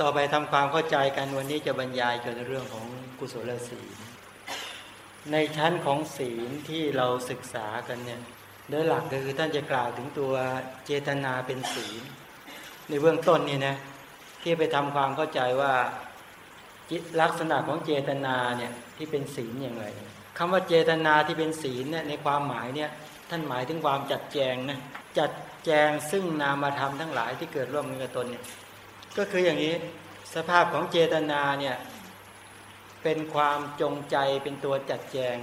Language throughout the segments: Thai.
ต่อไปทำความเข้าใจกันวันนี้จะบรรยายเกี่ยวกับเรื่องของกุศลศีล ในชั้นของศีลที่เราศึกษากันเนี่ยโดยหลักก็คือท่านจะกล่าวถึงตัวเจตนาเป็นศีล ในเบื้องต้นนี่นะที่ไปทำความเข้าใจว่าลักษณะของเจตนาเนี่ยที่เป็นศีลอย่างไรคำว่าเจตนาที่เป็นศีลเนี่ยในความหมายเนี่ยท่านหมายถึงความจัดแจงนะจัดแจงซึ่งนามธรรมทั้งหลายที่เกิดร่วมกันกับตนเนี่ย ก็คืออย่างนี้สภาพของเจตนาเนี่ยเป็นความจงใจเป็นตัวจัดแจง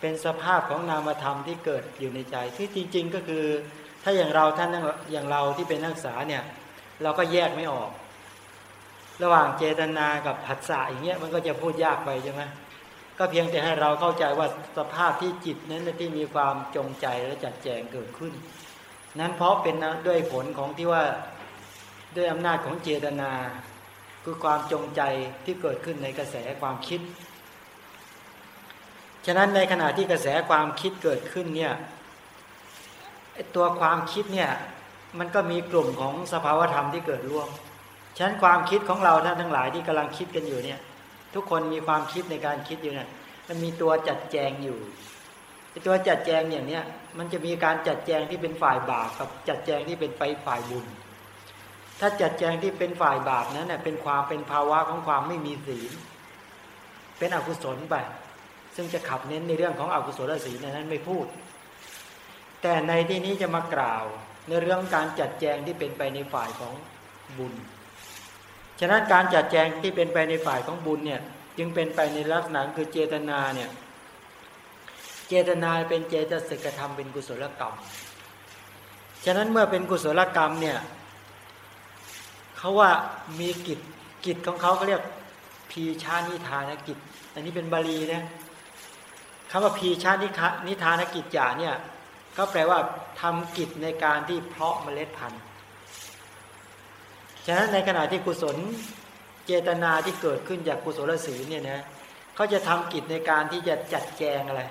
เป็นสภาพของนามธรรมที่เกิดอยู่ในใจที่จริง ๆ ก็คือ ถ้าอย่างเราท่านอย่างเราที่เป็นนักศึกษาเนี่ยเราก็แยกไม่ออก ระหว่างเจตนากับผัสสะอย่างเงี้ยมันก็จะพูดยากไปใช่ไหมก็เพียงแต่ให้เราเข้าใจว่าสภาพที่จิตนั้นที่มีความจงใจและจัดแจงเกิดขึ้น นั้นเพราะเป็นด้วยผลของที่ว่า ด้วยอำนาจของเจตนา คือความจงใจที่เกิดขึ้นในกระแสความคิด ฉะนั้นในขณะที่กระแสความคิดเกิดขึ้นเนี่ยตัวความคิดเนี่ยมันก็มีกลุ่มของสภาวธรรมที่เกิดร่วม ฉะนั้นความคิดของเราท่านทั้งหลายที่กำลังคิดกันอยู่เนี่ย ทุกคนมีความคิดในการคิดอยู่เนี่ยมันมีตัวจัดแจงอยู่ตัวจัดแจงอย่างเนี้ยมันจะมีการจัดแจงที่เป็นฝ่ายบาปกับจัดแจงที่เป็นไปฝ่ายบุญ ถ้าจัดแจงที่เป็นฝ่ายบาปนั้นเน่ยเป็นความเป็นภาวะของความไม่มีศีล เป็นอกุศลไป ซึ่งจะขับเน้นในเรื่องของอกุศลศีลนั้นไม่พูด แต่ในที่นี้จะมากล่าวในเรื่องการจัดแจงที่เป็นไปในฝ่ายของบุญ ฉะนั้นการจัดแจงที่เป็นไปในฝ่ายของบุญเนี่ยจึงเป็นไปในลักษณะคือเจตนาเนี่ยเจตนาเป็นเจตสิกธรรมเป็นกุศลกรรม ฉะนั้นเมื่อเป็นกุศลกรรมเนี่ย เขาว่ามีกิจกิจของเขาเขาเรียกพีชานิทานกิจ อันนี้เป็นบาลีนะคำว่าพีชานินิทานกิจจาเนี่ยก็แปลว่าทำกิจในการที่เพาะเมล็ดพันธุ์ฉะนั้นในขณะที่กุศลเจตนาที่เกิดขึ้นจากกุศลศีลเนี่ยนะเขาจะทำกิจในการที่จะจัดแจงอะไร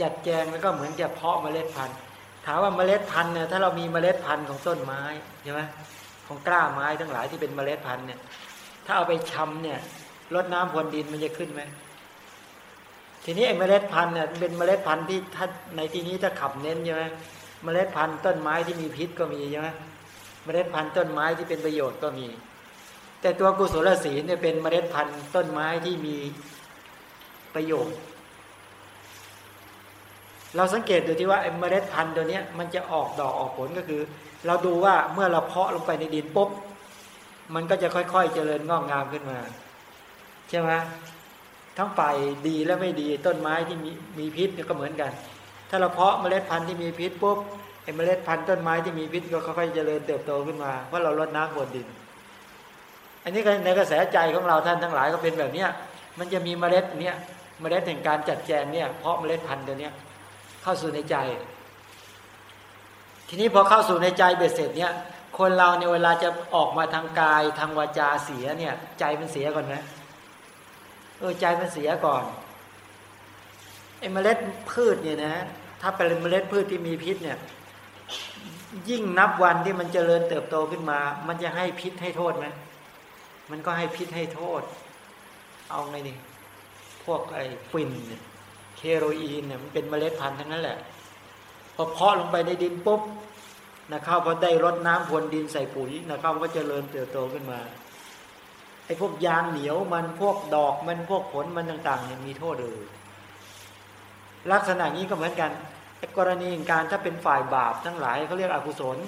จัดแจงแล้วก็เหมือนจะเพาะเมล็ดพันธุ์ ถามว่าเมล็ดพันธุ์เนี่ยถ้าเรามีเมล็ดพันธุ์ของต้นไม้ใช่ไหม ของกล้าไม้ทั้งหลายที่เป็นเมล็ดพันธุ์เนี่ย ถ้าเอาไปชำเนี่ยลดน้ำพรวนดินมันจะขึ้นไหมทีนี้ไอ้เมล็ดพันธุ์เนี่ยเป็นเมล็ดพันธุ์ที่ถ้าในที่นี้ถ้าขับเน้นใช่ไหมเมล็ดพันธุ์ต้นไม้ที่มีพิษก็มีใช่ไหมเมล็ดพันธุ์ต้นไม้ที่เป็นประโยชน์ก็มี แต่ตัวกุศลศีลเนี่ยเป็นเมล็ดพันธุ์ต้นไม้ที่มีประโยชน์ เราสังเกตดูที่ว่าไอ้เมล็ดพันธุ์ตัวนี้มันจะออกดอกออกผลก็คือ เราดูว่าเมื่อเราเพาะลงไปในดินปุ๊บมันก็จะค่อยๆเจริญงอกงามขึ้นมา ใช่ไหมทั้งฝ่ายดีและไม่ดีต้นไม้ที่มีมีพิษก็เหมือนกัน ถ้าเราเพาะเมล็ดพันธุ์ที่มีพิษปุ๊บไอ้เมล็ดพันธุ์ต้นไม้ที่มีพิษก็ค่อยๆเจริญเติบโตขึ้นมาเพราะเราลดน้ำบนดิน อันนี้ในกระแสใจของเราท่านทั้งหลายก็เป็นแบบเนี้ยมันจะมีเมล็ดเนี้ยเมล็ดแห่งการจัดแจงเนี่ยเพาะเมล็ดพันธุ์ตัวเนี้ยเข้าสู่ในใจ ทีนี้พอเข้าสู่ในใจเบ็ดเสร็จเนี่ยคนเราในเวลาจะออกมาทางกายทางวาจาเสียเนี่ย ใจมันเสียก่อนไหมเออใจมันเสียก่อนไอ้เมล็ดพืชเนี่ยนะถ้าเป็นเมล็ดพืชที่มีพิษเนี่ย ยิ่งนับวันที่มันเจริญเติบโตขึ้นมา มันจะให้พิษให้โทษไหมมันก็ให้พิษให้โทษ เอาไงนี่พวกไอ้ฟินเนี่ยเคโรอีนเนี่ยมันเป็นเมล็ดพันธุ์ทั้งนั้นแหละ พอเพาะลงไปในดินปุ๊บนะข้าวพอได้รดน้ำพรวนดินใส่ปุ๋ยนะข้าวก็เจริญเติบโตขึ้นมาไอ้พวกยางเหนียวมันพวกดอกมันพวกผลมันต่างๆเนี่ยมีโทษเลยลักษณะนี้ก็เหมือนกันกรณีการถ้าเป็นฝ่ายบาปทั้งหลายเขาเรียกอกุศล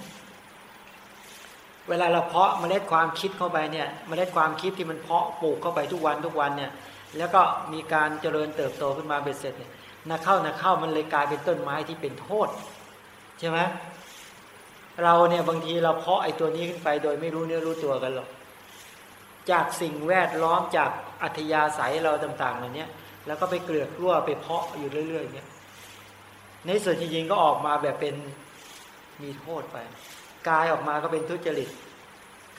เวลาเราเพาะเมล็ดความคิดเข้าไปเนี่ยเมล็ดความคิดที่มันเพาะปลูกเข้าไปทุกวันทุกวันเนี่ย แล้วก็มีการเจริญเติบโตขึ้นมาเบ็ดเสร็จเนี่ย นาเข้านาเข้ามันเลยกลายเป็นต้นไม้ที่เป็นโทษใช่ไหมเราเนี่ยบางทีเราเพาะไอ้ตัวนี้ขึ้นไปโดยไม่รู้เนื้อรู้ตัวกันหรอกจากสิ่งแวดล้อมจากอัธยาศัยเราต่างๆเหล่านี้แล้วก็ไปเกลือกรั่วไปเพาะอยู่เรื่อยๆเนี่ยในส่วนจริงๆก็ออกมาแบบเป็นมีโทษไปกายออกมาก็เป็นทุจริต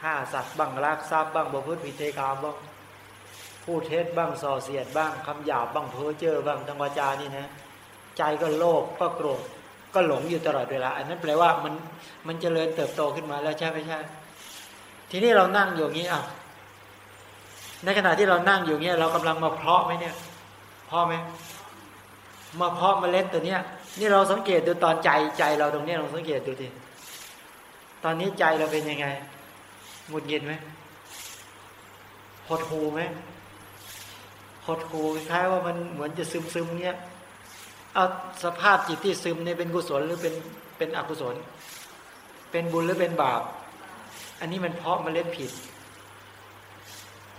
ฆ่าสัตว์บ้างลักทรัพย์บ้างบพุทธผิดเทกามบ้าง พูดเท็จบ้างส่อเสียดบ้างคำหยาบบ้างเพ้อเจ้อบ้างทางวาจานี่นะใจก็โลภก็โกรธก็หลงอยู่ตลอดเวลา อันนั้นแปลว่ามันมันจเจริญเติบโตขึ้นมาแล้วใช่ไหมใช่ ทีนี้เรานั่งอยู่อย่างนี้อะในขณะที่เรานั่งอยู่เนี้ยเรากำลังมาเพาะไหมเนี่ยเพาะไหมมาเพาะเมล็ดตัวเนี้ย นี่เราสังเกตดูตอนใจใจเราตรงนี้เราสังเกตดูทีตอนนี้ใจเราเป็นยังไงหงุดหงิดไหมหดหูไหม หดหูคล้ายว่ามันเหมือนจะซึมซึมเนี้ยเอาสภาพจิตที่ซึมเนี่ยเป็นกุศลหรือเป็นเป็นอกุศล เป็นบุญหรือเป็นบาป อันนี้มันเพาะเมล็ดผิด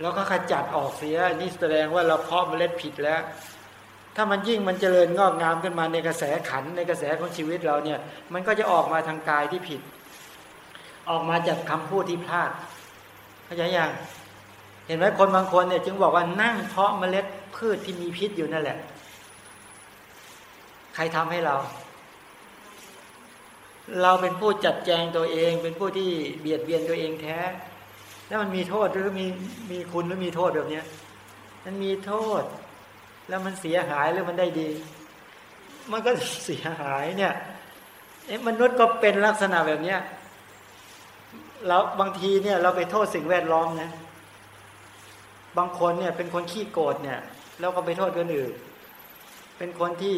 แล้วก็ขจัดออกเสียนี่แสดงว่าเราเพาะเมล็ดผิดแล้ว ถ้ามันยิ่งมันเจริญงอกงามขึ้นมาในกระแสขันในกระแสของชีวิตเราเนี่ย มันก็จะออกมาทางกายที่ผิด ออกมาจากคำพูดที่พลาดเข้าใจยัง เห็นไหมคนบางคนเนี่ย จึงบอกว่านั่งเพาะเมล็ดพืชที่มีพิษอยู่นั่นแหละ ใครทำให้เรา เราเป็นผู้จัดแจงตัวเอง เป็นผู้ที่เบียดเบียนตัวเองแท้ แล้วมันมีโทษหรือมีมีคุณหรือมีโทษแบบเนี้ยมันมีโทษ แล้วมันเสียหายหรือมันได้ดี มันก็เสียหายเนี่ยเอ๊ะมนุษย์ก็เป็นลักษณะแบบเนี้ยเราบางทีเนี่ย เราไปโทษสิ่งแวดล้อมนะ บางคนเนี่ยเป็นคนขี้โกรธเนี่ย แล้วก็ไปโทษคนอื่น เป็นคนที่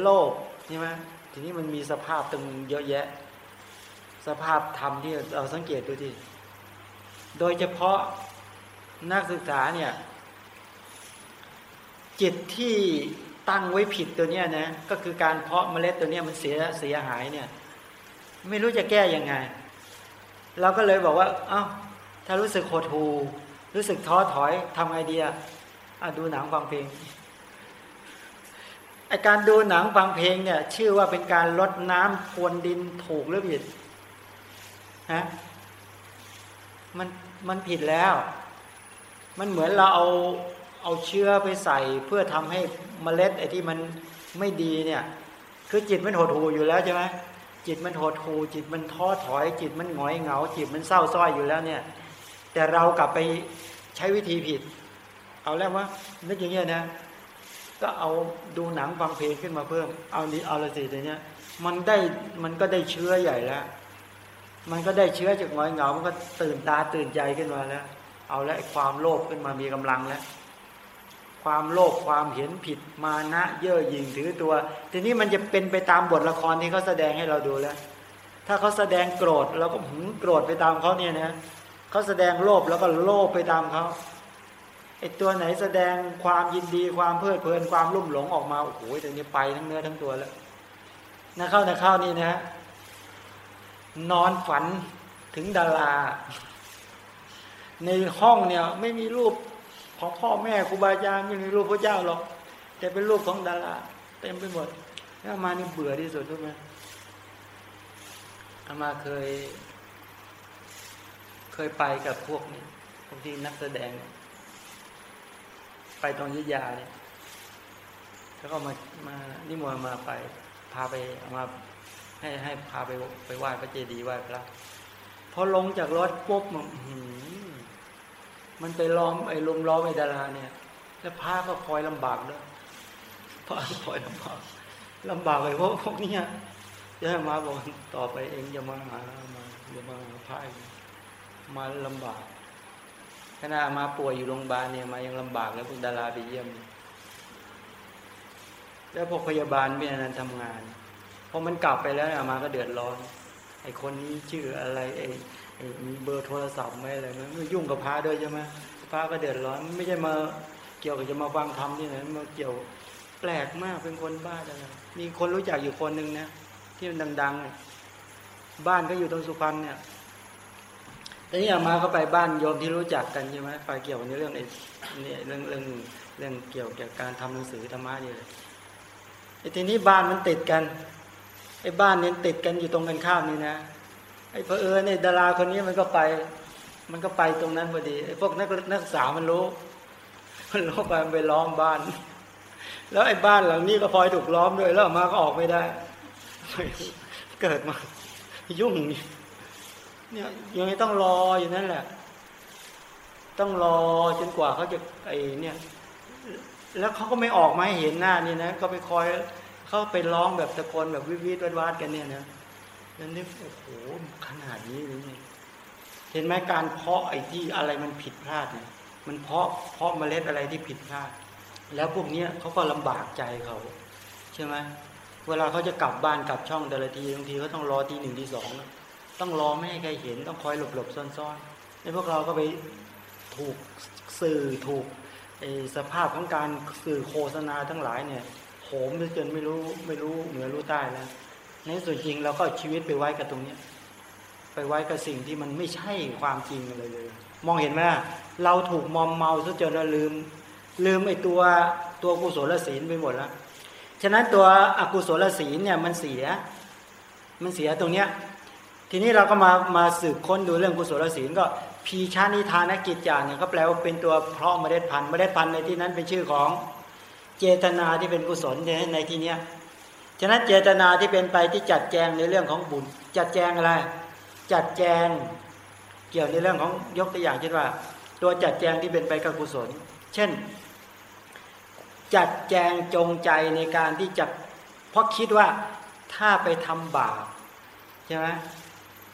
โลภใช่ไหมทีนี้มันมีสภาพตรงเยอะแยะ สภาพธรรมที่เราสังเกตดูที่โดยเฉพาะนักศึกษาเนี่ย จิตที่ตั้งไว้ผิดตัวเนี้ยนะก็คือการเพาะเมล็ดตัวเนี้ยมันเสียเสียหายเนี่ย ไม่รู้จะแก้ยังไง เราก็เลยบอกว่า เอา้าถ้ารู้สึกโหดหู รู้สึกท้อถอยทำไงดีอะดูหนังฟังเพลงไอการดูหนังฟังเพลงเนี่ย ชื่อว่าเป็นการลดน้ำพรวนดินถูกหรือผิดฮะมันมันผิดแล้ว มันเหมือนเราเอาเอาเชื้อไปใส่เพื่อทำให้เมล็ดไอ้ที่มันไม่ดีเนี่ย คือจิตมันหดหูอยู่แล้วใช่ไหมจิตมันหดหูจิตมันท้อถอย จิตมันหงอยเหงา จิตมันเศร้าส้อยอยู่แล้วเนี่ย แต่เรากลับไป ใช้วิธีผิด เอาแล้วว่านึกอย่างเงี้ยนะ ก็เอาดูหนังฟังเพลงขึ้นมาเพิ่ม เอานี้เอาละสิแต่เนี้ย มันได้มันก็ได้เชื้อใหญ่แล้ว มันก็ได้เชื้อจากหงอยเหงา มันก็ตื่นตาตื่นใจขึ้นมาแล้ว เอาแล้วความโลภขึ้นมามีกำลังแล้วความโลภความเห็นผิดมานะเย่อหยิ่งถือตัว ทีนี้มันจะเป็นไปตามบทละครที่เขาแสดงให้เราดูแล้ว ถ้าเขาแสดงโกรธเราก็หืมโกรธไปตามเขาเนี่ยนะ เขาแสดงโลภแล้วก็โลภไปตามเขาไอตัวไหนแสดงความยินดีความเพลิดเพลินความรุ่มหลงออกมาโอ้โหแต่นี้ไปทั้งเนื้อทั้งตัวแล้วนะเข้านะเข้านี่นะนอนฝันถึงดารา ในห้องเนี่ย ไม่มีรูปของพ่อแม่ครูบาอาจารย์ไม่มีรูปพระเจ้าหรอกแต่เป็นรูปของดาราเต็มไปหมดแล้วมานี่เบื่อที่สุดทุกไหมอามาเคย เคยไปกับพวกนี้พวกที่นักแสดง ไปตรงยุทธยาเนี่ยแล้วก็มามานิมนต์มาไป พาไปมาให้ให้พาไปไปไหว้พระเจดีย์ไหว้พระพอลงจากรถปุ๊บมันมันไปล้อมไอ้ลุมล้อมไอ้ดาราเนี่ย แล้วพระก็คอยลำบากด้วยพระคอยลำบากลำบากไอ้พวกพวกนี้จะให้มาบอกต่อไปเองอย่ามาหามาอย่ามาหาพระ มาลำบากขณะมาป่วยอยู่โรงพยาบาลเนี่ยมายังลำบากแล้วพวกดาราไปเยี่ยม แล้วพวกพยาบาลไม่นั้นทำงานพอมันกลับไปแล้วเนี่ยมาก็เดือดร้อนไอ้คนนี้ชื่ออะไรไอ้มีเบอร์โทรศัพท์ไหมอะไรไหมไม่ยุ่งกับพระด้วยใช่ไหมพระก็เดือดร้อนไม่ใช่มาเกี่ยวกับจะมาฟังธรรมที่ไหนมาเกี่ยวแปลกมากเป็นคนบ้าอะไรมีคนรู้จักอยู่คนหนึ่งนะที่มันดังๆบ้านก็อยู่ตรงสุพรรณเนี่ย ทีนี้อามาเขาไปบ้านโยมที่รู้จักกันใช่ไหมไปเกี่ยวกับเรื่องไอ้นี่เรื่องเรื่องเรื่องเกี่ยวกับการทำหนังสือธรรมะนี่เลยไอ้ทีนี้บ้านมันติดกันไอ้บ้านเนี้ติดกันอยู่ตรงกันข้ามนี่นะไอ้เพอเออเนี่ยดาราคนนี้มันก็ไป มันก็ไปตรงนั้นพอดีไอ้พวกนักนักศึกษามันรู้ มันรู้ไปมันไปล้อมบ้าน แล้วไอ้บ้านหลังนี้ก็พลอยถูกล้อมด้วยแล้วมาก็ออกไม่ได้ เกิดมายุ่ง เนี่ยยังต้องรออยู่นั่นแหละ ต้องรอจนกว่าเขาจะไอเนี่ย แล้วเขาก็ไม่ออกมาหเห็นหน้านี่นะก็ไปคอยเขาไปร้องแบบตะโกนแบบวิวิดวาดกันเนี่ยนะแล้วนี่โอ้โหขนาดนี้เลยเนี่ยเห็นไหมการเพาะไอ้ที่อะไรมันผิดพลาดเนี่ยมันเพาะเพาะเมล็ดอะไรที่ผิดพลาด แล้วพวกเนี้ยเขาก็ลำบากใจเขาใช่ไหมเวลาเขาจะกลับบ้านกลับช่องแต่ละทีบางทีเขาต้องรอทีหนึ่งทีสอง ต้องรอไม่ให้ใครเห็น ต้องคอยหลบหลบซ่อนๆแล้พวกเราก็ไปถูกสื่อถูกสภาพของการสื่อโฆษณาทั้งหลายเนี่ยโหมจนไม่รู้ไม่รู้เหนือรู้ใต้แล้วในส่วนจริงเราก็ชีวิตไปไว้กับตรงเนี้ยไปไว้กับสิ่งที่มันไม่ใช่ความจริงเลยเลย มองเห็นไหมเราถูกมอมเมาซะจนเราลืม ลืมไอ้ตัวตัวกุศลศีลไปหมดแล้ว ฉะนั้นตัวอกุศลศีลเนี่ยมันเสีย มันเสียตรงเนี้ย ทีนี้เราก็มามาสืบค้นดูเรื่องกุศลศีลก็พีชานิทานกิจจาเนี่ยก็แปลว่าเป็นตัวเพราะเมล็ดพันธุ์เมล็ดพันธุ์ในที่นั้นเป็นชื่อของเจตนาที่เป็นกุศลในที่เนี้ยฉะนั้นเจตนาที่เป็นไปที่จัดแจงในเรื่องของบุญ จัดแจงอะไร จัดแจงเกี่ยวในเรื่องของยกตัวอย่างเช่นว่า ตัวจัดแจงที่เป็นไปกับกุศล เช่น จัดแจงจงใจในการที่จะเพราะคิดว่าถ้าไปทำบาปใช่ไหม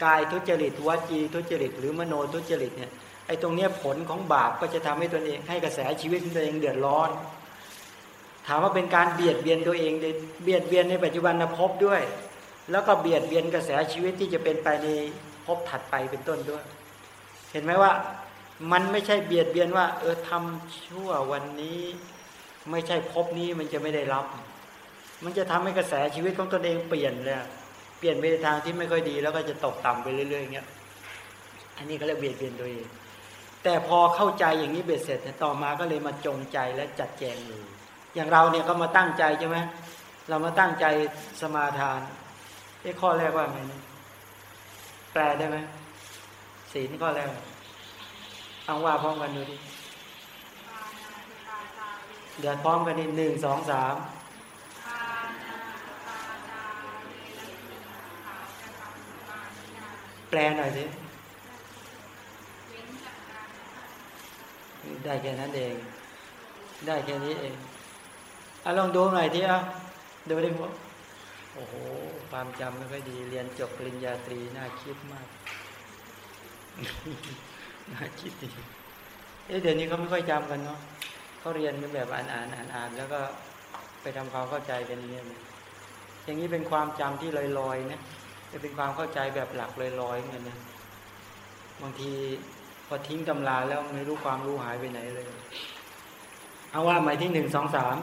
กายทุจริตวจีทุจริต หรือมโนทุจริตเนี่ยไอ้ตรงเนี้ยผลของบาปก็จะทำให้ตัวเองให้กระแสชีวิตตัวเองเดือดร้อน ถามว่าเป็นการเบียดเบียนตัวเองเบียดเบียนในปัจจุบันภพด้วย แล้วก็เบียดเบียนกระแสชีวิตที่จะเป็นไปในภพถัดไปเป็นต้นด้วย เห็นไหมว่ามันไม่ใช่เบียดเบียนว่า เออทำชั่ววันนี้ ไม่ใช่ภพนี้มันจะไม่ได้รับ มันจะทำให้กระแสชีวิตของตนเองเปลี่ยนเลย ปลี่ยนไปในทางที่ไม่ค่อยดี แล้วก็จะตกต่ำไปเรื่อยๆอย่างเงี้ย อันนี้ก็เรียกเบียดเบียนตัวเอง แต่พอเข้าใจอย่างนี้เบียดเสร็จต่อมาก็เลยมาจงใจและจัดแจงเลยอย่างเราเนี่ยก็มาตั้งใจใช่ไหมเรามาตั้งใจสมาทานไอ้ข้อแรกว่าไงแปลได้ไหมศีลข้อแรกเอาว่าพร้อมกันดูดิเดี๋ยวพร้อมกันนี่หนึ่งสองสาม แปลหน่อยสิได้แค่นั้นเอง ได้แค่นี้เองอะลองดูหน่อยที่อะดูได้หมดโอ้โห ความจำไม่ค่อยดี เรียนจบปริญญาตรีน่าคิดมาก น่าคิดดีเอ๊ะเดี๋ยวนี้เขาไม่ค่อยจำกันเนาะเขาเรียนเป็นแบบอ่านอ่านอ่านอ่านแล้วก็ไปทำความเข้าใจกันเนี่ยอย่างนี้เป็นความจำที่ลอยๆนะ จะเป็นความเข้าใจแบบหลักลอยๆเงี้ยนะบางทีพอทิ้งตำราแล้วไม่รู้ความรู้หายไปไหนเลย เอาว่าหมายที่หนึ่งสองสาม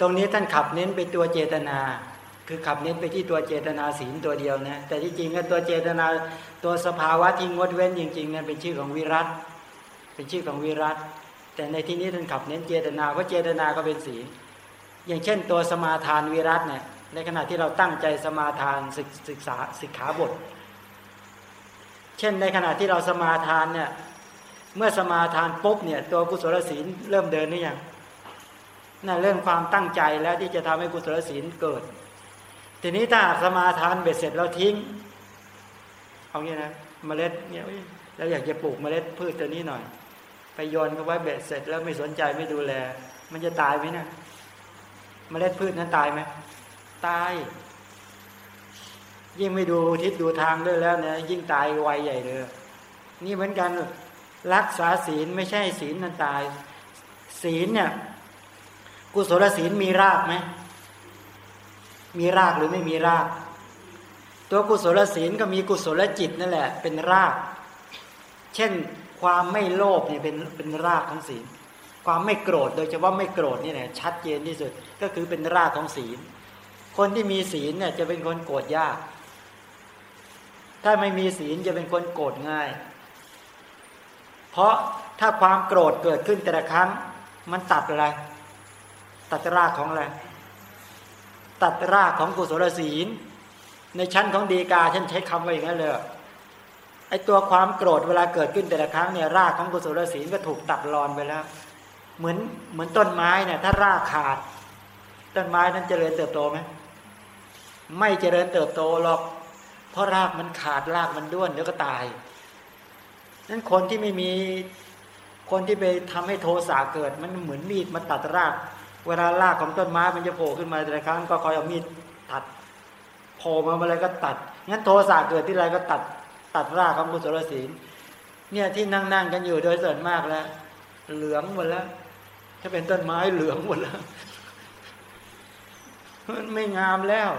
ตรงนี้ท่านขับเน้นไปตัวเจตนา คือขับเน้นไปที่ตัวเจตนาศีลตัวเดียวนะ แต่ที่จริงก็ตัวเจตนาตัวสภาวะที่งดเว้นจริงๆนั้นเป็นชื่อของวิรัตเป็นชื่อของวิรัตแต่ในที่นี้ท่านขับเน้นเจตนาเพราะเจตนาก็เป็นศีลอย่างเช่น ตัวสมาทานวิรัตเนี่ยในขณะที่เราตั้งใจสมาทานศึกษาศึกขาบท เช่นในขณะที่เราสมาทานเนี่ยเมื่อสมาทานปุ๊บเนี่ยตัวกุศลศีลเริ่มเดินหรือยังนั่นเรื่องความตั้งใจแล้วที่จะทำให้กุศลศีลเกิด ทีนี้ถ้าสมาทานเบ็ดเสร็จเราทิ้ง เอางี้นะเมล็ดเนี่ยเราอยากจะปลูกเมล็ดพืชตัวนี้หน่อย ไปโยนเขาไว้เบ็ดเสร็จแล้วไม่สนใจไม่ดูแล มันจะตายไหมเนะี่ยเมล็ดพืชนั้นตายไหมตาย ยิ่งไม่ดูทิศดูทางด้วยแล้วเนี่ยยิ่งตายไวใหญ่เลยนี่เหมือนกันรักษาศีลไม่ใช่ศีลนั้นตาย ศีลเนี่ย กุศลศีลมีรากไหม มีรากหรือไม่มีราก ตัวกุศลศีลก็มีกุศลจิตนั่นแหละ เป็นราก เช่นความไม่โลภเนี่ยเป็นเป็นรากของศีล ความไม่โกรธโดยเฉพาะไม่โกรธนี่แหละชัดเจนที่สุดก็คือเป็นรากของศีล คนที่มีศีลเนี่ยจะเป็นคนโกรธยาก ถ้าไม่มีศีลจะเป็นคนโกรธง่าย เพราะถ้าความโกรธเกิดขึ้นแต่ละครั้ง มันตัดอะไร ตัดรากของอะไร ตัดรากของกุศลศีล ในชั้นของดีกาฉันใช้คำว่าอย่างนั้นเลยไอตัวความโกรธเวลาเกิดขึ้นแต่ละครั้งเนี่ยรากของกุศลศีลก็ถูกตัดรอนไปแล้ว เหมือนเหมือนต้นไม้เนี่ยถ้ารากขาด ต้นไม้นั้นเจริญเติบโตไหมไม่เจริญเติบโตหรอก เพราะรากมันขาดรากมันด้วนเดี๋ยวก็ตายนั้นคนที่ไม่มีคนที่ไปทำให้โทสะเกิดมันเหมือนมีดมาตัดราก เวลารากของต้นไม้มันจะโผล่ขึ้นมาแต่ละครั้งก็คอยเอามีดตัดโผล่มาอะไรก็ตัดงั้นโทสะเกิดที่ไรก็ตัดตัดรากของกุศลศีลเนี่ยที่นั่งนั่งกันอยู่โดยส่วนมากแล้ว เหลืองหมดแล้ว ถ้าเป็นต้นไม้เหลืองหมดแล้วมันไม่งามแล้ว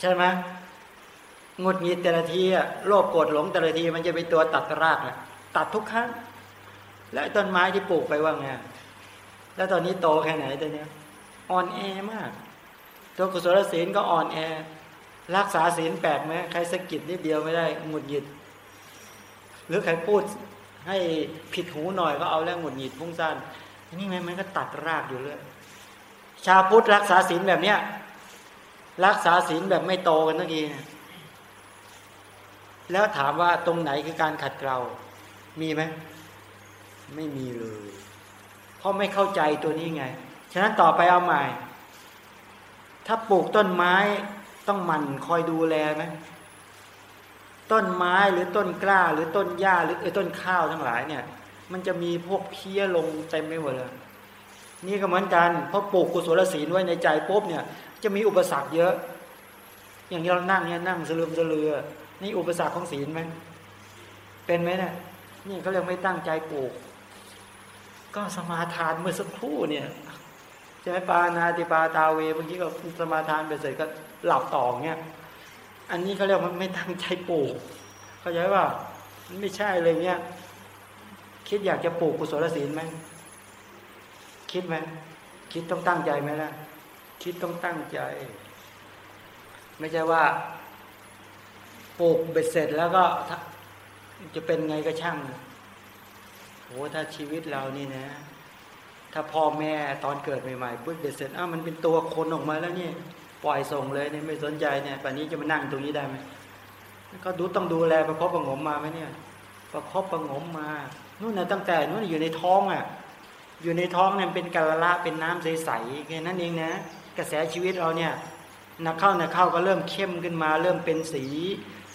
ใช่ไหมงดงิดแต่ละทีอะโลภโกรธหลงแต่ละทีมันจะเป็นตัวตัดรากอะตัดทุกครั้ง แล้วต้นไม้ที่ปลูกไปว่าไง แล้วตอนนี้โตแค่ไหนตัวเนี้อ่อนแอมาก ตัวกุศลศีลก็อ่อนแอ รักษาศีลแปดไหมใครสะกิดนิดเดียวไม่ได้หงุดหงิด หรือใครพูดให้ผิดหูหน่อยก็เอาแล้วหงุดหงิดพุ่งสั้นนี่ไงมันก็ตัดรากอยู่เลยชาวพุทธรักษาศีลแบบเนี้ยรักษาศีลแบบไม่โตกันทั้งทีแล้วถามว่าตรงไหนคือการขัดเกลา มีไหม ไม่มีเลย เพราะไม่เข้าใจตัวนี้ไง ฉะนั้นต่อไปเอาใหม่ ถ้าปลูกต้นไม้ต้องมันคอยดูแลไหมต้นไม้หรือต้นกล้า หรือต้นหญ้าหรือต้นข้าวทั้งหลายเนี่ย มันจะมีพวกเพี้ยลงเต็มไปหมดเลย นี่ก็เหมือนกันเพราะปลูกกุศลศีลไว้ในใจปุ๊บเนี่ย จะมีอุปสรรคเยอะ อย่างที่เรานั่งเนี่ยนั่งสลืมสลือ นี่อุปสรรคของศีลไหมเป็นไหมเนี่ยนี่เขาเรียกไม่ตั้งใจปลูก ก็สมาทานเมื่อสักครู่เนี่ยใช่ไหมปานาติปาตาเวบางทีก็สมาทานไปเสร็จก็หลับต่อเนี่ยอันนี้เขาเรียกมันไม่ตั้งใจปลูก เข้าใจว่ามันไม่ใช่เลยเนี่ยคิดอยากจะปลูกกุศลศีลไหมคิดไหมคิดต้องตั้งใจไหมล่ะคิดต้องตั้งใจ ไม่ใช่ว่าปลูกเบ็ดเสร็จแล้วก็จะเป็นไงก็ช่าง โหถ้าชีวิตเรานี่นะ ถ้าพ่อแม่ตอนเกิดใหม่ๆปุ๊บเบ็ดเสร็จอ้ามันเป็นตัวคนออกมาแล้วนี่ปล่อยส่งเลยเนี่ยไม่สนใจเนี่ยป่านนี้จะมานั่งตรงนี้ได้ไหมก็ดูต้องดูแลประคบประงมมาไหมเนี่ย ประคบประงมมานู่นนะตั้งแต่นู่นอยู่ในท้องอะ อยู่ในท้องเนี่ยเป็นกะละเป็นน้ำใสๆแค่นั้นเองนะ กระแสชีวิตเราเนี่ยนักเข้านักเข้าก็เริ่มเข้มขึ้นมา เริ่มเป็นสี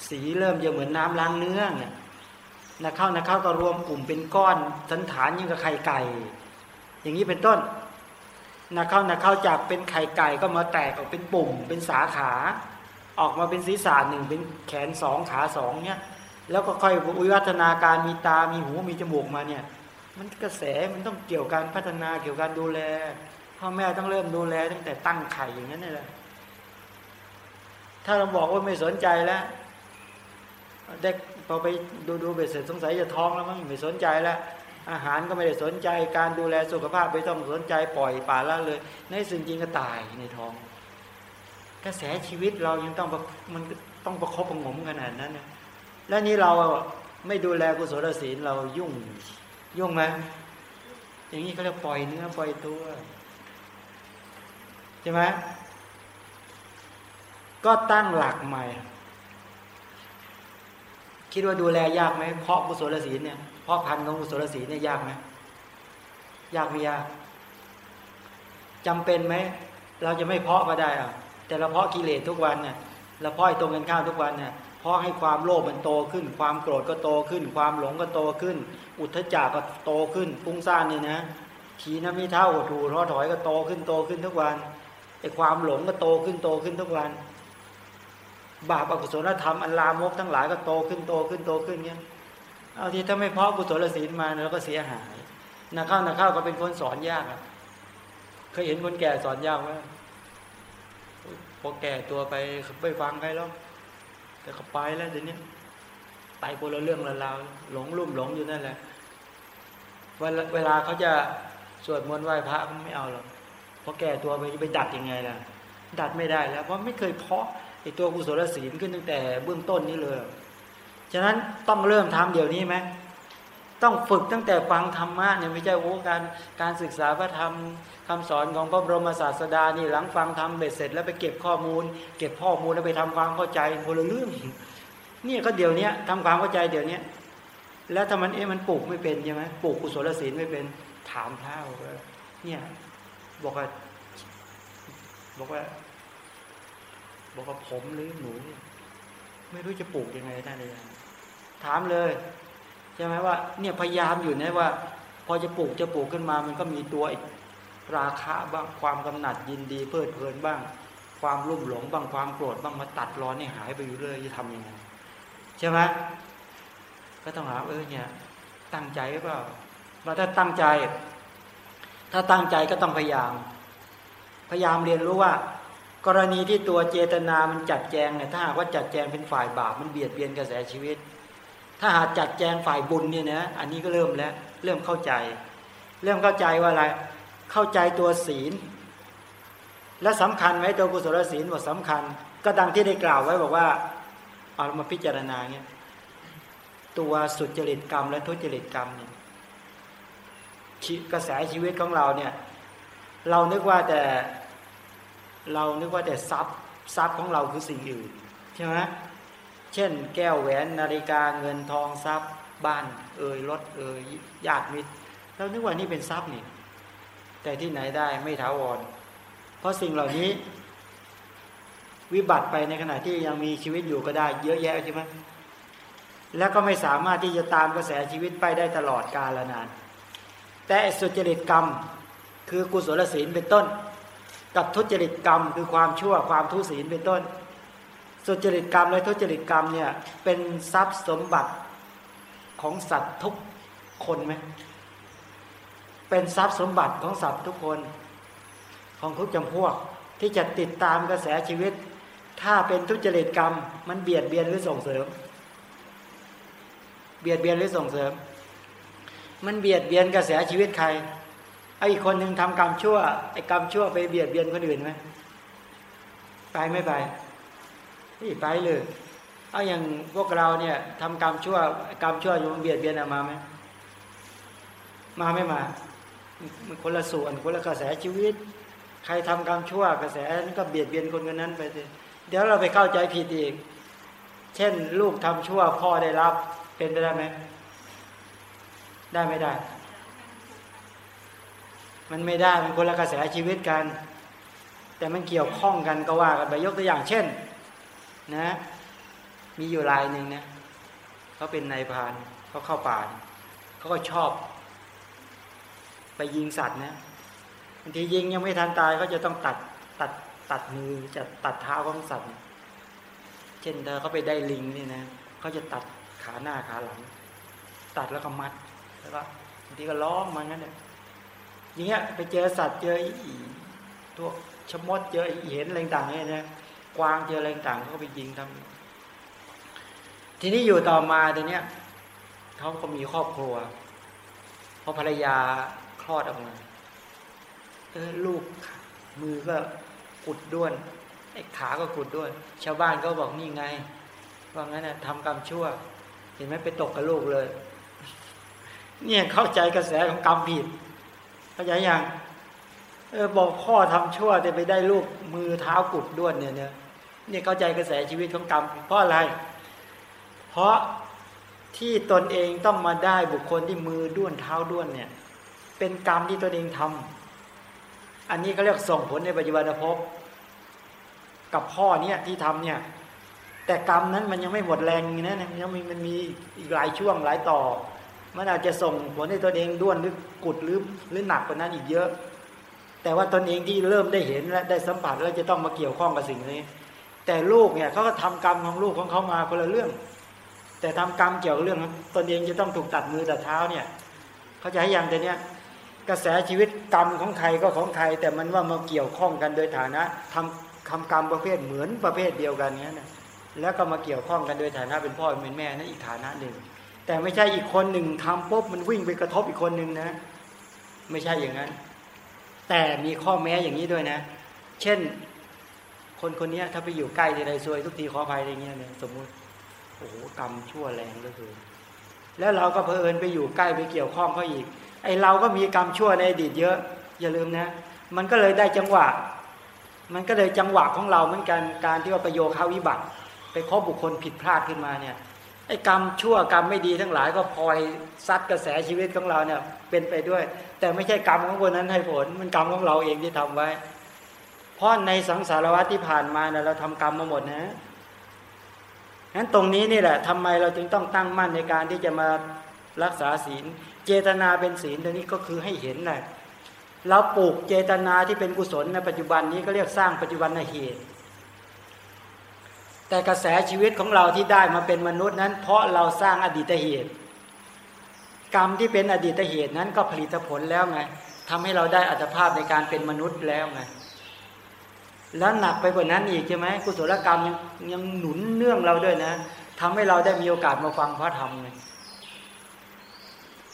สีเริ่มจะเหมือนน้ำล้างเนื้อเนี่ย นักเข้านักเข้าก็รวมกลุ่มเป็นก้อนสันฐานยิ่งกับไข่ไก่ อย่างนี้เป็นต้นนักเข้านักเข้าจากเป็นไข่ไก่ก็มาแตกออกเป็นปุ่ม เป็นสาขา ออกมาเป็นศีรษะหนึ่งเป็นแขนสองขาสองเนี่ยแล้วก็ค่อยวิวัฒนาการมีตา มีหู มีจมูกมาเนี่ย มันกระแสมันต้องเกี่ยวกันพัฒนาเกี่ยวกันดูแลพ่อแม่ต้องเริ่มดูแลตั้งแต่ตั้งไข่อย่างนั้นเลยถ้าเราบอกว่าไม่สนใจแล้วเด็ก พอไปดูดูเบ็ดเสร็จสงสัยจะท้องแล้วมั้งไม่สนใจแล้วอาหารก็ไม่ได้สนใจ การดูแลสุขภาพไม่ต้องสนใจปล่อยป่าละเลย ในสิ่งจริงก็ตายในท้อง กระแสชีวิตเรายังต้องมันต้องประคบประงมขนาดนั้นนะแล้วนี้เราไม่ดูแลกุศลศีลเรายุ่งยุ่งไหมอย่างนี้เขาเรียกปล่อยเนื้อปล่อยตัวใช่ไหมก็ตั้งหลักใหม่ คิดว่าดูแลยากไหมเพราะกุศลศีลเนี่ยเพราะพันของกุศลศีลเนี่ยยากไหมยากไม่ยากจำเป็นไหมเราจะไม่เพาะก็ได้อะแต่เราเพาะกิเลสทุกวันเนี่ยเราเพาะตรงกันข้าวทุกวันเนี่ยเพาะให้ความโลภมันโตขึ้น ความโกรธก็โตขึ้น ความหลงก็โตขึ้น อุทธจักก็โตขึ้นฟุ้งซ่านเนี่ยนะขีน้ำมีเท่าถูท้อถอยก็โตขึ้นโตขึ้นทุกวันไอ้ความหลงก็โตขึ้นโตขึ้นทุกวัน บาปอกุศลธรรมอันลามกทั้งหลายก็โตขึ้นโตขึ้นโตขึ้นเงี้ยเอาทีถ้าไม่เพาะกุศลศีลมาเราก็เสียหายนักเข้านักเข้าก็เป็นคนสอนยากอะเคยเห็นคนแก่สอนยากไหมพอแก่ตัวไปไม่ฟังใครแล้วแต่เขาไปแล้วเดี๋ยวนี้ไปคนละเรื่องละราวหลงลุ่มหลงอยู่นั่นแหละเวลาเขาจะสวดมนต์ไหว้พระเขาไม่เอาหรอกพอแก่ตัวไปจะไปดัดยังไงล่ะดัดไม่ได้แล้ว เพราะไม่เคยเพาะ ไอตัวกุศลศีลขึ้นตั้งแต่เบื้องต้นนี้เลย ฉะนั้นต้องเริ่มทำเดี๋ยวนี้ไหมต้องฝึกตั้งแต่ฟังธรรมะเนี่ยไม่ใช่โอ้การการศึกษาพระธรรมคำสอนของพระบรมศาสดานี่หลังฟังธรรมเบ็ดเสร็จแล้วไปเก็บข้อมูล เก็บข้อมูลแล้วไปทำความเข้าใจคนละเรื่องนี่ก็เดี๋ยวนี้ทำความเข้าใจเดี๋ยวนี้แล้วถ้ามันเอ๊ะมันปลูกไม่เป็นใช่ไหมปลูกกุศลศีลไม่เป็นถามท้าเนี่ยบอกว่าบอกว่า บอกว่าผมหรือหนูไม่รู้จะปลูกยังไงได้เลยถามเลยใช่ไหมว่า เนี่ยพยายามอยู่นะว่า พอจะปลูกจะปลูกขึ้นมา มันก็มีตัวราคะบ้างความกำหนัดยินดีเพลิดเพลินบ้าง ความรุ่มหลงบ้างความโกรธบ้างมาตัดร้อนให้หายไปอยู่เรื่อยจะทำยังไงใช่ไหมก็ต้องหาเออเนี่ย ตั้งใจหรือเปล่าว่าถ้าตั้งใจ ถ้าตั้งใจก็ต้องพยายาม พยายามเรียนรู้ว่า กรณีที่ตัวเจตนามันจัดแจงเนี่ยถ้าหากว่าจัดแจงเป็นฝ่ายบาปมันเบียดเบียนกระแสชีวิต ถ้าหากจัดแจงฝ่ายบุญเนี่ยนะอันนี้ก็เริ่มแล้วเริ่มเข้าใจ เริ่มเข้าใจว่าอะไรเข้าใจตัวศีล และสำคัญไหมตัวกุศลศีลบอกสำคัญ ก็ดังที่ได้กล่าวไว้บอกว่าเอามาพิจารณาเนี่ยตัวสุจริตกรรม และทุจริตกรรมเนี่ยกระแสชีวิตของเราเนี่ย เรานึกว่าแต่ เรานึกว่าแต่ทรัพย์ทรัพย์ของเราคือสิ่งอื่นใช่ไหมเช่น แก้วแหวนนาฬิกาเงินทองทรัพย์ บ้าน เอ่ยรถเอ่ยญาติมิตรเรานึกว่านี่เป็นทรัพย์นี่แต่ที่ไหนได้ไม่ถาวร เพราะสิ่งเหล่านี้ วิบัติไปในขณะที่ยังมีชีวิตอยู่ก็ได้ เยอะแยะใช่ไหมแล้วก็ไม่สามารถที่จะตามกระแสชีวิตไปได้ตลอดกาลนาน แต่สุจริตกรรม คือกุศลศีลเป็นต้น กับทุจริตกรรมคือความชั่วความทุศีลเป็นต้น สุจริตกรรมและทุจริตกรรมเนี่ยเป็นทรัพย์สมบัติของสัตว์ทุกคนไหมเป็นทรัพย์สมบัติของสัตว์ทุกคนของทุกจำพวกที่จะติดตามกระแสชีวิต ถ้าเป็นทุจริตกรรม มันเบียดเบียนหรือส่งเสริม เบียดเบียนหรือส่งเสริม มันเบียดเบียนกระแสชีวิตใคร อ้อีกคนหนึ่งทำกรรมชั่วไอ้กรรมชั่วไปเบียดเบียนคนอื่นไหมไปไม่ไปนี่ไปเลยเอาอย่างพวกเราเนี่ยทำกรรมชั่วกรรมชั่วอยู่มันเบียดเบียนมาไหมมาไม่มามันคนละส่วนคนละกระแสชีวิต ใครทำกรรมชั่วกระแสนั้นก็เบียดเบียนคนคนนั้นไปเดี๋ยวเราไปเข้าใจผิดอีก เช่น ลูกทำชั่วพ่อได้รับเป็นไปได้ไหมได้ไม่ได้ มันไม่ได้มันคนละกระแสชีวิตกัน แต่มันเกี่ยวข้องกันก็ว่ากันไปยกตัวอย่างเช่นนะมีอยู่รายหนึ่งนะเขาเป็นนายพานเขาเข้าป่าเขาก็ชอบ ไปยิงสัตว์นะบางทียิงยังไม่ทันตายเขาจะต้องตัดตัดตัดมือจะตัดเท้าของสัตว์ เช่นเธอเขาไปได้ลิงนี่นะเขาจะตัดขาหน้าขาหลัง ตัดแล้วก็มัดแล้วก็บางทีก็ร้องมางั้นเนี่ย อย่างเงี้ยไปเจอสัตว์เจออีตัวชมดเจอเห็นอะไรต่างเนี่ยนะกวางเจออะไรต่างเขาไปยิงทำทีนี้อยู่ต่อมาทีเนี้ยเขาก็มีครอบครัวพอภรรยาคลอดออกมาเออลูกมือก็กุดด้วนไอ้ขาก็กุดด้วน ชาวบ้านก็บอกนี่ไงว่างั้นนะทำกรรมชั่ว เห็นไหมไปตกกับลูกเลย เนี่ยเข้าใจกระแสของกรรมผิด เข้าใจยังเออบอกพ่อทำชั่วแต่ไปได้ลูกมือเท้ากุดด้วนเนี่ยเนี่ยเนี่ยเข้าใจกระแสชีวิตของกรรมเพราะอะไร เพราะที่ตนเองต้องมาได้บุคคลที่มือด้วนเท้าด้วนเนี่ย เป็นกรรมที่ตนเองทำอันนี้เขาเรียกส่งผลในปัจจุบันภพกับพ่อเนี่ยที่ทำเนี่ย แต่กรรมนั้นมันยังไม่หมดแรงนะยังมีมันมีอีกหลายช่วงหลายต่อ มันอาจจะส่งผลให้ตนเองด้วนหรือกุดหรือหรือหนักกว่านั้นอีกเยอะ แต่ว่าตนเองที่เริ่มได้เห็นและได้สัมผัสแล้วจะต้องมาเกี่ยวข้องกับสิ่งนี้ แต่ลูกเนี่ยเขาก็ทำกรรมของลูกของเขามาคนละเรื่อง แต่ทำกรรมเกี่ยวกับเรื่องตนเองจะต้องถูกตัดมือตัดเท้าเนี่ยเขาจะให้ย่างแต่เนี้ยกระแสชีวิตกรรมของใครก็ของใคร แต่มันว่ามาเกี่ยวข้องกันโดยฐานะทำคำกรรมประเภทเหมือนประเภทเดียวกันเนี้ยนะแล้วก็มาเกี่ยวข้องกันโดยฐานะเป็นพ่อเป็นแม่นั่นอีกฐานะหนึ่ง แต่ไม่ใช่อีกคนหนึ่งทำปุ๊บมันวิ่งไปกระทบอีกคนหนึ่งนะ ไม่ใช่อย่างนั้น แต่มีข้อแม้อย่างนี้ด้วยนะ เช่น คนคนนี้ถ้าไปอยู่ใกล้ในใดซวยทุกทีขออภัยอะไรเงี้ยเนี่ยสมมุติโอ้โหกรรมชั่วแรงก็คือ แล้วเราก็เพลินไปอยู่ใกล้ไปเกี่ยวข้องเขาอีก ไอเราก็มีกรรมชั่วในอดีตเยอะ อย่าลืมนะ มันก็เลยได้จังหวะ มันก็เลยจังหวะของเราเหมือนกันการที่ว่าประโยคาวิบัติ ไปคบบุคคลผิดพลาดขึ้นมาเนี่ย อ้กรรมชั่วกรรมไม่ดีทั้งหลายก็พลอยซัดกระแสชีวิตของเราเนี่ย เป็นไปด้วย แต่ไม่ใช่กรรมของคนนั้นให้ผล มันกรรมของเราเองที่ทำไว้ เพราะในสังสารวัฏที่ผ่านมาเนี่ยเราทำกรรมมาหมดนะนั้นตรงนี้นี่แหละทำไมเราจึงต้องตั้งมั่นในการที่จะมารักษาศีล เจตนาเป็นศีลตัวนี้ก็คือให้เห็นนะเราปลูกเจตนาที่เป็นกุศลในปัจจุบันนี้ก็เรียกสร้างปัจจุบันเหตุ แต่กระแสชีวิตของเราที่ได้มาเป็นมนุษย์นั้น เพราะเราสร้างอดีตเหตุ กรรมที่เป็นอดีตเหตุนั้นก็ผลิตผลแล้วไงทำให้เราได้อัตภาพในการเป็นมนุษย์แล้วไงแล้วหนักไปกว่านั้นอีกใช่ไหมกุศลกรรมยังยังหนุนเนื่องเราด้วยนะทำให้เราได้มีโอกาสมาฟังพระธรรมไง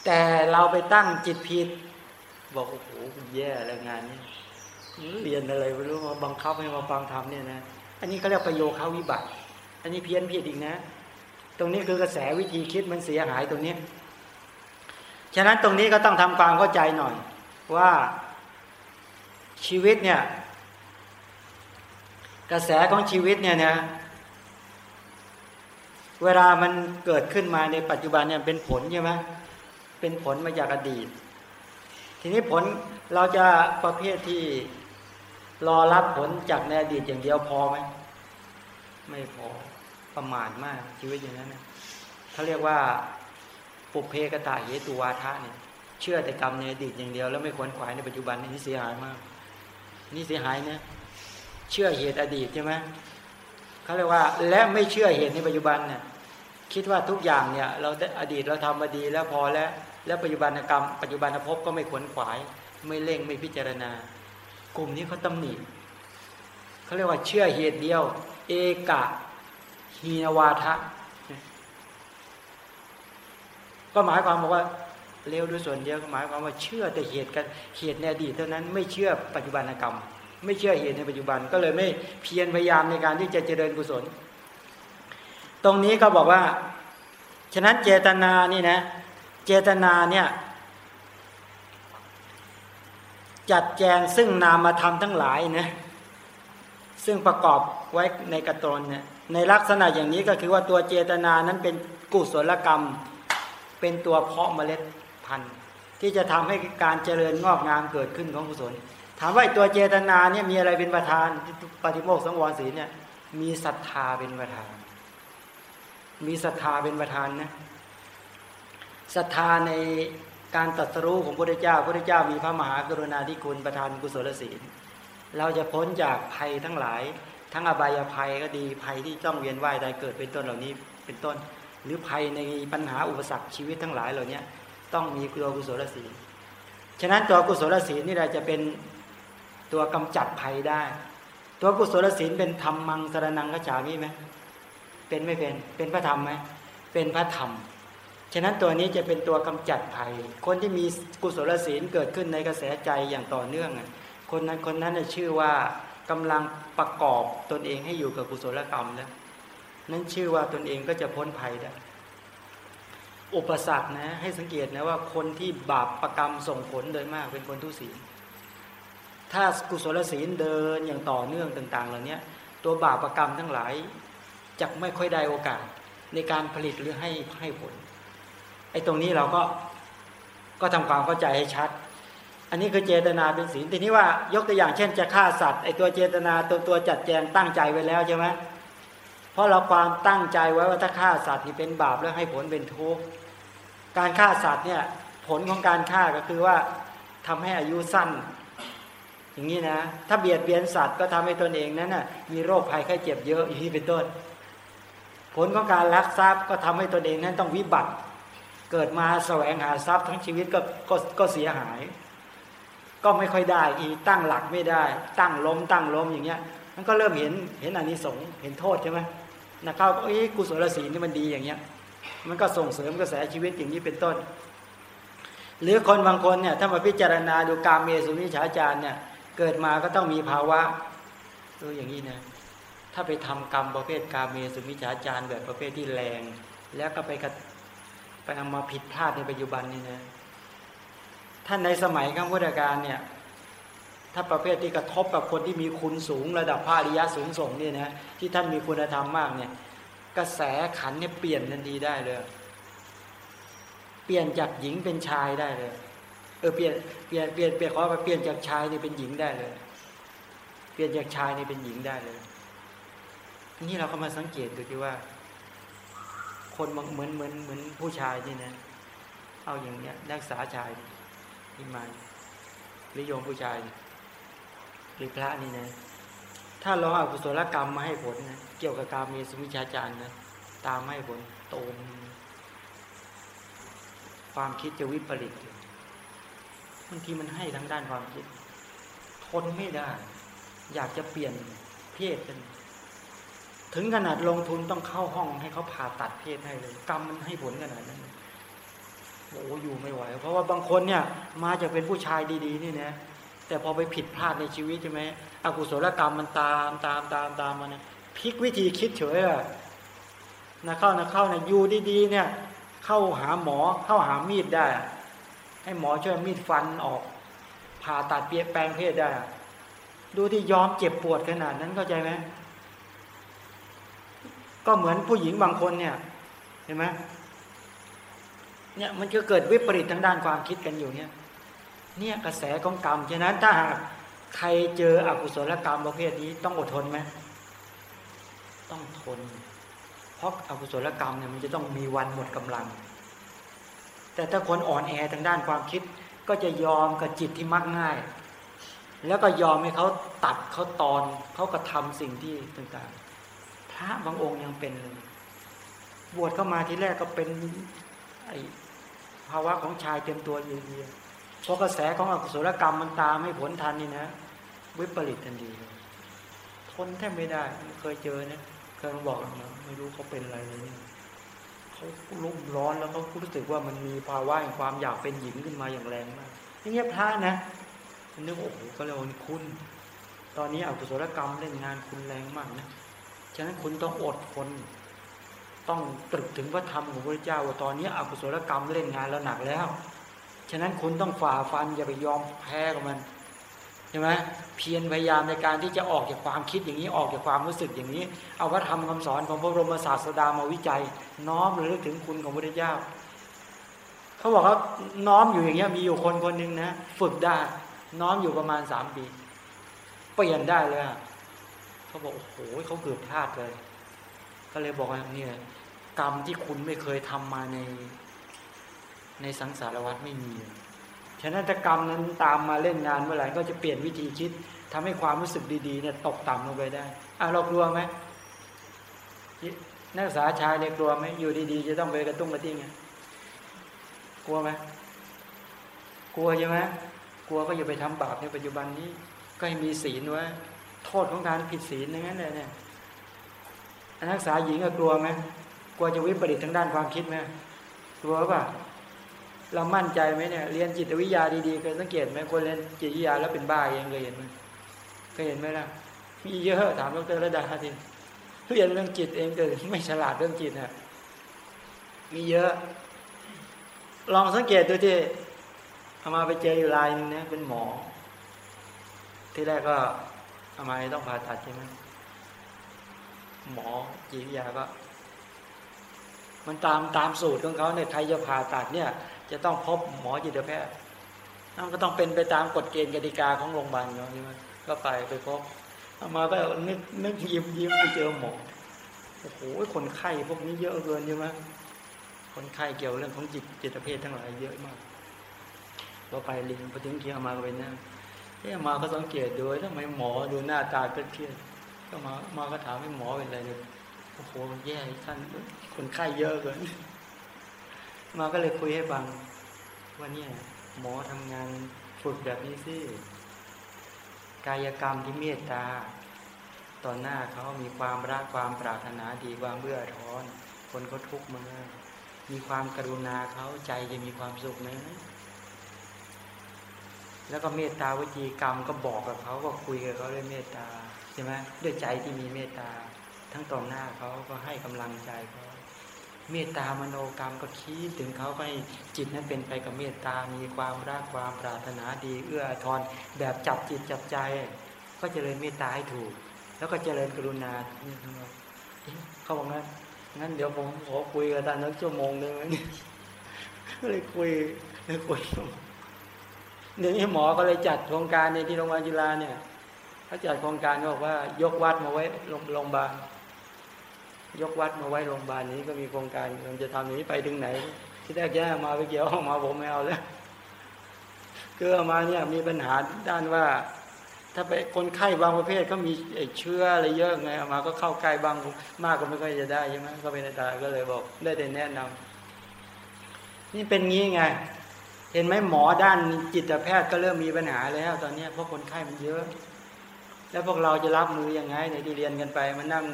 แต่เราไปตั้งจิตผิด บอกโอ้โหแย่แล้วงานนี้เรียนอะไรไม่รู้มาบังคับให้มาฟังธรรมเนี่ยนะ อันนี้เขาเรียกประโยคาวิบัติ อันนี้เพี้ยนผิดอีกนะ ตรงนี้คือกระแสวิธีคิดมันเสียหายตรงนี้ ฉะนั้นตรงนี้ก็ต้องทำความเข้าใจหน่อย ว่าชีวิตเนี่ย กระแสของชีวิตเนี่ยนะเวลามันเกิดขึ้นมาในปัจจุบันเนี่ยเป็นผลใช่ไหมเป็นผลมาจากอดีต ทีนี้ผลเราจะประเภทที่ รอรับผลจากในอดีตอย่างเดียวพอไหมไม่พอประมาทมากชีวิตอย่างนั้นนะเขาเรียกว่าปุเพกตาเหตุวาทะเนี่ยเชื่อแต่กรรมในอดีตอย่างเดียว แล้วไม่ควรขวายในปัจจุบันนี่เสียหายมาก นี่เสียหายนะเชื่อเหตุอดีตใช่ไหมเขาเรียกว่า และไม่เชื่อเหตุในปัจจุบันเนี่ยคิดว่าทุกอย่างเนี่ย เราอดีตเราทำมาดีแล้วพอแล้ว แล้วปัจจุบันกรรม ปัจจุบันภพก็ไม่ขวนขวาย ไม่เร่งไม่พิจารณา กลุ่มนี้เขาตำหนิเขาเรียกว่าเชื่อเหตุเดียว เอกะฮีนวาทะก็หมายความบอกว่าเร็วด้วยส่วนเดียวก็หมายความว่าเชื่อแต่เหตุกันเหตุในอดีตเท่านั้นไม่เชื่อปัจจุบันกรรม ไม่เชื่อเหตุในปัจจุบันก็เลยไม่เพียรพยายามในการที่จะเจริญกุศล ตรงนี้ก็บอกว่า ฉะนั้นเจตนานี่นะ เจตนาเนี่ย จัดแจงซึ่งนามธรรมทั้งหลายนะซึ่งประกอบไว้ในกระตนเนี่ยในลักษณะอย่างนี้ก็คือว่าตัวเจตนานั้นเป็นกุศลกรรม เป็นตัวเพาะเมล็ดพันธุ์ ที่จะทำให้การเจริญงอกงามเกิดขึ้นของกุศล ถามว่าตัวเจตนาเนี่ยมีอะไรเป็นประธานปฏิโมกสังวรศีลเนี่ยมีศรัทธาเป็นประธาน มีศรัทธาเป็นประธานนะศรัทธาใน การตัดสรู้ของพระพุทธเจ้าพระพุทธเจ้ามีพระมหากรุณาธิคุณประทานกุศลศีล เราจะพ้นจากภัยทั้งหลาย ทั้งอบายภัยก็ดีภัยที่ต้องเวียนว่ายตายเกิดเป็นต้นเหล่านี้เป็นต้น หรือภัยในปัญหาอุปสรรคชีวิตทั้งหลายเหล่านี้ต้องมีตัวกุศลศีลฉะนั้นตัวกุศลศีลนี่เราจะเป็นตัวกำจัดภัยได้ ตัวกุศลศีลเป็นธรรมมังสรนังกจามีไหมเป็นไม่เป็นเป็นพระธรรมไหมเป็นพระธรรม ฉะนั้นตัวนี้จะเป็นตัวกำจัดภัย คนที่มีกุศลศีลเกิดขึ้นในกระแสใจอย่างต่อเนื่องคนนั้นคนนั้นชื่อว่ากำลังประกอบตนเองให้อยู่กับกุศลกรรมแล้วนั้นชื่อว่าตนเองก็จะพ้นภัยได้อุปสรรคนะให้สังเกตนะว่าคนที่บาปประกรรมส่งผลโดยมากเป็นคนทุศีล ถ้ากุศลศีลเดินอย่างต่อเนื่องต่าง ๆ เหล่านี้ตัวบาปประกรรมทั้งหลายจะไม่ค่อยได้โอกาสในการผลิตหรือให้ให้ผล ไอ้ตรงนี้เราก็ก็ทำความเข้าใจให้ชัด อันนี้คือเจตนาเป็นศีลทีนี้ว่ายกตัวอย่างเช่นจะฆ่าสัตว์ไอ้ตัวเจตนาตัวตัวจัดแจงตั้งใจไว้แล้วใช่ไหมเพราะเราความตั้งใจไว้ว่าถ้าฆ่าสัตว์นี่เป็นบาปแล้วให้ผลเป็นทุกข์การฆ่าสัตว์เนี่ยผลของการฆ่าก็คือว่าทำให้อายุสั้น อย่างนี้นะ ถ้าเบียดเบียนสัตว์ก็ทำให้ตนเองนั้นน่ะมีโรคภัยไข้เจ็บเยอะอย่างนี้เป็นต้น ผลของการลักทรัพย์ก็ทำให้ตนเองนั้นต้องวิบัติ เกิดมาแสวงหาทรัพย์ทั้งชีวิตก็ก็ก็เสียหาย ก็ไม่ค่อยได้อีตั้งหลักไม่ได้ ตั้งล้มตั้งล้มอย่างเงี้ย มันก็เริ่มเห็นเห็นอนนี้สงเห็นโทษใช่ไหมนะเข้าเอ้กุศลศีลนี่มันดีอย่างเงี้ย มันก็ส่งเสริมกระแสชีวิตอย่างนี้เป็นต้น หรือคนบางคนเนี่ยถ้ามาพิจารณาดูกามเมสุมิฉาจารเนี่ย เกิดมาก็ต้องมีภาวะเอออย่างนี้นะถ้าไปทำกรรมประเภทกามเมสุมิฉาจารแบบประเภทที่แรง แล้วก็ไปไป เอามาผิดพลาดในปัจจุบันนี่นะท่านในสมัยข้างพุทธกาลเนี่ย ถ้าประเภทที่กระทบกับคนที่มีคุณสูงระดับพระอริยะสูงส่งเนี่ยนะที่ท่านมีคุณธรรมมากเนี่ย กระแสขันเนี่ยเปลี่ยนทันทีได้เลย เปลี่ยนจากหญิงเป็นชายได้เลย เออเปลี่ยนเปลี่ยนเปลี่ยนเปลี่ยนขอไปเปลี่ยนจากชายนี่เป็นหญิงได้เลย เปลี่ยนจากชายนี่เป็นหญิงได้เลยนี่เราก็มาสังเกตดูที่ว่า คนเหมือนเหมือนเหมือนผู้ชายนี่นะ เอาอย่างเนี้ยนักษาชายที่มาหรือโยมผู้ชายหรือพระนี่นะ ถ้าเราเอากุศลกรรมมาให้ผลนะเกี่ยวกับการมีสมิชาจารนะตามให้ผลโตมความคิดจะวิปริตบางทีมันให้ทั้งด้านความคิดทนไม่ได้ อยากจะเปลี่ยนเพศกัน ถึงขนาดลงทุนต้องเข้าห้องให้เขาผ่าตัดเพศให้เลยกรรมมันให้ผลขนาดนั้นโอ้อยู่ไม่ไหว เพราะว่าบางคนเนี่ยมาจะเป็นผู้ชายดี ๆ นี่นะแต่พอไปผิดพลาดในชีวิตใช่ไหมอกุศลกรรมมันตามตามตามตามมาเนี่ยพลิกวิธีคิดเฉยอะนะเข้านะเข้านะอยู่ดีๆเนี่ย เข้าหาหมอเข้าหามีดได้ ให้หมอช่วยมีดฟันออกผ่าตัดเปลี่ยนแปลงเพศได้ ดูที่ยอมเจ็บปวดขนาดนั้นเข้าใจไหม ก็เหมือนผู้หญิงบางคนเนี่ย เห็นไหมเนี่ยมันจะเกิดวิปริตทางด้านความคิดกันอยู่เนี่ย เนี่ยกระแสของกรรมฉะนั้นถ้าหากใครเจออกุศลกรรมประเภทนี้ต้องอดทนไหมต้องทน เพราะอกุศลกรรมเนี่ยมันจะต้องมีวันหมดกำลัง แต่ถ้าคนอ่อนแอทางด้านความคิด ก็จะยอมกับจิตที่มักง่าย แล้วก็ยอมให้เขาตัดเขาตอนเขากระทาสิ่งที่ต่างๆ ระบางองค์ยังเป็นเลยบวชเข้ามาทีแรกก็เป็นไอภาวะของชายเต็มตัวเยียเพราะกระแสของอกุศลกรรมมันตามให้ผลทันนี่นะ วิปริตทันทีทนแทบไม่ได้เคยเจอเนี่ยเคยบอกนะไม่รู้เขาเป็นอะไรเลยเขารุ่มร้อนแล้วเขารู้สึกว่ามันมีภาวะแห่งความอยากเป็นหญิงขึ้นมาอย่างแรงมากนี่เงียบพระนะนึกโอ้โหก็เลยวันคุณ ตอนนี้อกุศลกรรมเล่นงานคุณแรงมากนะ ฉะนั้นคุณต้องอดทนต้องตรึกถึงพระธรรมของพระเจ้าว่าตอนนี้อกุศลกรรมเล่นงานแล้วหนักแล้ว ฉะนั้นคุณต้องฝ่าฟันอย่าไปยอมแพ้กับมันใช่ไหมเพียรพยายามในการที่จะออกจากความคิดอย่างนี้ออกจากความรู้สึกอย่างนี้ เอาพระธรรมคำสอนของพระบรมศาสดามาวิจัย น้อมหระลึกถึงคุณของพระเจ้า เขาบอกว่าน้อมอยู่อย่างเงี้ยมีอยู่คนคนหนึ่งนะ ฝึกได้ น้อมอยู่ประมาณสามปี เปลี่ยนได้เลย เขาบอกโอ้โหเขาเกิดพลาดเลย ก็เลยบอกว่าเนี่ยกรรมที่คุณไม่เคยทำมาใน ในสังสารวัฏไม่มีฉะนั้นถ้ากรรมนั้นตามมาเล่นงานเมื่อไหร่ก็จะเปลี่ยนวิธีคิดทำให้ความรู้สึกดีๆเนี่ยตกต่ำลงไปได้อะเรากลัวไหมนักศึกษาชายเนี่ยกลัวไหมอยู่ดีๆ จะต้องไปกระตุ้งกระติ้งไงกลัวไหมกลัวใช่ไหมกลัวก็อย่าไปทำบาปในปัจจุบันนี้ ก็ให้มีศีลไว้ โทษของการผิดศีลอย่างนั้นเลยเนี่ยนักศึกษาหญิงก็กลัวไหมกลัวจะวิปริตทางด้านความคิดไหมกลัวป่ะเรามั่นใจไหมเนี่ยเรียนจิตวิทยาดีๆเคยสังเกตไหมคนเรียนจิตวิทยาแล้วเป็นบ้าเองเคยเห็นไหมเคยเห็นไหมล่ะมีเยอะถามดรระดาทีเรียนเรื่องจิตเองแต่ไม่ฉลาดเรื่องจิตนะมีเยอะ ลองสังเกตดูที่เอามาไปเจออยู่รายนึงนะเป็นหมอ ที่แรกก็ เอามต้องผ่าตัดใช่ไหมหมอจิตวิทยาก็มันตามตามสูตรของเขาเนี่ยใครจะผ่าตัดเนี่ย จะต้องพบหมอจิตแพทย์นั่นก็ต้องเป็นไปตามกฎเกณฑ์กติกาของโรงพยาบาลเขาใช่ไหมก็ไปไปพบเอามาก็นึกนึกยิ้มยิ้มไปเจอหมอโอ้โหคนไข้พวกนี้เยอะเกินใช่ไหมคนไข้เกี่ยวเรื่องของจิตจิตเภททั้งหลายเยอะมากพอไปลิงพอถึงเคียมาก็ไปนั่ง เอ๊มาก็สังเกตดูทำไมหมอดูหน้าตาเครียดก็มามาก็ถามให้หมอเป็นอะไรเนี่ยโอ้โหแย่ท่านคนไข้เยอะเกินมาก็เลยคุยให้ฟังว่าเนี่ยหมอทำงานฝึกแบบนี้สิกายกรรมที่เมตตาตอนหน้าเขามีความรักความปรารถนาดีความเบื่อท้อน คนเขาทุกข์มากมีความกรุณาเขาใจจะมีความสุขไหม แล้วก็เมตตาวจีกรรมก็บอกกับเขาก็คุยกับเขาด้วยเมตตาใช่ไหมด้วยใจที่มีเมตตา ทั้งต่อหน้าเขาก็ให้กำลังใจเขาเมตตามโนกรรมก็คิดถึงเขาให้จิตนั้นเป็นไปกับเมตตา มีความรักความปรารถนาดี เอื้อทอนแบบจับจิตจับใจ ก็เจริญเมตตาให้ถูก แล้วก็เจริญกรุณาเขาบอกงั้นงั้นเดี๋ยวผมขอคุยกับท่านนักชั่วโมงหนึ่งเลยคุยเลยคุย เดี๋ยวนี้หมอก็เลยจัดโครงการในที่โรงพยาบาลจุฬาเนี่ยเขาจัดโครงการบอกว่ายกวัดมาไว้โรงพยาบาลยกวัดมาไว้โรงพยาบาลนี้ก็มีโครงการมันจะทำนี้ไปถึงไหน ที่แรกแย่มาไปเกี่ยวมาผมไม่เอาแล้วคือมาเนี่ยมีปัญหาด้านว่า ถ้าไปคนไข้บางประเภทก็มีเชื้ออะไรเยอะไงมาก็เข้าใกล้บางมากก็ไม่ค่อยจะได้ใช่ไหมก็เป็นตายก็เลยบอก ได้แต่แนะนำนี่เป็นงี้ไง เห็นไหมหมอด้านจิตแพทย์ก็เริ่มมีปัญหาแล้ว ตอนนี้เพราะคนไข้มันเยอะ แล้วพวกเราจะรับมือยังไงในที่เรียนกันไปมานั่ง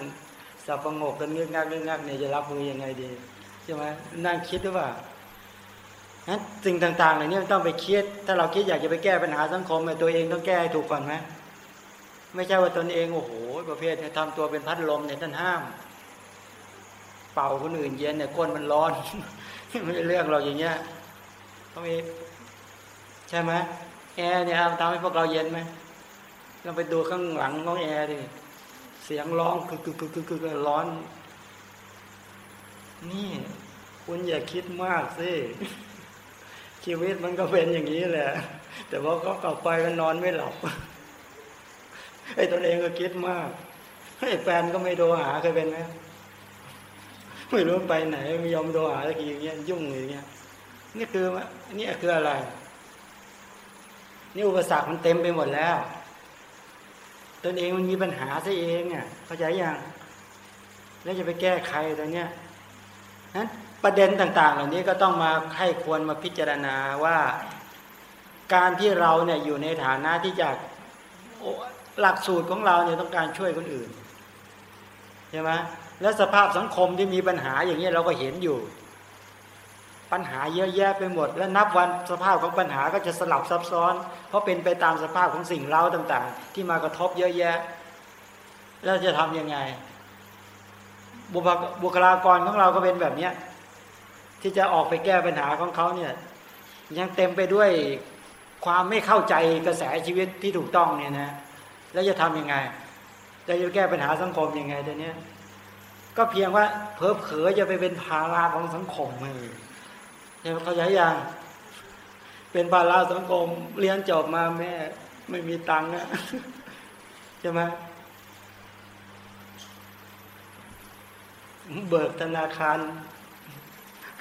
สับประงกกันเงือกงักเงือกงักเนี่ยจะรับมือยังไงดีใช่ไหมนั่งคิดหรือเปล่านั้นสิ่งต่างๆเหล่านี้ต้องไปคิด ถ้าเราคิดอยากจะไปแก้ปัญหาสังคมตัวเองต้องแก้ถูกก่อนไหมไม่ใช่ว่าตนเองโอ้โห ประเภทเนี่ยทำตัวเป็นพัดลมเนี่ยท่านห้าม เป่าคนอื่นเย็นเนี่ยก้นมันร้อนไม่เรื่องเราอย่างเงี้ย เขามีใช่ไหมแอร์เนี่ยทำให้พวกเราเย็นไหมเราไปดูข้างหลังของแอร์ดิเสียงร้องคือคือคือคือคือร้อน นี่คุณอย่าคิดมากสิชีวิตมันก็เป็นอย่างนี้แหละ แต่ว่าก็กลับไปก็นอนไม่หลับไอ้ตัวเองก็คิดมากไอ้แฟนก็ไม่โทรหาเคยเป็นไหมไม่รู้ไปไหนไม่ยอมโทรหาสักทีอย่างเงี้ยยุ่งอย่างเงี้ย นี่คือนี่คืออะไร นี่อุปสรรคมันเต็มไปหมดแล้ว ตนเองมันมีปัญหาซะเองเนี่ยเข้าใจยังแล้วจะไปแก้ไขตัวเนี้ยนั้นประเด็นต่าง ๆ เหล่านี้ก็ต้องมาให้ควรมาพิจารณาว่า การที่เราเนี่ยอยู่ในฐานะที่จะหลักสูตรของเราเนี่ยต้องการช่วยคนอื่นใช่ไหมแล้วสภาพสังคมที่มีปัญหาอย่างนี้เราก็เห็นอยู่ ปัญหาเยอะแยะไปหมด และนับวันสภาพของปัญหาก็จะสลับซับซ้อน เพราะเป็นไปตามสภาพของสิ่งเล่าต่างๆ ที่มากระทบเยอะแยะ แล้วจะทํำยังไง บุคลากรของเราก็เป็นแบบเนี้ยที่จะออกไปแก้ปัญหาของเขาเนี่ย ยังเต็มไปด้วยความไม่เข้าใจกระแสชีวิตที่ถูกต้องเนี่ยนะ แล้วจะทํำยังไงจะจะแก้ปัญหาสังคมยังไงตัวเนี้ก็เพียงว่าเพอเผอจะไปเป็นภาระของสังคมเล เขาใช้ยังเป็นภาระสังคมเรียนจบมาแม่ ไม่มีตังค์อะใช่ไหมเบิกธนาคาร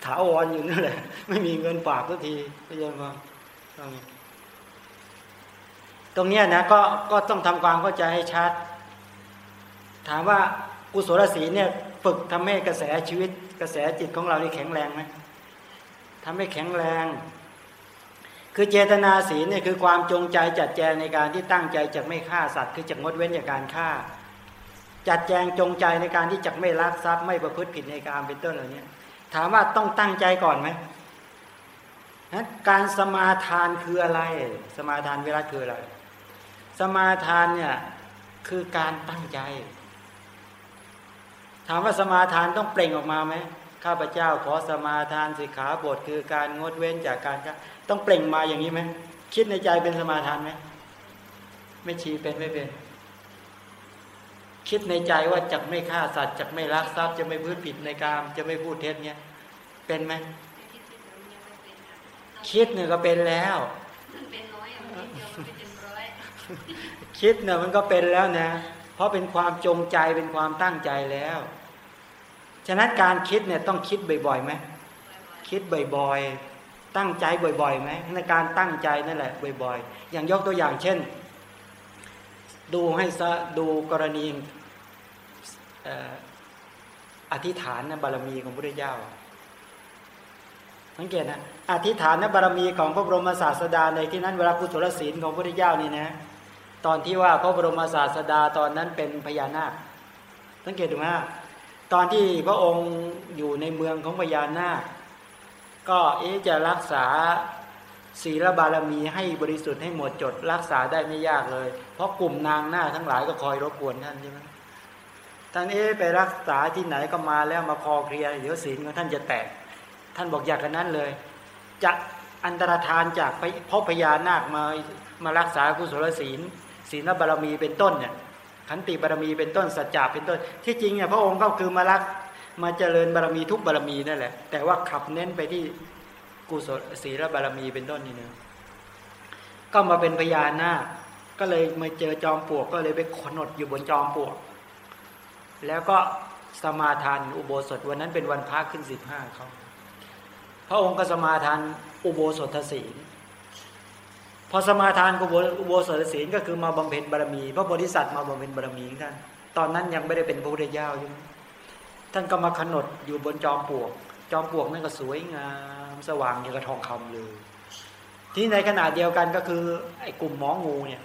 ถาวรอยู่นั่นแหละ ไม่มีเงินฝากสักทีก็ยังว่าตรงนี้นะก็ก็ต้องทำความเข้าใจให้ชัด ถามว่ากุศลศีลเนี่ย ฝึกทำให้กระแสชีวิต กระแสจิตของเรานี่แข็งแรงไหม ทำให้แข็งแรง คือเจตนาศีลเนี่ยคือความจงใจจัดแจงในการที่ตั้งใจจะไม่ฆ่าสัตว์ คือจะงดเว้นจากการฆ่า จัดแจงจงใจในการที่จะไม่ลักทรัพย์ไม่ประพฤติผิดในการเป็นต้นเหล่านี้ถามว่าต้องตั้งใจก่อนไหมการสมาทานคืออะไร สมาทานเวลาคืออะไร สมาทานเนี่ยคือการตั้งใจ ถามว่าสมาทานต้องเปล่งออกมาไหม ข้าพเจ้าขอสมาทานสิกขาบทคือการงดเว้นจากการต้องเปล่งมาอย่างนี้ไหมคิดในใจเป็นสมาทานไหมไม่ชีเป็นไม่เป็น คิดในใจว่าจะไม่ฆ่าสัตว์จะไม่ลักทรัพย์จะไม่พูดผิดในการจะไม่พูดเท็จเนี้ยเป็นไหมคิดเนี่ยก็เป็นแล้วคิดเนี่ยมันก็เป็นแล้วนะ เพราะเป็นความจงใจเป็นความตั้งใจแล้ว ฉะนั้นการคิดเนี่ยต้องคิดบ่อยๆไหมคิดบ่อยๆ ตั้งใจบ่อยๆไหมในการตั้งใจนั่นแหละบ่อยๆ อย่างยกตัวอย่างเช่น ดูให้ซะดูกรณีอธิษฐานนะบารมีของพระเจ้าสังเกตนะอธิษฐานนะบารมีของพระบรมศาสดาในที่นั้นเวลากุศลศีลของพระเจ้านี่นะตอนที่ว่าพระบรมศาสดาตอนนั้นเป็นพญานาคสังเกตดูไหม ตอนที่พระองค์อยู่ในเมืองของพญานาค ก็เอ๊จะรักษาศีลบารมีให้บริสุทธิ์ให้หมดจด รักษาได้ไม่ยากเลย เพราะกลุ่มนางหน้าทั้งหลายก็คอยรบกวนท่านใช่ไหมท่านเอ๊ไปรักษาที่ไหนก็มาแล้วมาคอเคลียเดี๋ยวศีลของท่านจะแตก ท่านบอกอยากกันนั้นเลย จะอันตรธานจากพ่อพญานาคมามารักษากุศลศีลศีลบารมีเป็นต้นเนี่ย ขันติบารมีเป็นต้นสัจจะเป็นต้น ที่จริงเนี่ยพระองค์ก็คือมารักมาเจริญบารมีทุกบารมีนั่นแหละ แต่ว่าขับเน้นไปที่กุศลศีลบารมีเป็นต้นนี่เนึงก็มาเป็นพญานาคก็เลยมาเจอจอมปลวกก็เลยไปขนดอยู่บนจอมปลวก แล้วก็สมาทานอุโบสถวันนั้นเป็นวันพระขึ้นสิบห้าเขาพระองค์ก็สมาทานอุโบสถศีล พอสมาทานอุโบสถศีลก็คือมาบำเพ็ญบารมี พระโพธิสัตว์มาบำเพ็ญบารมีท่าน ตอนนั้นยังไม่ได้เป็นพระพุทธเจ้าอยู่ท่านก็มาขนดอยู่บนจอมปลวก จอมปลวกนั่นก็สวยงามสว่างอย่างกระทองคำเลย ที่ในขณะเดียวกันก็คือไอ้กลุ่มหมองูเนี่ย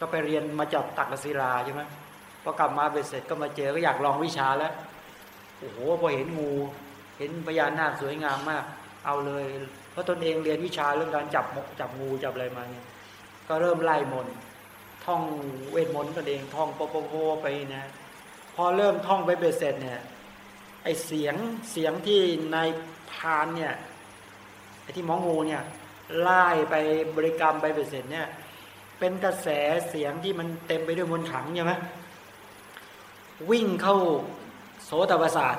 ก็ไปเรียนมาจากตักศิลาใช่ไหมพอกลับมาเบ็ดเสร็จก็มาเจอก็อยากลองวิชาแล้วโอ้โหพอเห็นงู เห็นพญานาคสวยงามมาก เอาเลย เพราะตนเองเรียนวิชาเรื่องการจับจับงูจับอะไรมาเนี่ยก็เริ่มไล่มนท่องเวทมนต์ตนเองท่องโปโปโปไปนะพอเริ่มท่องไปเบ็ดเสร็จเนี่ยไอเสียงเสียงที่ในพานเนี่ยไอที่หมองูเนี่ยไล่ไปบริกรรมไปเบ็ดเสร็จเนี่ยเป็นกระแสเสียงที่มันเต็มไปด้วยมนต์ขังใช่ไหมวิ่งเข้าโสตประสาท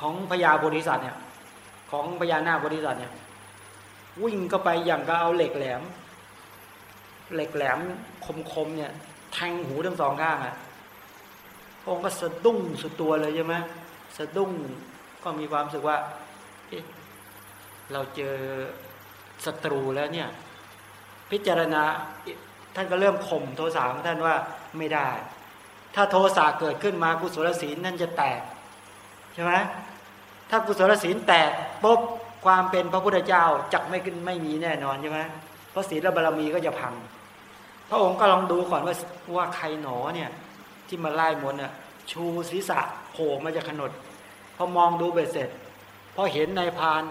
ของพญาบริษัทเนี่ยของพญานาคบริษัทเนี่ย วิ่งเข้าไปอย่างก็เอาเหล็กแหลม เหล็กแหลมคมๆเนี่ยแทงหูทั้งสองข้างอะพองค์ก็สะดุ้งสุดตัวเลยใช่ไหมสะดุ้งก็มีความรู้สึกว่าเเราเจอศัตรูแล้วเนี่ย พิจารณาท่านก็เริ่มข่มโทสะของท่านว่าไม่ได้ ถ้าโทสะเกิดขึ้นมากุศลศีลนั่นจะแตกใช่ไหมถ้ากุศลศีลแตกปุ๊บ ความเป็นพระพุทธเจ้าจักไม่ขึ้นไม่มีแน่นอนใช่ไหมเพราะศีลบารมีก็จะพัง พระองค์ก็ลองดูก่อนว่าว่าใครหนอเนี่ย ที่มาไล่มนอะชูศีรษะโผล่มาจากขนดพอมองดูเบ็ดเสร็จพอเห็นนายพาน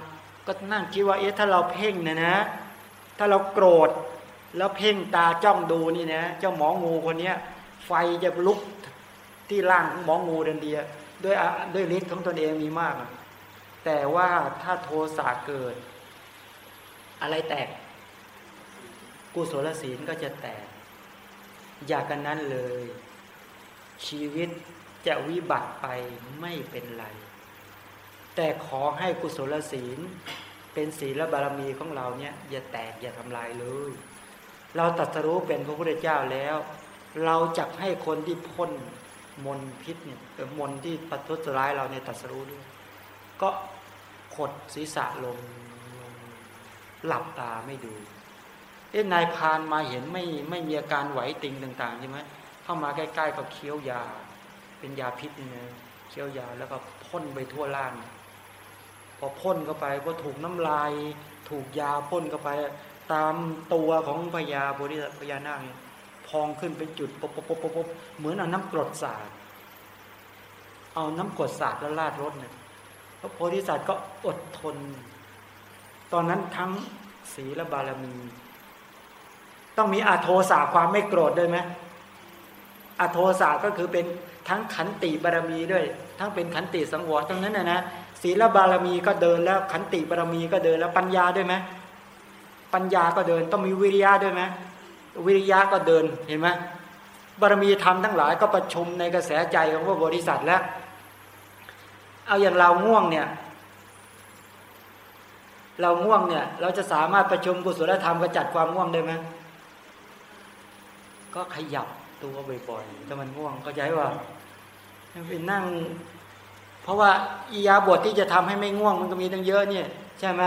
ก็นั่งคิดว่าเอ๊ะถ้าเราเพ่งนะนะ ถ้าเราโกรธแล้วเพ่งตาจ้องดูนี่นะเจ้าหมองูคนเนี้ย ไฟจะลุกที่ร่างของหมองูเดนเดียด้วยด้วยฤทธิ์ของตนเองมีมาก แต่ว่าถ้าโทสะเกิด อะไรแตก กุศลศีลก็จะแตก อย่ากกันนั้นเลย ชีวิตจะวิบัติไปไม่เป็นไร แต่ขอให้กุศลศีล เป็นศีลบารมีของเราเนี่ยอย่าแตกอย่าทำลายเลย เราตัดสรู้เป็นพระพุทธเจ้าแล้ว เราจักให้คนที่พ้นมนพิษเนี่ยมนที่ปัทุสร้ายเราในตัดสรู้ด้วย ก็ขดศีรษะลงหลับตาไม่ดูเอ๊ะนายพานมาเห็นไม่ไม่มีอาการไหวติงต่างๆใช่ไหมเข้ามาใกล้ๆก็เคี้ยวยา เป็นยาพิษนี่นะเคี้ยวยาแล้วก็พ่นไปทั่วร่างพอพ่นเข้าไปก็ถูกน้ำลาย ถูกยาพ่นเข้าไป ตามตัวของพญาบริพญานาคเนี่ยพองขึ้นเป็นจุดปบปบปบเหมือนเอาน้ำกรดสาดเอาน้ำกรดสาดแล้วลาดรถเนี่ย พระโพธิสัตว์ก็อดทน ตอนนั้นทั้งศีลบารมี ต้องมีอาโทสาความไม่โกรธด้วยไหมอาโทสาก็คือเป็นทั้งขันติบารมีด้วย ทั้งเป็นขันติสังวรตรงนั้นนะนะศีลบารมีก็เดินแล้วขันติบารมีก็เดินแล้วปัญญาด้วยไหมปัญญาก็เดินต้องมีวิริยะด้วยไหมวิริยะก็เดินเห็นไหมบารมีธรรมทั้งหลายก็ประชุมในกระแสใจของพระบริษัทแล้ว เอาอย่างเราง่วงเนี่ย เราง่วงเนี่ย เราจะสามารถประชุมกุศลธรรมกระจัดความง่วงได้ไหมก็ขยับตัวบ่อยๆถ้ามันง่วงก็ใจว่าไปนั่ง เพราะว่าอียาบทที่จะทำให้ไม่ง่วงมันก็มีตั้งเยอะเนี่ย ใช่ไหม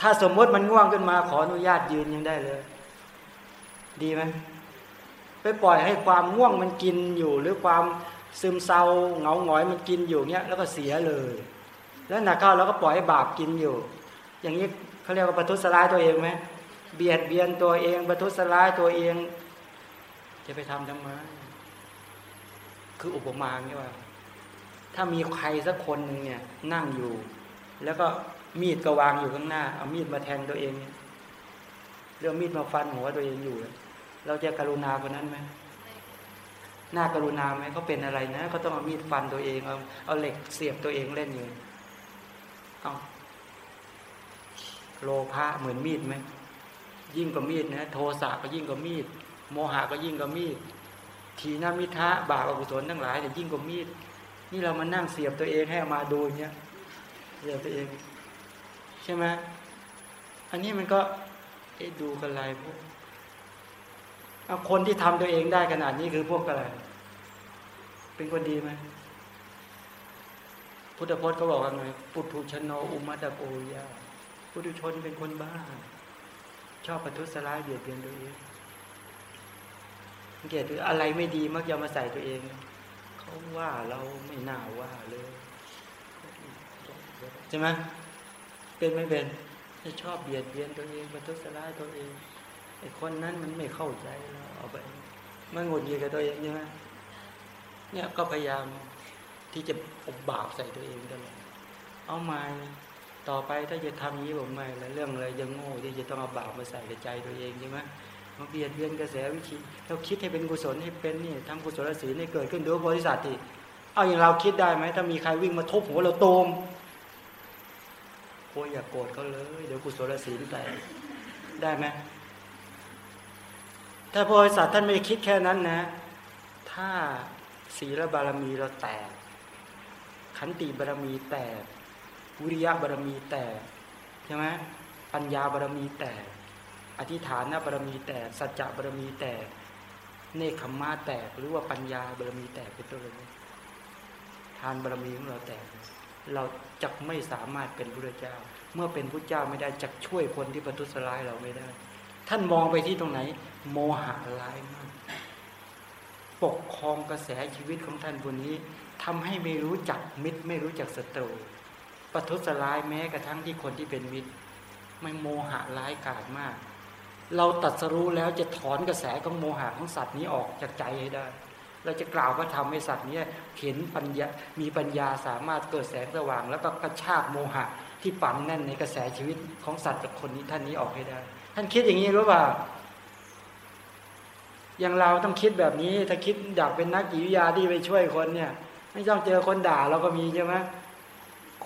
ถ้าสมมติมันง่วงขึ้นมาขออนุญาตยืนยังได้เลย ดีไหมไปปล่อยให้ความง่วงมันกินอยู่หรือความ ซึมเศร้าเหงาหงอยมันกินอยู่เนี้ยแล้วก็เสียเลย แล้วหนักเข้าเราก็ปล่อยให้บาปกินอยู่ อย่างนี้เขาเรียกว่าประทุษร้ายตัวเองไหมเบียดเบียนตัวเองประทุษร้ายตัวเอง จะไปทำทำไมคืออุปมาเนี่ยว่า ถ้ามีใครสักคนหนึ่งเนี่ย นั่งอยู่ แล้วก็มีดก็วางอยู่ข้างหน้า เอามีดมาแทงตัวเองเนี่ยเรื่องมีดมาฟันหัวตัวเองอยู่ เราจะกรุณาคนนั้นไหม น่ากรุณาไหมเขาเป็นอะไรนะเขาต้องเอามีดฟันตัวเองเอาเอาเหล็กเสียบตัวเองเล่นอยู่เอาโลภะเหมือนมีดไหมยิ่งกว่ามีดนะโทสะก็ยิ่งกว่ามีด โมหะก็ยิ่งกว่ามีด ทีนามิทะบาปอกุศลทั้งหลายเนี่ยิ่งกว่ามีด นี่เรามานั่งเสียบตัวเองให้มาดูเนี้ยเสียบตัวเอง ใช่ไหมอันนี้มันก็เอ๊ดูกันไรพวก คนที่ทำตัวเองได้ขนาดนี้คือพวกอะไร เป็นคนดีไหมพุทธพจน์เขาบอกว่าไงปุถุชนโนอุมาตะโกยาปุถุชนเป็นคนบ้า ชอบประทุษร้ายเบียดเบียนตัวเองสังเกตถืออะไรไม่ดีมักจะมาใส่ตัวเอง เขาว่าเราไม่น่าว่าเลยใช่ไหมเป็นไม่เป็นจะชอบเบียดเบียนตัวเองประทุษร้ายตัวเอง ไอ้คนนั้นมันไม่เข้าใจเราเอาไปไม่งดเยียกับตัวเองใช่ไหมเนี่ยก็พยายามที่จะอบบาปใส่ตัวเองตลอดเอามาต่อไปถ้าจะทำอย่างนี้ผมไม่แล้วเรื่องอะไรยังโง่ที่จะต้องเอาบาปมาใส่กับใจตัวเองใช่ไหมมาเบียดเบียนกระแสวิธีเราคิดให้เป็นกุศลให้เป็นนี่ทำกุศลศีลให้เกิดขึ้นด้วยบริษัทที่เอาอย่างเราคิดได้ไหมถ้ามีใครวิ่งมาทุบหัวเราโตมโอ้ยอย่าโกรธเขาเลย เดี๋ยวกุศลศีลแตกได้ไหม ถ้าบริษัทท่านไม่คิดแค่นั้นนะ ถ้าศีลบารมีเราแตก ขันติบารมีแตกวิริยะบารมีแตกใช่ไหมปัญญาบารมีแตก อธิฐานบารมีแตก สัจจะบารมีแตก เนคขมมาแตก หรือว่าปัญญาบารมีแตกเป็นต้นเลยทานบารมีของเราแตก เราจะไม่สามารถเป็นพระเจ้า เมื่อเป็นพระเจ้าไม่ได้จะช่วยคนที่ประทุษร้ายเราไม่ได้ ท่านมองไปที่ตรงไหน โมหะร้ายมาก ปกครองกระแสชีวิตของท่านคนนี้ทำให้ไม่รู้จักมิตร ไม่รู้จักศัตรูประทุษร้ายแม้กระทั่งที่คนที่เป็นมิตร ไม่โมหะร้ายกาจมาก เราตัดสรู้แล้วจะถอนกระแสของโมหะของสัตว์นี้ออกจากใจให้ได้เราจะกล่าวว่าทำให้สัตว์นี้เห็นปัญญา มีปัญญาสามารถเกิดแสงสว่าง แล้วก็กระชากโมหะที่ฝังแน่นในกระแสชีวิตของสัตว์จากคนนี้ท่านนี้ออกให้ได้ ท่านคิดอย่างนี้รู้ป่า อย่างเราต้องคิดแบบนี้ ถ้าคิดอยากเป็นนักจิตวิทยาที่ไปช่วยคนเนี่ย ไม่ต้องเจอคนด่าเราก็มีใช่ไหม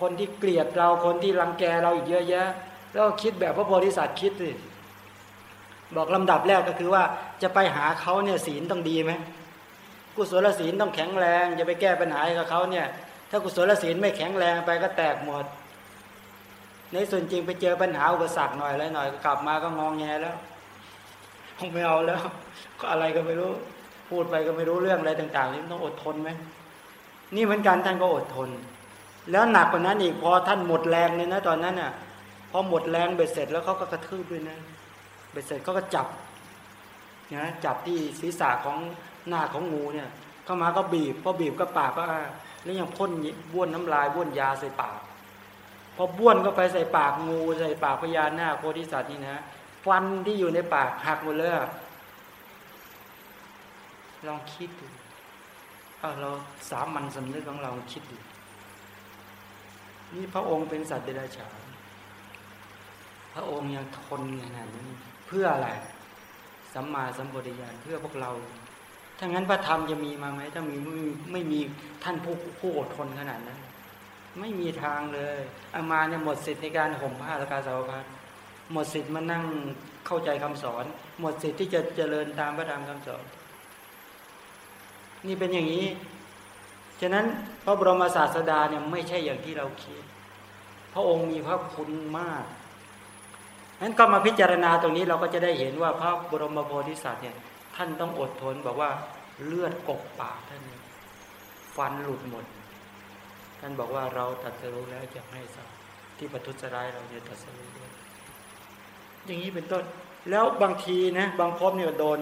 คนที่เกลียดเราคนที่รังแกเราอีกเยอะแยะ แล้วคิดแบบพระโพธิสัตว์คิดสิบอกลำดับแรกก็คือว่าจะไปหาเขาเนี่ยศีลต้องดีไหมกุศลศีลต้องแข็งแรงจะไปแก้ปัญหากับเขาเนี่ย ถ้ากุศลศีลไม่แข็งแรงไปก็แตกหมด ในส่วนจริงไปเจอปัญหาอุปสรรคหน่อยแล้วหน่อยกลับมาก็งองแงแล้ว ไม่เอาแล้ว ก็อะไรก็ไม่รู้ พูดไปก็ไม่รู้เรื่องอะไรต่างๆนี่ต้องอดทนไหมนี่เหมือนกันท่านก็อดทน แล้วหนักกว่านั้นอีกพอท่านหมดแรงเลยนะ ตอนนั้นน่ะพอหมดแรงเบ็ดเสร็จแล้วเขาก็กระทืบด้วยนะเบ็ดเสร็จเขาก็จับนะจับที่ศีรษะของหน้าของงูเนี่ยเข้ามาก็บีบพอบีบก็ปากก็แล้วยังพ่นบ้วนน้ำลายบ้วนยาใส่ปาก พอบ้วนก็ไปใส่ปากงูใส่ปากพญานาคโพธิสัตว์นี่นะ ฟันที่อยู่ในปากหักหมดเลยลองคิดดูเราสามัญสำนึกของเราคิดดูนี่พระองค์เป็นสัตว์เดรัจฉานพระองค์ยังทนขนาดนี้เพื่ออะไรสัมมาสัมปวิญาณเพื่อพวกเราถ้างั้นพระธรรมจะมีมาไหมถ้ามีไม่ไม่มีท่านผู้ผู้อดทนขนาดนั้น ไม่มีทางเลย อามาเนี่ยหมดสิทธิในการห่มผ้าและการสาวพัด หมดสิทธิ์มานั่งเข้าใจคำสอน หมดสิทธิ์ที่จะเจริญตามพระธรรมคำสอน นี่เป็นอย่างนี้ ฉะนั้นพระบรมศาสดาเนี่ยไม่ใช่อย่างที่เราคิด พระองค์มีพระคุณมากนั้นก็มาพิจารณาตรงนี้เราก็จะได้เห็นว่าพระบรมโพธิสัตว์เนี่ยท่านต้องอดทนบอกว่าเลือดกบปากท่านฟันหลุดหมด ท่านบอกว่าเราตัดสรู้แล้วจะให้สัตว์ที่ประทุษร้ายเราเนี่ยตัดสรู้ อย่างนี้เป็นต้น แล้วบางทีนะบางพบเนี่ยโดน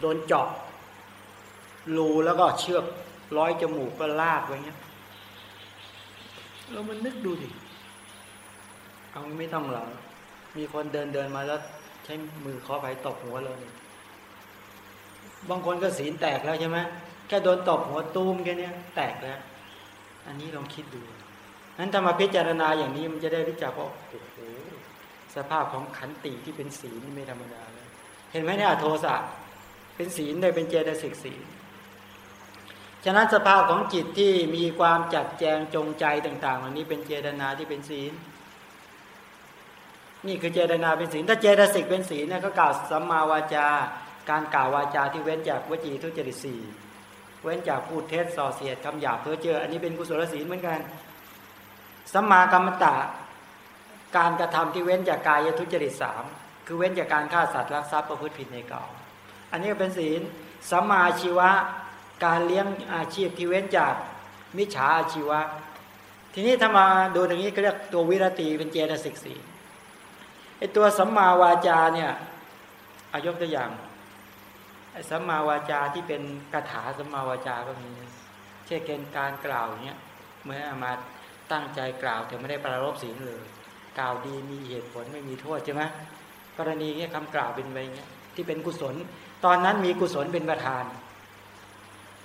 โดนเจาะรูแล้วก็เชือกร้อยจมูกก็ลากไว้เงี้ยเรามันนึกดูดิเอาไม่ต้องหรอกมีคนเดินเดินมาแล้วใช้มือขอไปตบหัวเราเนี่ยบางคนก็ศีลแตกแล้วใช่ไหมแค่โดนตบหัวตูมแค่นี้แตกแล้ว อันนี้ลองคิดดูนั้นถ้ามาพิจารณาอย่างนี้มันจะได้รู้จักว่าโอ้โห สภาพของขันติที่เป็นศีลไม่ธรรมดาเลยเห็นไหมเนี่ยโทสะเป็นศีลได้เป็นเจตสิกศีลฉะนั้นสภาพของจิตที่มีความจัดแจงจงใจต่างๆเหล่านี้เป็นเจตนาที่เป็นศีล นี่คือเจตนาเป็นศีล ถ้าเจตสิกเป็นศีลเนี่ยเขากล่าวสัมมาวาจาการกล่าววาจาที่เว้นจากวจีทุจริตสีเว้นจากพูดเท็จส่อเสียดคำหยาบเพ้อเจ้ออันนี้เป็นกุศลศีลเหมือนกันสัมมากรรมตะ การกระทำที่เว้นจากกายทุจริตสามคือเว้นจากการฆ่าสัตว์รักทรัพย์ประพฤติผิดในก่าอันนี้เป็นศีลสัมมาชีวะ การเลี้ยงอาชีพที่เว้นจากมิจฉาอาชีวะ ทีนี้ถ้ามาดูตรงนี้ก็เรียกตัววิรติเป็นเจตสิกสีไอตัวสัมมาวาจาเนี่ยอายกตัวอย่างไอสัมมาวาจาที่เป็นคาถาสัมมาวาจาก็มีเช่นการกล่าวเนี้ยเมื่อมาตั้งใจกล่าวแต่ไม่ได้ประรบศีลเลย กล่าวดีมีเหตุผลไม่มีโทษใช่ไหมกรณีเนี้ยคำกล่าวเป็นไปเงี้ยที่เป็นกุศล ตอนนั้นมีกุศลเป็นประธาน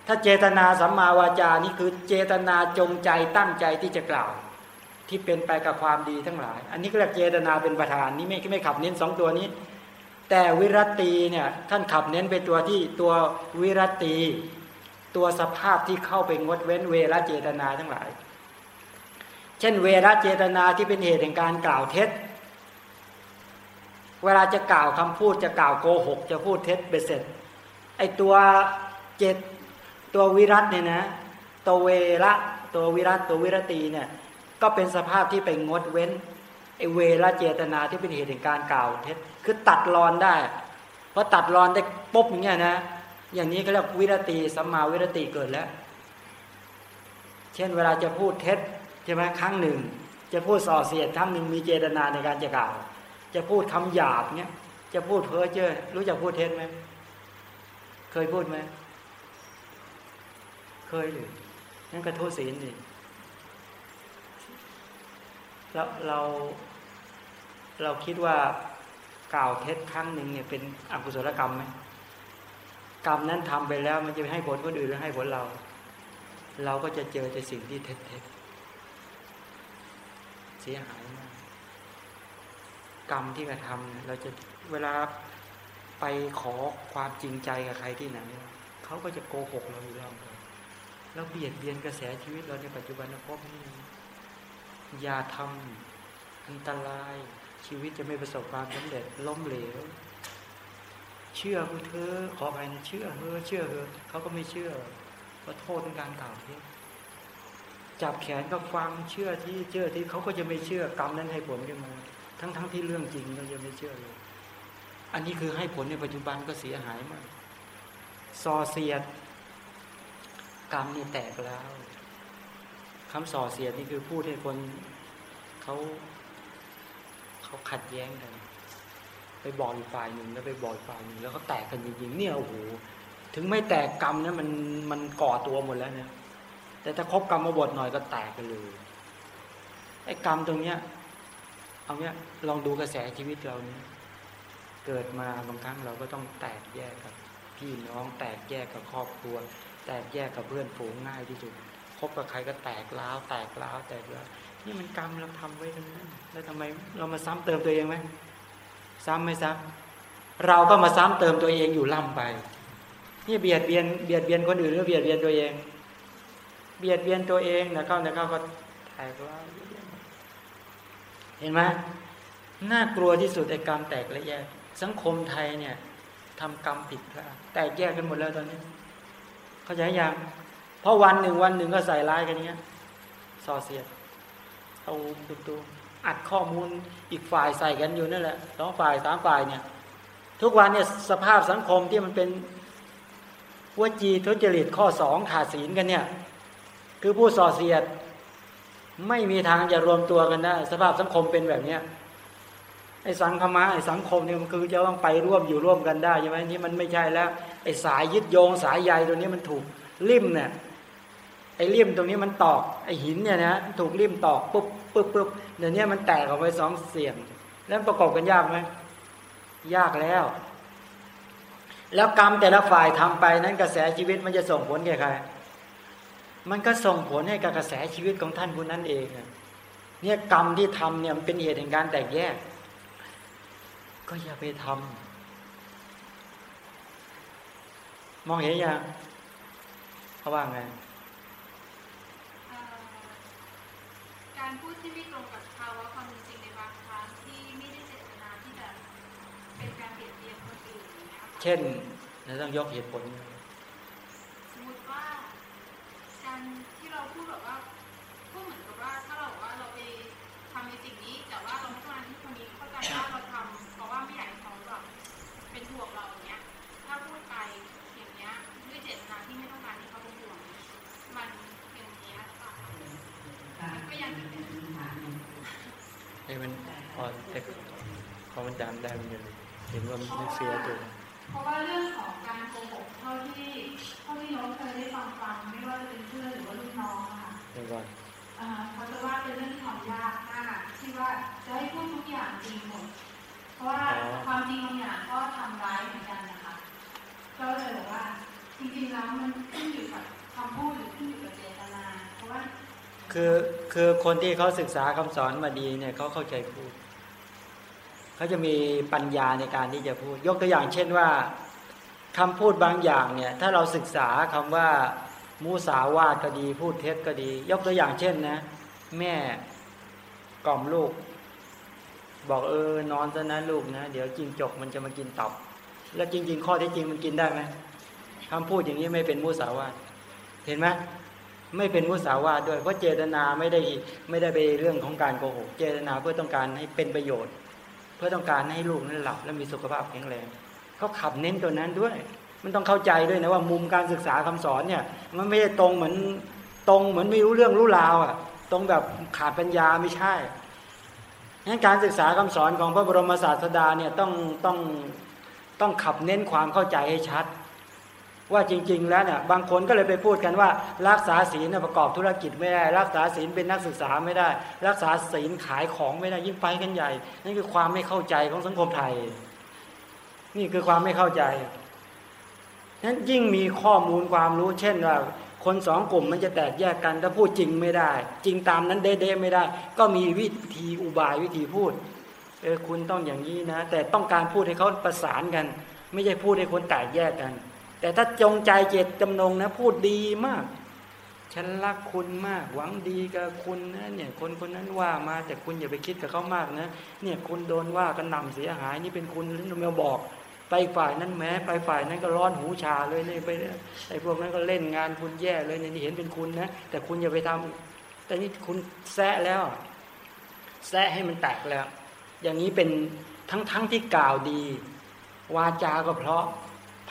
ถ้าเจตนาสัมมาวาจานี่คือเจตนาจงใจตั้งใจที่จะกล่าว ที่เป็นไปกับความดีทั้งหลาย อันนี้ก็เรียกเจตนาเป็นประธานนี่ไม่ไม่ขับเน้นสองตัวนี้ แต่วิรตีเนี่ยท่านขับเน้นไปตัวที่ตัววิรตีตัวสภาพที่เข้าไปงดเว้นเวรเจตนาทั้งหลาย เช่น เวรเจตนาที่เป็นเหตุแห่งการกล่าวเท็จ เวลาจะกล่าวคำพูดจะกล่าวโกหก จะพูดเท็จเบ็ดเสร็จไอตัวเจตตัววิรัตเนี่ยนะตัวเวระตัววิรัตตัววิรตีเนี่ยก็เป็นสภาพที่ไปงดเว้นไอเวรเจตนาที่เป็นเหตุแห่งการกล่าวเท็จ คือตัดรอนได้เพราะตัดรอนได้ปุ๊บอย่างเงี้ยนะอย่างนี้เขาเรียกวิรติสัมมาวิรติเกิดแล้ว เช่นเวลาจะพูดเท็จ ใช่ไหมครั้งหนึ่ง จะพูดส่อเสียดครั้งหนึ่งมีเจตนาในการจะกล่าว จะพูดคำหยาบเนี้ยจะพูดเพ้อเจ้อรู้จักพูดเท็จไหมเคยพูดไหมเคยหรือนั่นก็โทษศีลนี่แล้วเราเราคิดว่ากล่าวเท็จครั้งหนึ่งเนี่ยเป็นอกุศลกรรมไหมกรรมนั้นทำไปแล้ว มันจะให้ผลคนอื่นหรือให้ผลเรา เราก็จะเจอแต่สิ่งที่เท็จ เสียหายมาก กรรมที่กระทำเราจะเวลาไปขอความจริงใจกับใครที่ไหนเขาก็จะโกหกเราอยู่แล้วแล้วเบียดเบียนกระแสชีวิตเราในปัจจุบันภพนี้อย่าทำอันตราย ชีวิตจะไม่ประสบความสำเร็จล้มเหลว เชื่อกูเธอขอไปนะเชื่อเธอเชื่อเธอเขาก็ไม่เชื่อเพราะโทษเป็นการกล่าวเท็จ จับแขนก็ฟังเชื่อที่เชื่อที่เขาก็จะไม่เชื่อกรรมนั้นให้ผลขึ้นมา ทั้งทั้งที่เรื่องจริงเราจะไม่เชื่อเลย อันนี้คือให้ผลในปัจจุบันก็เสียหายมากซอเสียด กรรมนี่แตกแล้วคำส่อเสียดนี่คือพูดให้คนเขาเขาขัดแย้งกัน ไปบอกอีกฝ่ายหนึ่งแล้วไปบอกฝ่ายหนึ่งแล้วเขาแตกกันจริงๆเนี่ยโอ้โหถึงไม่แตกกรรมนี่มันมันก่อตัวหมดแล้วเนี่ย แต่ถ้าครบกรรมมาบทหน่อยก็แตกกันเลยไอ้กรรมตรงเนี้ยเอาเนี้ยลองดูกระแสชีวิตเราเนี่ยเกิดมาบางครั้งเราก็ต้องแตกแยกกับพี่น้องแตกแยกกับครอบครัว แตกแยกกับเพื่อนฝูงง่ายที่สุดคบกับใครก็แตกล้าวแตกล้าวแตกล้าวนี่มันกรรมเราทำไว้ทั้งนั้นแล้วทำไมเรามาซ้ำเติมตัวเองไหมซ้ำไม่ซ้ำเราก็มาซ้ำเติมตัวเองอยู่ล่ำไปนี่เบียดเบียนเบียดเบียนคนอื่นหรือเบียดเบียนตัวเอง เบียดเบียนตัวเองนะเข้านะเข้าก็แตกล้าวเห็นไหมน่ากลัวที่สุดไอ้กรรมแตกและแยก สังคมไทยเนี่ยทำกรรมผิดพลาดแตกแยกกันหมดแล้วตอนนี้ เข้าใจยังเพราะวันหนึ่งวันหนึ่งก็ใส่ร้ายกันเนี้ยส่อเสียดเอาตัวตัวอัดข้อมูลอีกฝ่ายใส่กันอยู่นั่นแหละสองฝ่ายสามฝ่ายเนี่ย ทุกวันเนี่ยสภาพสังคมที่มันเป็นวจีทุจริตข้อสองขาดศีลกันเนี่ย คือผู้ส่อเสียด ไม่มีทางจะรวมตัวกันได้สภาพสังคมเป็นแบบเนี้ยไอ้สังคมะไอ้สังคมเนี่ยมันคือจะต้องไปร่วมอยู่ร่วมกันได้ใช่ไหมนี่มันไม่ใช่แล้ว ไอ้สายยึดโยงสายใยตัวนี้มันถูกลิ่มเนี่ยไอ้ลิ่มตรงนี้มันตอกไอ้หินเนี่ยนะถูกลิ่มตอกปุ๊บปุ๊บปุ๊บเดี๋ยวนี้มันแตกออกไปสองเสียง แล้วประกอบกันยากไหมยากแล้ว แล้วกรรมแต่ละฝ่ายทำไปนั้นกระแสชีวิตมันจะส่งผลแก่ใคร มันก็ส่งผลให้กับกระแสชีวิตของท่านผู้นั้นเองเนี่ยกรรมที่ทำเนี่ยมันเป็นเหตุแห่งการแตกแยก ก็อย่าไปทำมองเห็นยังเขาว่าไงการพูดที่ไม่ตรงกับภาวะความจริงในบางครั้งที่ไม่ได้เจตนาที่จะเป็นการเปลี่ยนเบียนคนอื่นอย่างเงี้ยค่ะเช่นเราต้องยกเหตุผลสมมติว่าการที่เราพูดแบบว่าพูดเหมือนกับว่าถ้าเราบอกว่าเราไปทำในสิ่งนี้ แต่ว่าเราไม่ต้องการที่คนนี้เข้าใจว่าเราทำเพราะว่าไม่อยากให้เขาแบบเป็นห่วงเราอย่างเงี้ย ถ้าพูดไปอย่างเงี้ยด้วยเจตนาที่ไม่ต้องการให้เขาเป็นห่วงมันเป็นอย่างเงี้ย ของอาจารย์ได้มันจะเห็นว่ามันเสียตัวเพราะว่าเรื่องของการโกหกเท่าที่เท่าที่น้องเคยได้ฟังฟังไม่ว่าจะเป็นเพื่อนหรือว่ารุ่นน้องอะค่ะเดี๋ยวก่อนอ่าเขาจะว่าเป็นเรื่องที่ทำยากมากที่ว่าจะให้พูดทุกอย่างจริงหมดเพราะว่าความจริงบางอย่างก็ทำร้ายเหมือนกันนะคะก็เลยบอกว่าจริงๆแล้วมันขึ้นอยู่กับคำพูดหรือขึ้นอยู่กับเจตนาเพราะว่าคือคือคนที่เขาศึกษาคำสอนมาดีเนี่ยเขาเข้าใจพูด เขาจะมีปัญญาในการที่จะพูด ยกตัวอย่างเช่นว่าคำพูดบางอย่างเนี่ยถ้าเราศึกษาคำว่ามูสาวาทก็ดีพูดเท็จก็ดี ยกตัวอย่างเช่นนะ แม่กล่อมลูก บอกเออนอนซะนะลูกนะเดี๋ยวจิงจกมันจะมากินตับแล้วจริง ๆ ข้อท็จจริงมันกินได้ไหมคำพูดอย่างนี้ไม่เป็นมูสาวาทเห็นไหมไม่เป็นมุสาวาทด้วยเพราะเจตนาไม่ได้ไม่ได้ไปเรื่องของการโกหก เจตนาเพื่อต้องการให้เป็นประโยชน์ พื่อต้องการให้ลูกนั้นหลับและมีสุขภาพแข็งแรงเขาขับเน้นตัวนั้นด้วย มันต้องเข้าใจด้วยนะว่ามุมการศึกษาคำสอนเนี่ยมันไม่ได้ตรงเหมือนตรงเหมือนไม่รู้เรื่องรู้ราวอะ ตรงแบบขาดปัญญาไม่ใช่งั้นการศึกษาคำสอนของพระบรมศาสดาเนี่ยต้องต้องต้องขับเน้นความเข้าใจให้ชัด ว่าจริง ๆ แล้วเนี่ยบางคนก็เลยไปพูดกันว่า รักษาศีลประกอบธุรกิจไม่ได้ รักษาศีลเป็นนักศึกษาไม่ได้ รักษาศีลขายของไม่ได้ยิ่งไปกันใหญ่ นั่นคือความไม่เข้าใจของสังคมไทย นี่คือความไม่เข้าใจนั้นยิ่งมีข้อมูลความรู้ เช่นว่าคนสองกลุ่มมันจะแตกแยกกันถ้าพูดจริงไม่ได้ จริงตามนั้นเด้ๆไม่ได้ ก็มีวิธีอุบายวิธีพูดเออคุณต้องอย่างนี้นะ แต่ต้องการพูดให้เขาประสานกัน ไม่ใช่พูดให้คนแตกแยกกัน แต่ถ้าจงใจเจตจำนงนะ พูดดีมาก ฉันรักคุณมาก หวังดีกับคุณนะเนี่ย คนคนนั้นว่ามาแต่คุณอย่าไปคิดกับเขามากนะ เนี่ยคุณโดนว่ากันหนำเสียหายนี่เป็นคุณลิ้นมาบอก ไปฝ่ายนั้นแม้ไปฝ่ายนั้นก็ร้อนหูชาเลยเนี่ยไปไอ้พวกนั้นก็เล่นงานคุณแย่เลยเนี่ยนี่เห็นเป็นคุณนะแต่คุณอย่าไปทำแต่นี่คุณแซะแล้วแซะให้มันแตกแล้ว อย่างนี้เป็นทั้งทั้งที่กล่าวดี วาจาก็เพราะ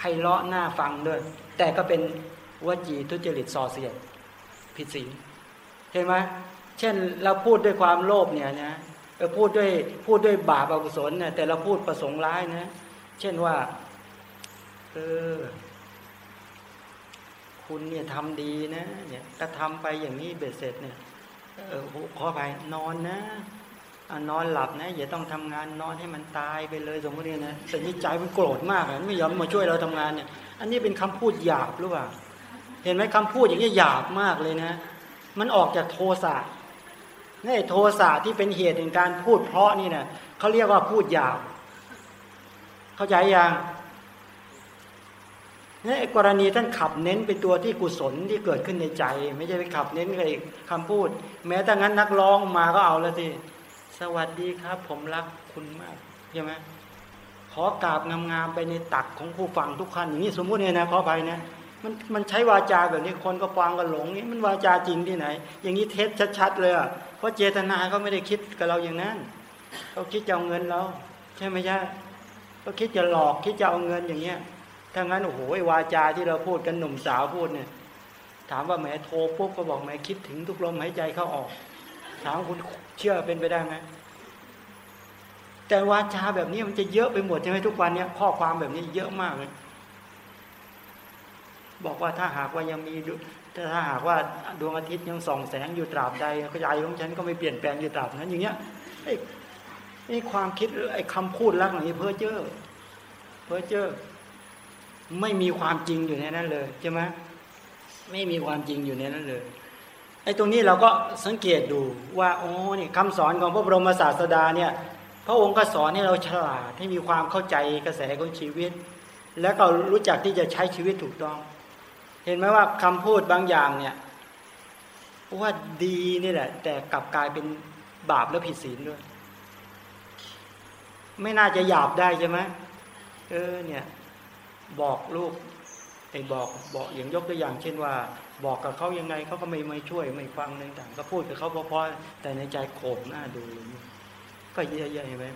ไพเราะหน้าฟังด้วย แต่ก็เป็นวจีทุจริตส่อเสียดผิดศีลเห็นไหมเช่นเราพูดด้วยความโลภเนี่ยนะเออพูดด้วยพูดด้วยบาปอกุศลเนี่ยแต่เราพูดประสงค์ร้ายนะเช่นว่าเออคุณเนี่ยทำดีนะเนี่ยถ้าทำไปอย่างนี้เบ็ดเสร็จเนี่ยเออขอไปนอนนะ นอนหลับนะอย่าต้องทำงานนอนให้มันตายไปเลยสมมติเนี่ยนะแต่นี่ใจมันโกรธมากไม่ยอมมาช่วยเราทำงานเนี่ย อันนี้เป็นคำพูดหยาบหรือเปล่าเห็นไหมคำพูดอย่างนี้หยาบมากเลยนะ มันออกจากโทสะนี่โทสะที่เป็นเหตุในการพูดเพราะนี่นะเขาเรียกว่าพูดหยาบ เข้าใจยังนี่กรณีท่านขับเน้นเป็นตัวที่กุศลที่เกิดขึ้นในใจ ไม่ใช่ไปขับเน้นอะไรคำพูด แม้แต่งั้นนักร้องมาก็เอาแล้วสิ สวัสดีครับ ผมรักคุณมากใช่ไหมขอกราบงามๆไปในตักของผู้ฟังทุกท่านอย่างนี้สมมุติเนี่ยนะขอไปนะมันมันใช้วาจาแบบนี้คนก็ฟังก็หลงนี่มันวาจาจริงที่ไหน อย่างนี้เท็จชัดๆเลยอะเพราะเจตนาเขาไม่ได้คิดกับเราอย่างนั้นเขาคิดจะเอาเงินเราใช่ไหมใช่เขาคิดจะหลอกคิดจะเอาเงินอย่างเงี้ยถ้างั้นโอ้โหวาจาที่เราพูดกันหนุ่มสาวพูดเนี่ย ถามว่าแหมโทรปุ๊บก็บอกแหมคิดถึงทุกลมหายใจเข้าออก ถามคุณ เชื่อเป็นไปได้ไหมแต่วาจาแบบนี้มันจะเยอะไปหมดใช่ไหมทุกวันเนี้ยข้อความแบบนี้เยอะมากเลย บอกว่าถ้าหากว่ายังมีถ้าหากว่าดวงอาทิตย์ยังส่องแสงอยู่ตราบใดใจของฉันก็ไม่เปลี่ยนแปลงอยู่ตราบนั้น อย่างเงี้ยไอ้ไอ้ความคิดไอ้คำพูดลักษณะนี้เพ้อเจ้อเพ้อเจ้อไม่มีความจริงอยู่ในนั้นเลยใช่ไหมไม่มีความจริงอยู่ในนั้นเลย ไอ้ตรงนี้เราก็สังเกตดูว่าโอ้นี่คำสอนของพระบรมศาสดาเนี่ยพระองค์ก็สอนให้เราฉลาดให้มีความเข้าใจกระแสของชีวิต แล้วก็รู้จักที่จะใช้ชีวิตถูกต้อง เห็นไหมว่าคำพูดบางอย่างเนี่ยว่าดีนี่แหละ แต่กลับกลายเป็นบาปและผิดศีลด้วย ไม่น่าจะหยาบได้ใช่ไหมเออเนี่ย บอกลูกไอ้บอกบอกอย่างยกตัวอย่าง เช่นว่า บอกกับเขายังไงเขาก็ไม่ไม่ช่วยไม่ฟังอะไรต่างก็พูดกับเขาเพราะๆแต่ในใจโกรธหน้าดูก็เยอะๆเห็นไหม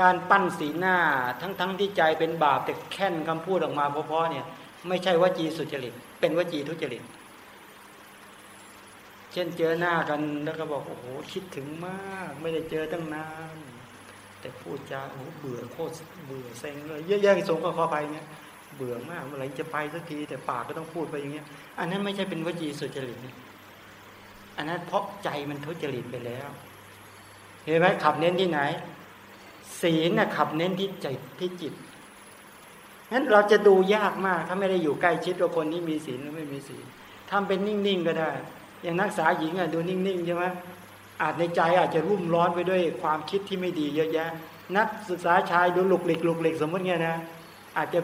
การปั้นสีหน้าทั้งๆทที่ใจเป็นบาปแต่แค่นคำพูดออกมาเพราะๆเนี่ย ไม่ใช่วจีสุจริต เป็นวจีทุจริต เช่นเจอหน้ากันแล้วก็บอกโอ้โหคิดถึงมาก ไม่ได้เจอตั้งนานแต่พูดจาโอ้เบื่อโคตรเบื่อเซ็งเลยเยอะแยะสงก็ขอไปเนี่ย บื่อมากเมื่อไหร่จะไปสักทีแต่ปากก็ต้องพูดไปอย่างเงี้ย อันนั้นไม่ใช่เป็นวจีสุจริตอันนั้นเพราะใจมันทุจริตไปแล้ว เห็นไหมขับเน้นที่ไหน ศีลนะขับเน้นที่ใจที่จิตงั้นเราจะดูยากมาก ถ้าไม่ได้อยู่ใกล้ชิดว่าคนนี้มีศีลหรือไม่มีศีลทำเป็นนิ่งๆก็ได้ อย่างนักศึกษาหญิงอะดูนิ่งๆใช่ไหมอาจในใจอาจจะรุ่มร้อนไปด้วยความคิดที่ไม่ดีเยอะแยะ นักศึกษาชายดูหลุกหลิกหลุกหลิกสมมติเงี้ยนะ อาจจะ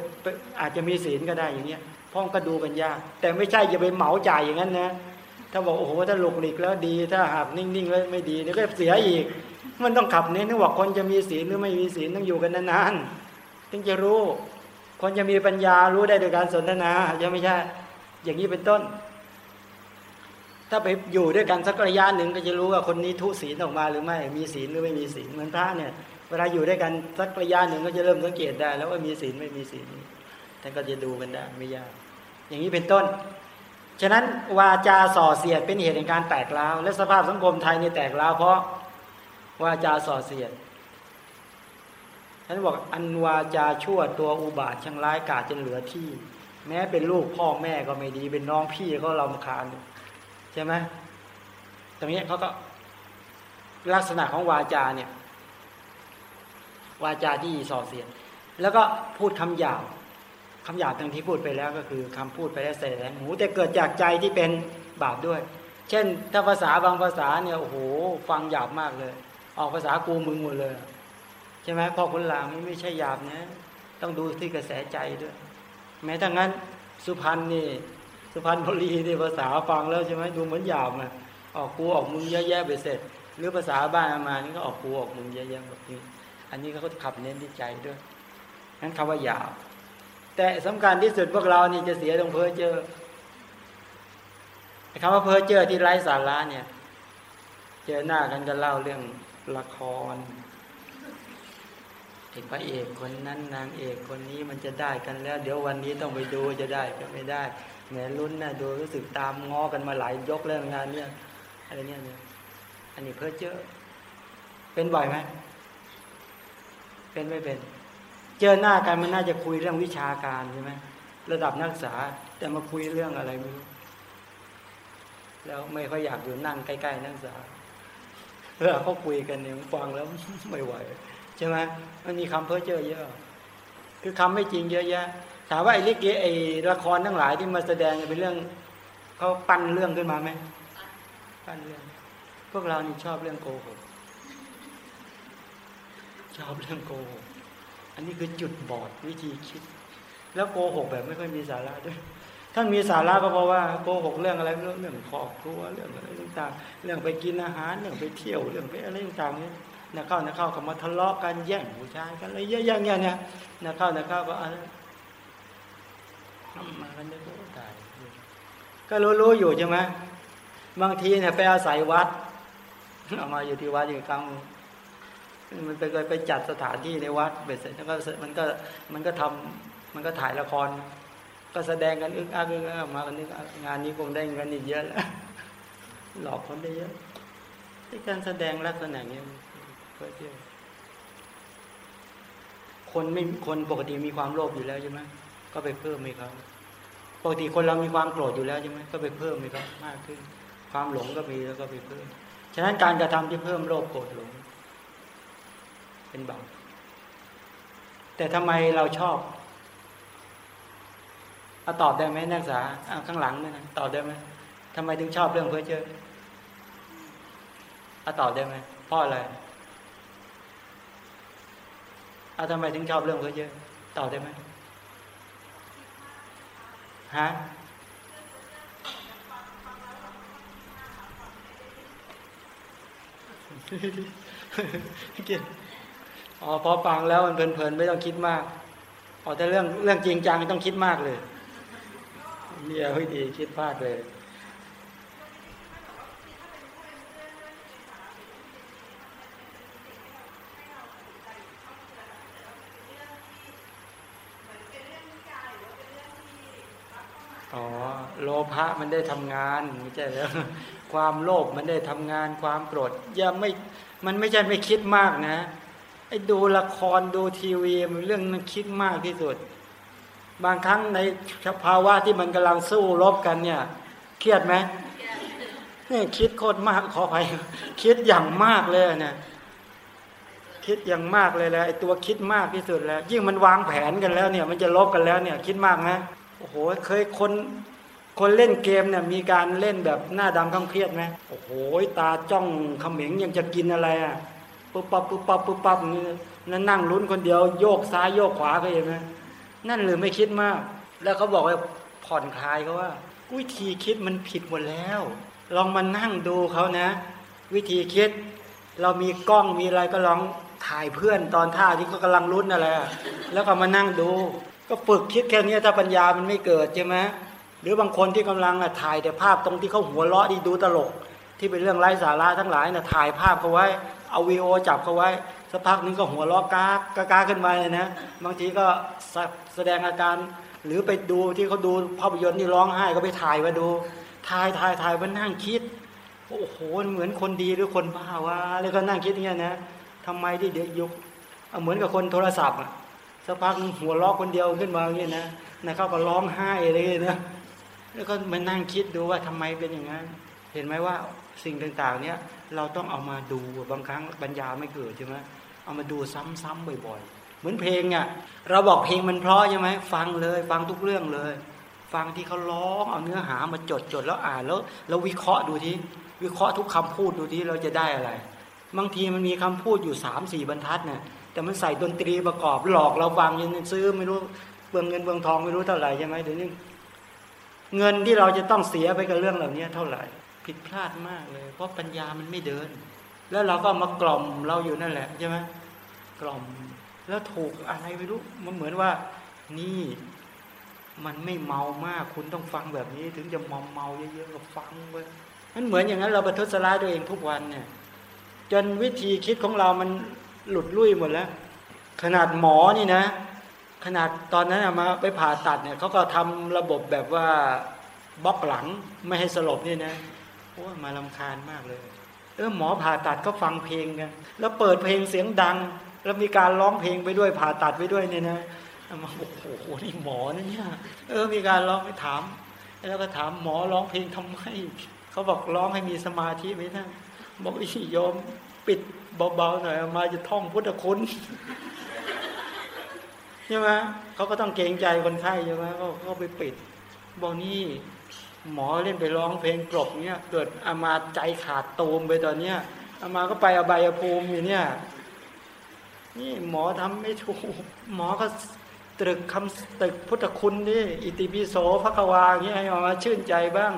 อาจจะมีศีลก็ได้อย่างเงี้ยพ้องก็ดูกันยาก แต่ไม่ใช่จะไปเหมาจ่ายอย่างนั้นนะ ถ้าบอกโอ้โหถ้าหลุกหลิกแล้วดี ถ้าหากนิ่งๆแล้วไม่ดีเดี๋ยวก็เสียอีก มันต้องขับเน้นนึกว่าคนจะมีศีลหรือไม่มีศีลต้องอยู่กันนานๆถึงจะรู้ คนจะมีปัญญารู้ได้โดยการสนทนาจะไม่ใช่ อย่างนี้เป็นต้น ถ้าไปอยู่ด้วยกันสักระยะหนึ่งก็จะรู้ว่าคนนี้ทุศีลออกมาหรือไม่ มีศีลหรือไม่มีศีลเหมือนพระเนี่ย เวลาอยู่ด้วยกันสักระยะหนึ่งก็จะเริ่มสังเกตได้ แล้วว่ามีศีลไม่มีศีลท่านก็จะดูกันได้ไม่ยาก อย่างนี้เป็นต้น ฉะนั้นวาจาส่อเสียดเป็นเหตุแห่งการแตกร้าวและสภาพสังคมไทยนี่แตกร้าวเพราะวาจาส่อเสียดท่านบอกอันวาจาชั่วตัวอุบาทช่างร้ายกาจจนเหลือที่ แม้เป็นลูกพ่อแม่ก็ไม่ดี เป็นน้องพี่ก็เราคาญใช่ไหมตรงนี้เขาก็ลักษณะของวาจาเนี่ย วาจาที่ส่อเสียดแล้วก็พูดคำหยาบคำหยาบทั้งที่พูดไปแล้วก็คือคำพูดไปแล้วแสดงหูแต่เกิดจากใจที่เป็นบาปด้วย เช่น ถ้าภาษาบางภาษาเนี่ยโอ้โหฟังหยาบมากเลย ออกภาษากูมึงหมดเลยใช่ไหมพ่อคนลาไม่ไม่ใช่หยาบนะต้องดูที่กระแสใจด้วย แม้ทั้งนั้นสุพรรณนี่สุพรรณบุรีนี่ภาษาฟังแล้วใช่ไหมดูเหมือนหยาบมาออกกูออกมึงแย่ๆไปเสร็จ หรือภาษาบ้านมานี่ก็ออกกูออกมึงแย่ๆแบบนี้ อันนี้เขาก็ขับเน้นที่ใจด้วยนั้นคำว่าหยาบ แต่สำคัญที่สุดพวกเรานี่จะเสียตรงเพ้อเจอคำว่าเพ้อเจอที่ไร้สาระเนี่ย เจอหน้ากันก็เล่าเรื่องละครเอกพระเอกคนนั้นนางเอกคนนี้มันจะได้กันแล้ว เดี๋ยววันนี้ต้องไปดูจะได้ก็ไม่ได้แหมลุ้นนะดูรู้สึกตามง้อกันมาหลายยกเรื่องงานเนี่ยอะไรเนี่ยเนี่ยอันนี้เพ้อเจอเป็นบ่อยไหม เป็นไม่เป็น เจอหน้ากันมันน่าจะคุยเรื่องวิชาการใช่ไหมระดับนักศึกษาแต่มาคุยเรื่องอะไรไม่รู้แล้วไม่ค่อยอยากอยู่นั่งใกล้ๆนักศึกษาเวลาเขาคุยกันเนี่ยฟังแล้วไม่ไหวใช่ไหมมันมีคำเพ้อเจ้อเยอะ คือคำไม่จริงเยอะแยะถามว่าไอ้ลิเกไอ้ละครทั้งหลายที่มาแสดงเป็นเรื่องเขาปั้นเรื่องขึ้นมาไหมปั้นเรื่อง พวกเรานี่ชอบเรื่องโกหก ชอบเรื่องโกหกอันนี้คือจุดบอดวิธีคิด แล้วโกหกแบบไม่ค่อยมีสาระด้วยท่านมีสาระก็เพราะว่าโกหกเรื่องอะไรเรื่องเรื่องครอบครัวเรื่องอะไรต่างๆเรื่องไปกินอาหารเรื่องไปเที่ยวเรื่องไปอะไรต่างๆเนี่ยนะเข้านะเข้าก็มาทะเลาะกันแย่งผู้ชายกันอะไรเยอะแยะเนี่ยนะเข้านะเข้าก็อะไรทำมากันเยอะตายก็รู้ๆอยู่ใช่ไหมบางทีเนี่ยไปอาศัยวัดเอามาอยู่ที่วัดอยู่ครั้ง มันไปไปจัดสถานที่ในวัดเบ็ดเสร็จแล้วก็มันก็มันก็ทำมันก็ถ่ายละคร ก็แสดงกันอึกอักอึกอักมากันนึกงานนี้คงได้เงินอีกเยอะแล้วหลอกคนได้เยอะที่การแสดงลักษณะนี้เพื่อเที่ยวคนไม่คนปกติมีความโลภอยู่แล้วใช่ไหมก็ไปเพิ่มให้เขาปกติคนเรามีความโกรธอยู่แล้วใช่ไหมก็ไปเพิ่มให้เขามากขึ้น ความหลงก็มีแล้วก็ไปเพิ่ม ฉะนั้นการกระทำที่เพิ่มโลภโกรธหลง เป็นบาปแต่ทำไมเราชอบเอาตอบได้ไหมนักศึกษาข้างหลังนี่นะตอบได้ไหมทำไมถึงชอบเรื่องเพ้อเจ้อเอาตอบได้ไหมเพราะอะไรเอาทำไมถึงชอบเรื่องเพ้อเจ้อตอบได้ไหมฮะเกี่ย อ๋อพอฟังแล้วมันเพลินๆไม่ต้องคิดมากอ๋อแต่เรื่องเรื่องจริงจังต้องคิดมากเลยเนี่ยเฮ้ยดีคิดพลาดเลยอ๋อโลภะมันได้ทำงานไม่ใช่แล้วความโลภมันได้ทำงานความโกรธยังไม่มันไม่ใช่ไม่คิดมากนะ ไอ้ดูละครดูทีวีมันเรื่องมันคิดมากที่สุด บางครั้งในภาวะที่มันกำลังสู้รบกันเนี่ย เครียดไหมนี่คิดโคตรมากขออภัยคิดอย่างมากเลยเนี่ยคิดอย่างมากเลยแหละไอตัวคิดมากที่สุดแล้ว ยิ่งมันวางแผนกันแล้วเนี่ย มันจะลบกันแล้วเนี่ย คิดมากไหมโอ้โห เคยคนคนเล่นเกมเนี่ย มีการเล่นแบบหน้าดำข้างเครียดไหมโอ้โหตาจ้องเขม็งยังจะกินอะไรอะ ปุ๊บปั๊บปุ๊บปั๊บปุ๊บปั๊บนี่นั่นนั่งลุ้นคนเดียว โยกซ้ายโยกขวาก็เห็นไหมนั่นหรือไม่คิดมาก แล้วเขาบอกว่าผ่อนคลายเขาว่า วิธีคิดมันผิดหมดแล้ว ลองมานั่งดูเขานะ วิธีคิด เรามีกล้องมีอะไรก็ลองถ่ายเพื่อนตอนท่าที่เขากำลังลุ้นอะไรแล้วก็มานั่งดู ก็ฝึกคิดแค่นี้ถ้าปัญญามันไม่เกิดใช่ไหมหรือบางคนที่กำลังถ่ายแต่ภาพตรงที่เขาหัวเราะดีดูตลก ที่เป็นเรื่องไร้สาระทั้งหลายนะถ่ายภาพเขาไว้ เอาวีโอจับเขาไว้สักพักนึงก็หัวเราะกากากาขึ้นมาเลยนะบางทีก็แสดงอาการ หรือไปดูที่เขาดูภาพยนตร์ที่ร้องไห้ก็ไปถ่ายมาดูถ่ายถ่ายถ่ายมานั่งคิดโอ้โหเหมือนคนดีหรือคนบ้าวะแล้วก็นั่งคิดอย่างนี้นะทำไมที่เดี๋ยวยุกเหมือนกับคนโทรศัพท์อะสักพักหัวเราะคนเดียวขึ้นมาอย่างนี้นะนะเขาก็ร้องไห้เลยนะแล้วก็มานั่งคิดดูว่าทำไมเป็นอย่างนั้น เห็นไหมว่าสิ่งต่างๆ เนี้ย เราต้องเอามาดูบางครั้งปัญญาไม่เกิดใช่ไหมเอามาดูซ้ำๆบ่อยๆ เหมือนเพลงอะเราบอกเพลงมันเพราะใช่ไหมฟังเลย ฟังทุกเรื่องเลย ฟังที่เขาร้องเอาเนื้อหามาจดจดแล้วอ่านแล้วเราวิเคราะห์ดูทีวิเคราะห์ทุกคำพูดดูทีเราจะได้อะไร บางทีมันมีคำพูดอยู่สามสี่บรรทัดเนี่ยแต่มันใส่ดนตรีประกอบหลอกเราฟังยังซื้อไม่รู้เบืองเงินเบืองทองไม่รู้เท่าไหร่ใช่ไหมเดี๋ยวนี้เงินที่เราจะต้องเสียไปกับเรื่องเหล่านี้เท่าไหร่ ผิดพลาดมากเลย เพราะปัญญามันไม่เดิน แล้วเราก็มากล่อมเราอยู่นั่นแหละใช่ไหมกล่อมแล้วถูกอะไรไม่รู้มันเหมือนว่า นี่มันไม่เมามาก คุณต้องฟังแบบนี้ ถึงจะเมาเมาเยอะๆก็ฟังไปมันเหมือนอย่างนั้นเราประทุษร้ายตัวเองทุกวันเนี่ย จนวิธีคิดของเรามันหลุดลุ่ยหมดแล้ว ขนาดหมอนี่นะ ขนาดตอนนั้นมาไปผ่าตัดเนี่ยเขาก็ทำระบบแบบว่าบล็อกหลังไม่ให้สลบนี่นะ อ้มาลำคาญมากเลย เออหมอผ่าตัดก็ฟังเพลงกันแล้วเปิดเพลงเสียงดัง แล้วมีการร้องเพลงไปด้วยผ่าตัดไปด้วยเนี่ยนะมาโอ้โหนี่หมอนะเนี่ยเออ มีการร้องไปถาม แล้วก็ถามหมอร้องเพลงทำไมเขาบอกร้องให้มีสมาธิไหมนะบอกอีโยมปิดเบาๆหน่อยมาจะท่องพุทธคุณใช่ไหมเขาก็ต้องเกรงใจคนไข้ใช่ไหมก็เขาไปปิดบอกนี่ หมอเล่นไปร้องเพลงกลบเนี่ย เกิดอามาใจขาดตูมไปตอนเนี้ยอามาก็ไปอบายภูมิอยู่เนี่ย นี่หมอทำไม่ถูกหมอก็ตรึกคำตึกพุทธคุณนี่อิติปิโสพระกว่างเงี้ยให้มาชื่นใจบ้าง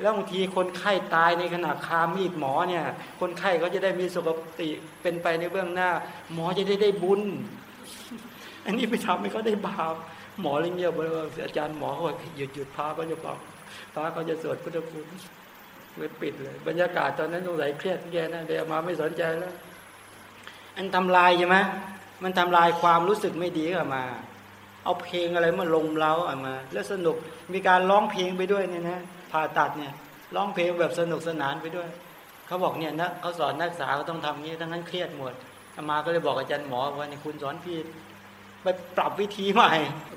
แล้วบางทีคนไข้ตายในขณะคามีดหมอเนี่ย คนไข้เขาจะได้มีสุขติเป็นไปในเบื้องหน้า หมอจะได้ได้บุญ อันนี้ไปทำให้เขาได้บาปหมอเลยเงียบเลยอาจารย์หมอเขาหยุดหยุดพาก็จะบอก พาเขาจะสวดพุทธคุณไปปิดเลย บรรยากาศตอนนั้นสงสัยเครียดแย่นะเดี๋ยวมาไม่สนใจแล้ว อันทำลายใช่ไหมมันทำลายความรู้สึกไม่ดีออกมา เอาเพลงอะไรมาลงเล้าออกมา แล้วสนุกมีการร้องเพลงไปด้วยเนี่ยนะผ่าตัดเนี่ยร้องเพลงแบบสนุกสนานไปด้วยเขาบอกเนี่ยนะเขาสอนนักศึกษาเขาต้องทำนี้ทั้งนั้นเครียดหมดอามาก็เลยบอกอาจารย์หมอว่าเนี่ยคุณสอนผิดไปปรับวิธีใหม่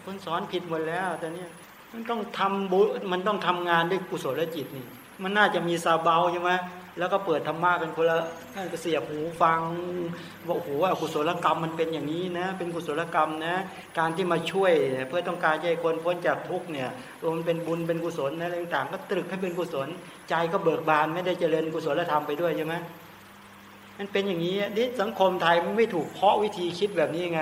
คุณสอนผิดหมดแล้วแต่เนี่ย มันต้องทำบุมันต้องทำงานด้วยกุศลจิตนี่ มันน่าจะมีซาเบาใช่ไหมแล้วก็เปิดธรรมะกันคนละนั่นก็เสียบหูฟังว่าโอ้โหอกุศลกรรมมันเป็นอย่างนี้นะ เป็นกุศลกรรมนะ การที่มาช่วยเพื่อต้องการให้คนพ้นจากทุกเนี่ยมันเป็นบุญเป็นกุศลนะอะไรต่างๆ ก็ตรึกให้เป็นกุศล ใจก็เบิกบานไม่ได้เจริญกุศลธรรมไปด้วยใช่ไหมมันเป็นอย่างนี้นี่สังคมไทยมันไม่ถูกเพาะวิธีคิดแบบนี้ไง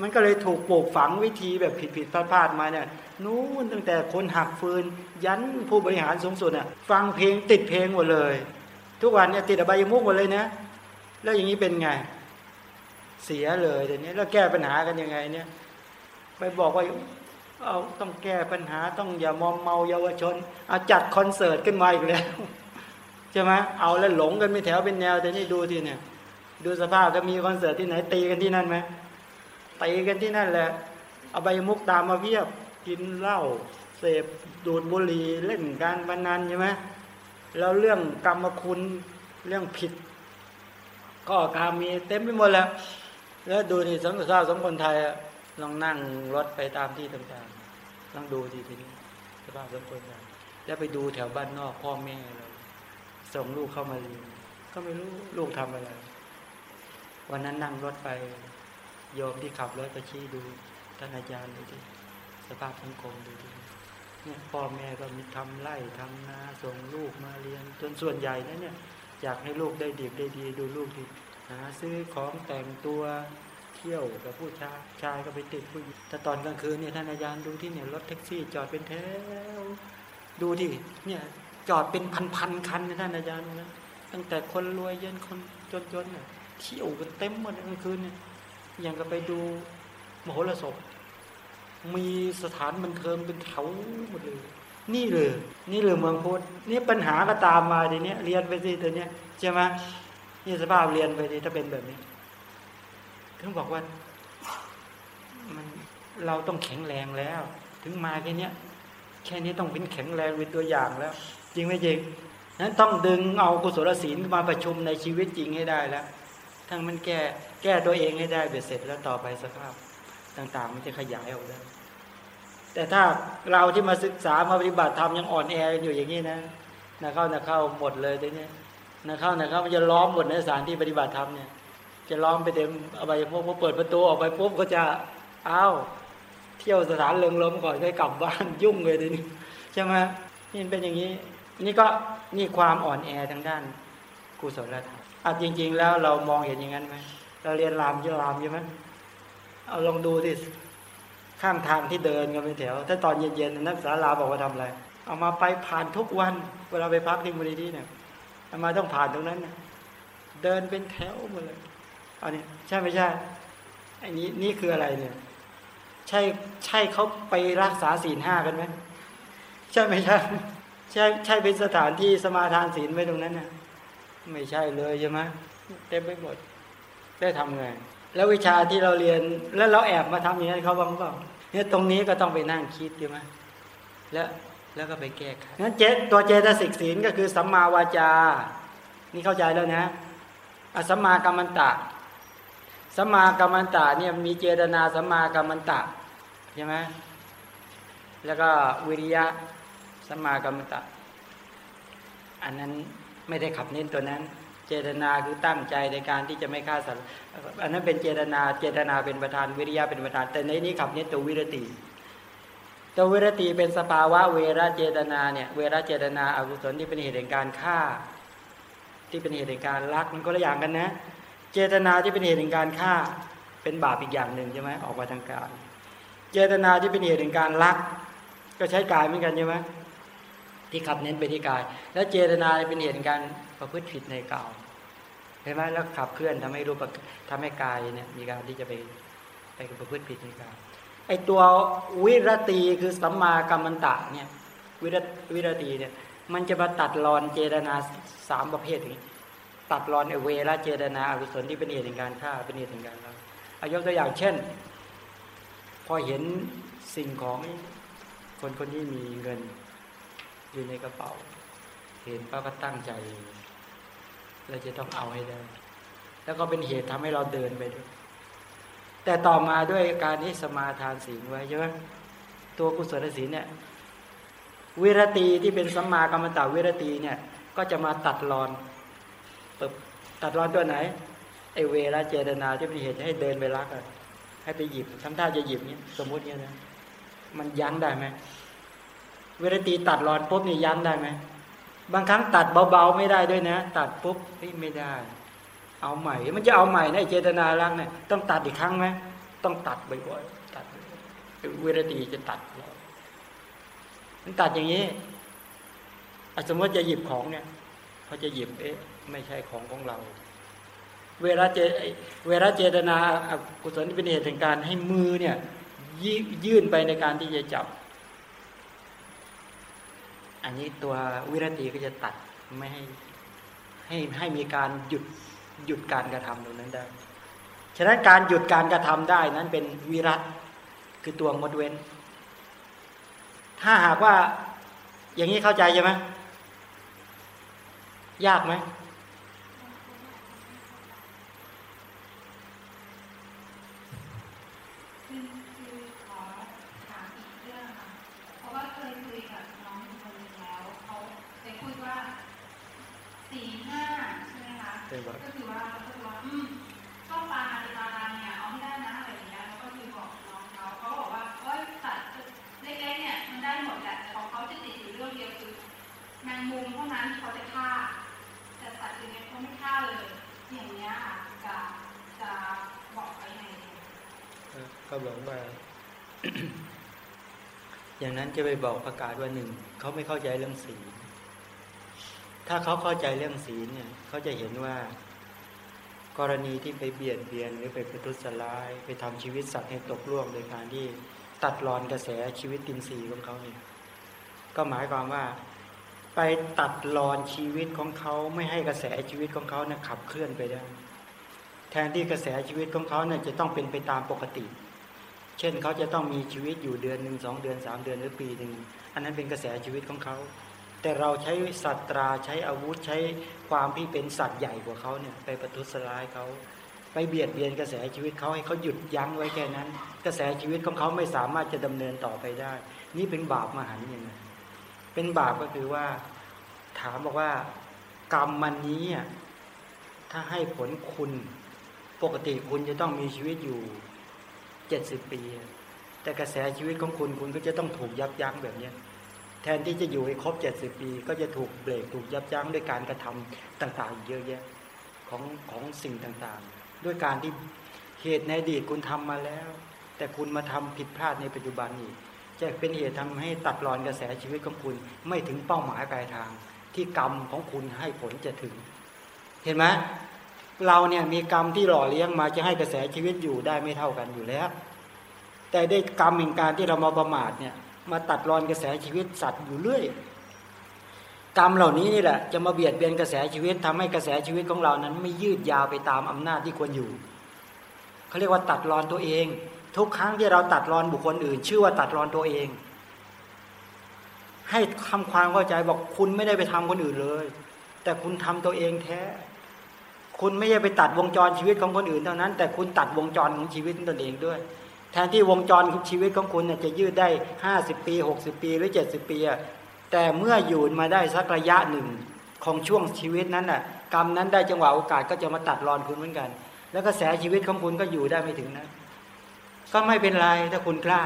มันก็เลยถูกปลูกฝังวิธีแบบผิดๆพลาดๆมาเนี่ย นู้นตั้งแต่คนหักฟืน ยันผู้บริหารสูงสุดอะฟังเพลงติดเพลงหมดเลย ทุกวันเนี่ยติดอบายมุกหมดเลยนะ แล้วอย่างนี้เป็นไง เสียเลยเดี๋ยวนี้แล้วแก้ปัญหากันยังไงเนี่ยไปบอกว่าเอาต้องแก้ปัญหาต้องอย่ามอมเมาเยาวชนเอาจัดคอนเสิร์ตขึ้นมาอีกแล้วใช่ไหมเอาแล้วหลงกันไม่แถวเป็นแนวแต่นี่ดูทีเนี่ย ดูสภาพก็มีคอนเสิร์ตที่ไหนตีกันที่นั่นไหมตีกันที่นั่นแหละเอาใบมุกตามมาเพียบ กินเหล้าเสพดูดบุหรี่เล่นการพนันใช่ไหมแล้วเรื่องกรรมคุณเรื่องผิดก็กามีเต็มไปหมดแล้วแล้วดูนี่สมทราบสมคนไทยอะลองนั่งรถไปตามที่ต่างๆลองดูทีทีนี้สภาพสมคนไทยแล้วไปดูแถวบ้านนอกพ่อแม่เราส่งลูกเข้ามาเรียนก็ไม่รู้ลูกทำอะไร วันนั้นนั่งรถไปโยมที่ขับรถก็ชี้ดูท่านอาจารย์ดูที่ สภาพสังคมดูที่เนี่ยพ่อแม่ก็มีทำไร่ทำนาส่งลูกมาเรียน จนส่วนใหญ่นะเนี่ยอยากให้ลูกได้ดีได้ดีดูลูกที่หาซื้อของแต่งตัวเที่ยวกับผู้ชายชายก็ไปติดผู้หญิงแต่ตอนกลางคืนเนี่ยท่านอาจารย์ดูที่เนี่ยรถแท็กซี่จอดเป็นแถวดูที่เนี่ยจอดเป็นพันๆคันนะท่านอาจารย์นะตั้งแต่คนรวยยันคนจนๆเนี่ยเที่ยวกันเต็มหมดกลางคืนเนี่ยอย่างก็ไปดูมโหรสพ มีสถานบันเทิงเป็นแถวหมดเลย นี่เลยนี่เลยเมืองพุทธนี่ปัญหาก็ตามมาทีเนี้ยเรียนไปสิตัวเนี้ยใช่ไหมนี่สภาพเรียนไปทีถ้าเป็นแบบนี้ถึงบอกว่ามันเราต้องแข็งแรงแล้ว ถึงมาแค่เนี้ยแค่นี้ต้องเป็นแข็งแรงเป็นตัวอย่างแล้ว จริงไหมจริงนั้นต้องดึงเอากุศลศีลมาประชุมในชีวิตจริงให้ได้แล้ว ทั้งมันแก้แก้ตัวเองให้ได้เบ็ดเสร็จแล้วต่อไปสภาพต่าง ๆ มันจะขยายออกได้ แต่ถ้าเราที่มาศึกษามาปฏิบัติธรรมยังอ่อนแออยู่อย่างนี้นะนะเข้านะเข้าหมดเลยทีนี้นะเข้านะเข้ามันจะล้อมหมดในสถานที่ปฏิบัติธรรมเนี่ยจะล้อมไปเต็มอบายภูมิพอเปิดประตูออกไปปุ๊บก็จะอ้าวเที่ยวสถานเริงรมก่อนค่อยกลับบ้านยุ่งเลยทีนี้ใช่ไหมนี่เป็นอย่างนี้ นี่ก็นี่ความอ่อนแอทางด้านกุศลธรรมอะจริง ๆ แล้วเรามองเห็นอย่างนั้นไหมเราเรียนรามยอะรามใช่ไหมเอาลองดูที่ ข้างทางที่เดินกันไปแถว ถ้าตอนเย็นๆนักศึกษาลาบอกว่าทำอะไร เอามาไปผ่านทุกวัน เวลาไปพักที่มูลนิธิเนี่ยเอามาต้องผ่านตรงนั้นนะเดินเป็นแถวหมดเลยอันนี้ใช่ไม่ใช่อันนี้นี่คืออะไรเนี่ย ใช่ใช่เขาไปรักษาศีลห้ากันไหมใช่ไม่ใช่ใช่ใช่เป็นสถานที่สมาทานศีลไว้ตรงนั้นนะไม่ใช่เลยใช่ไหมเต็มไปหมดได้ทำไง แล้ววิชาที่เราเรียนแล้วเราแอบมาทำอย่างนั้นเขาบ้างเปล่าเนี่ยตรงนี้ก็ต้องไปนั่งคิดใช่ไหมแล้วแล้วก็ไปแก้ไขนั้นเจตัวเจตสิกศีลก็คือสัมมาวาจา นี่เข้าใจแล้วนะอสัมมากัมมันตะสัมมากัมมันตะเนี่ยมีเจตนาสัมมากัมมันตะใช่ไหมแล้วก็วิริยะสัมมากัมมันตะ อันนั้นไม่ได้ขับเน้นตัวนั้น เจตนาคือตั้งใจในการที่จะไม่ฆ่าสัตว์อันนั้นเป็นเจตนาเจตนาเป็นประธานวิริยะเป็นประธาน แต่ในนี้ขับเน้นตัววิรติตัววิรติเป็นสภาวะเวรเจตนาเนี่ยเวรเจตนาอากุศลที่เป็นเหตุแห่งการฆ่า ที่เป็นเหตุแห่งการลักมันก็ละอย่างกันนะ เจตนาที่เป็นเหตุแห่งการฆ่า เป็นบาปอีกอย่างหนึ่งใช่ไหมออกมาทางการ เจตนาที่เป็นเหตุแห่งการลัก ก็ใช้กายเหมือนกันใช่ไหมที่ขับเน้นไปที่กาย แล้วเจตนาเป็นเหตุแห่งการประพฤติผิดในกาย เห็นไหมแล้วขับเคลื่อนทำให้รูปทำให้กายเนี่ยมีการที่จะไปไปประพฤติผิดในกายไอตัววิรตีคือสัมมากัมมันตะเนี่ยวิรวิรตีเนี่ยมันจะมาตัดรอนเจตนาสามประเภทอย่างนี้ตัดรอนเวรเจตนาอกุศลที่เป็นเหตุแห่งการฆ่าเป็นเหตุแห่งการเราอายกตัวอย่างเช่น พอเห็นสิ่งของคนคนนี้มีเงินอยู่ในกระเป๋า เห็นป้าก็ตั้งใจ เราจะต้องเอาให้ได้ แล้วก็เป็นเหตุทำให้เราเดินไปด้วยแต่ต่อมาด้วยการที่สมาทานศีลไว้ใช่ไหมตัวกุศลศีลเนี่ยวิรตีที่เป็นสัมมากรรมตาวิรตีเนี่ยก็จะมาตัดรอนตัดรอนตัวไหนไอเวรเจตนาที่เป็นเหตุให้เดินไปรักอะให้ไปหยิบทำท่าจะหยิบเนี่ยสมมุติเนี่ยนะมันยั้งได้ไหมเวรตีตัดรอนปุ๊บนี่ยั้งได้ไหม บางครั้งตัดเบาๆไม่ได้ด้วยนะ ตัดปุ๊บไม่ได้ เอาใหม่ มันจะเอาใหม่ในเจตนารักเนี่ยต้องตัดอีกครั้งไหมต้องตัดบ่อยๆตัดเวรตีจะตัดมันตัดอย่างนี้สมมติจะหยิบของเนี่ยพอจะหยิบเอ๊ะไม่ใช่ของของเรา เวลาเจเวลาเจตนากุศลเป็นเหตุแห่งการให้มือเนี่ยยื่นไปในการที่จะจับ อันนี้ตัววิรติก็จะตัดไม่ให้ให้ให้มีการหยุดหยุดการกระทำตรงนั้นได้ ฉะนั้นการหยุดการกระทำได้นั้นเป็นวิรัตคือตัวงดเว้น ถ้าหากว่าอย่างนี้เข้าใจใช่ไหมยากไหม บอก ก็คือว่าก็คือว่าอืมต้องปลานาฬิกาเนี่ยเอาให้ได้นะอะไรอย่างเงี้ยแล้วก็คือบอกน้องเขาเขาบอกว่าเอ้ยสัตว์เล็กๆเนี่ยมันได้หมดแหละแต่ของเขาจะติดอยู่เรื่องเดียวคือแมงมุมเท่านั้นที่เขาจะฆ่า แต่สัตว์อื่นเนี่ยเขาไม่ฆ่าเลย อย่างเงี้ยค่ะจะจะบอกไปใน ก็บอกว่าอย่างนั้นจะไปบอกประกาศว่าหนึ่งเขาไม่เข้าใจเรื่องศีลถ้าเขาเข้าใจเรื่องศีลเนี่ยเขาจะเห็นว่า กรณีที่ไปเบียดเบียนหรือไปประทุษร้าย ไปทำชีวิตสัตว์ให้ตกล่วงโดยการที่ตัดรอนกระแสชีวิตตินทรีของเขาเนี่ยก็หมายความว่าไปตัดรอนชีวิตของเขาไม่ให้กระแสชีวิตของเขาเนี่ยขับเคลื่อนไปได้ แทนที่กระแสชีวิตของเขาเนี่ยจะต้องเป็นไปตามปกติ เช่นเขาจะต้องมีชีวิตอยู่เดือนหนึ่งสองเดือนสามเดือนหรือปีหนึ่งอันนั้นเป็นกระแสชีวิตของเขา แต่เราใช้สัตราใช้อาวุธใช้ความที่เป็นสัตว์ใหญ่กว่าเขาเนี่ยไปประทุษร้ายเขาไปเบียดเบียนกระแสชีวิตเขาให้เขาหยุดยั้งไว้แค่นั้น กระแสชีวิตของเขาไม่สามารถจะดำเนินต่อไปได้ นี่เป็นบาปมหันต์ยังไงเป็นบาปก็คือว่า ถามบอกว่า กรรมมันนี้ถ้าให้ผลคุณปกติคุณจะต้องมีชีวิตอยู่ เจ็ดสิบปี แต่กระแสชีวิตของคุณคุณก็จะต้องถูกยับยั้งแบบเนี้ยแทนที่จะอยู่ให้ครบเจ็ดสิบปี ก็จะถูกเบรกถูกยับยั้งด้วยการกระทำต่างๆเยอะแยะของของสิ่งต่างๆ ด้วยการที่เหตุในอดีตคุณทำมาแล้ว แต่คุณมาทำผิดพลาดในปัจจุบันนี้จะเป็นเหตุทำให้ตัดรอนกระแสชีวิตของคุณไม่ถึงเป้าหมายปลายทาง ที่กรรมของคุณให้ผลจะถึง เห็นไหม เราเนี่ยมีกรรมที่หล่อเลี้ยงมาจะให้กระแสชีวิตอยู่ได้ไม่เท่ากันอยู่แล้ว แต่ได้กรรมแห่งการที่เรามาประมาทเนี่ยมาตัดรอนกระแสชีวิตสัตว์อยู่เรื่อย กรรมเหล่านี้นี่แหละจะมาเบียดเบียนกระแสชีวิตทำให้กระแสชีวิตของเรานั้น ไม่ยืดยาวไปตามอำนาจที่ควรอยู่เขาเรียกว่าตัดรอนตัวเอง ทุกครั้งที่เราตัดรอนบุคคลอื่น ชื่อว่าตัดรอนตัวเอง ให้ทำความเข้าใจบอกคุณไม่ได้ไปทำคนอื่นเลย แต่คุณทำตัวเองแท้ คุณไม่ใช่ไปตัดวงจรชีวิตของคนอื่นเท่านั้น แต่คุณตัดวงจรของชีวิตตนเองด้วย แทนที่วงจรของชีวิตของคุณจะยืดได้ห้าสิบปีหกสิบปีหรือเจ็ดสิบปี แต่เมื่ออยู่มาได้สักระยะหนึ่งของช่วงชีวิตนั้นน่ะกรรมนั้นได้จังหวะโอกาสก็จะมาตัดรอนคุณเหมือนกัน แล้วก็แสชีวิตของคุณก็อยู่ได้ไม่ถึงนะ ก็ไม่เป็นไรถ้าคุณกล้า